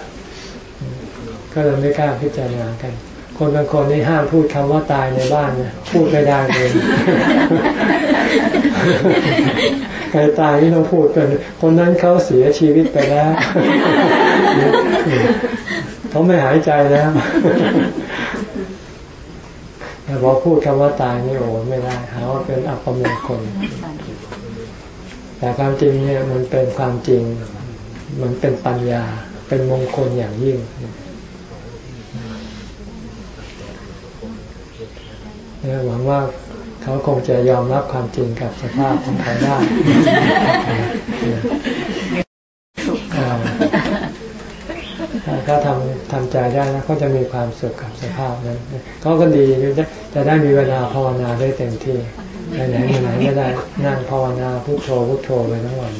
ก็เลยไม่กล้าพิจารณากัน คนบางคนนี่ห้ามพูดคำว่าตายในบ้านนะพูดไม่ได้เลยใครตายนี่ต้องพูดกัน คนนั้นเขาเสียชีวิตไปแล้วเขาไม่หายใจแล้ว แต่พอพูดคำว่าตายนี่โอ้ไม่ได้หาว่าเป็นอัปมงคล แต่ความจริงเนี่ยมันเป็นความจริง มันเป็นปัญญา เป็นมงคลอย่างยิ่งหวังว่าเขาคงจะยอมรับความจริงกับสภาพของเขาได้ถ้าเขาทำทำใจได้นะเขาจะมีความสุขกับสภาพนั้นเขาก็ดีจะได้มีเวลาภาวนาได้เต็มที่ไปไหนมาไหนก็ได้นั่งภาวนาพุทโธพุทโธไปทั้งวัน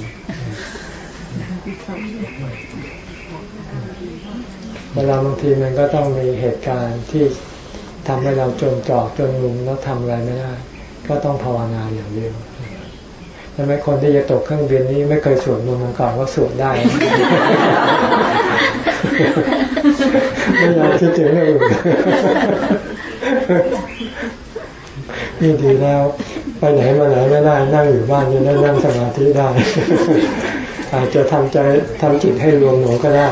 เวลาบางทีมันก็ต้องมีเหตุการณ์ที่ทำให้เราจนจอกจนมุมแล้วทำอะไรไม่ได้ ก็ต้องภาวนาอย่างเดียวทำไมคนที่จะตกเครื่องบินนี้ไม่เคยสวดมนต์มาก่อนก็สวดได้ ไม่อยากคิดถึงเรื่องอื่นนี่ดีแล้ว ไปไหนมาไหนไม่ได้นั่งอยู่บ้านยังได้นั่งสมาธิได้ อาจจะทำใจทำจิตให้รวมหนูก็ได้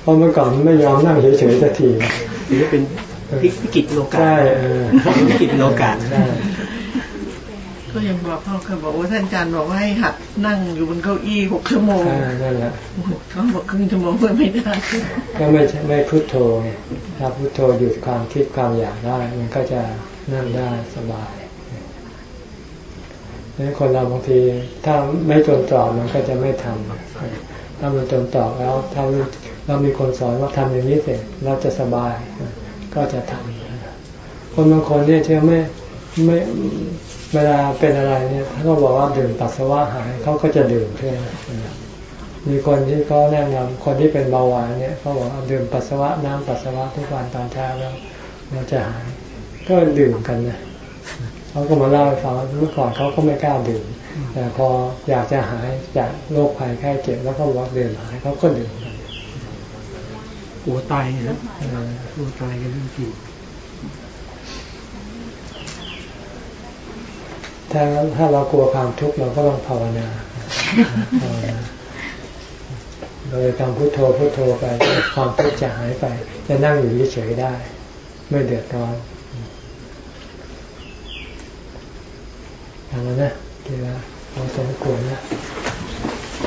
เพราะเมื่อก่อนไม่ยอมนั่งเฉยๆสักทีหรือเป็นพิกิจโลกาใช่พิกิจโลกาใช่ ก็ยังบอกพ่อเคยบอกว่าท่านอาจารย์บอกว่าให้หัดนั่งอยู่บนเก้าอี้หกชั่วโมงนั่นแหละเขาบอกครึ่งชั่วโมงเพื่อไม่ได้ก็ไม่ไม่พุทโธถ้าพุทโธหยุดความคิดความอยากได้ มันก็จะนั่งได้สบายนี่คนเราบางทีถ้าไม่จนตรอกมันก็จะไม่ทำถ้ามันจนตรอกแล้วถ้าเรามีคนสอนว่าทำอย่างนี้เสร็จเราจะสบายก็จะทำคนบางคนเนี่ยเชื่อไม่ไม่ เวลาเป็นอะไรเนี่ยถ้าเขาบอกว่าดื่มปัสสาวะหายเขาก็จะดื่มใช่ไหมมีคนที่เขาแนะนำคนที่เป็นเบาหวานเนี่ยเขาบอกว่าดื่มปัสสาวะน้ำปัสสาวะทุกวันตอนเช้าแล้วมันจะหายก็ดื่มกันนะเขาก็มาเล่าให้ฟังเมื่อก่อนเขาก็ไม่กล้าดื่มแต่พออยากจะหายจากโรคภัยไข้เจ็บแล้วก็บอกดื่มหายเขาก็ดื่มกันหัวตายนะหัวตายกันจริง ถ้าถ้าเรากลัวความทุกข์เราก็ต้องภาวนาโดยทำพุโทโธพุโทโธไปความทุกข์จะหายไป จะนั่งอยู่เฉยได้ ไม่เดือดร้อนทำแล้วนะทีละเราสมควรนะ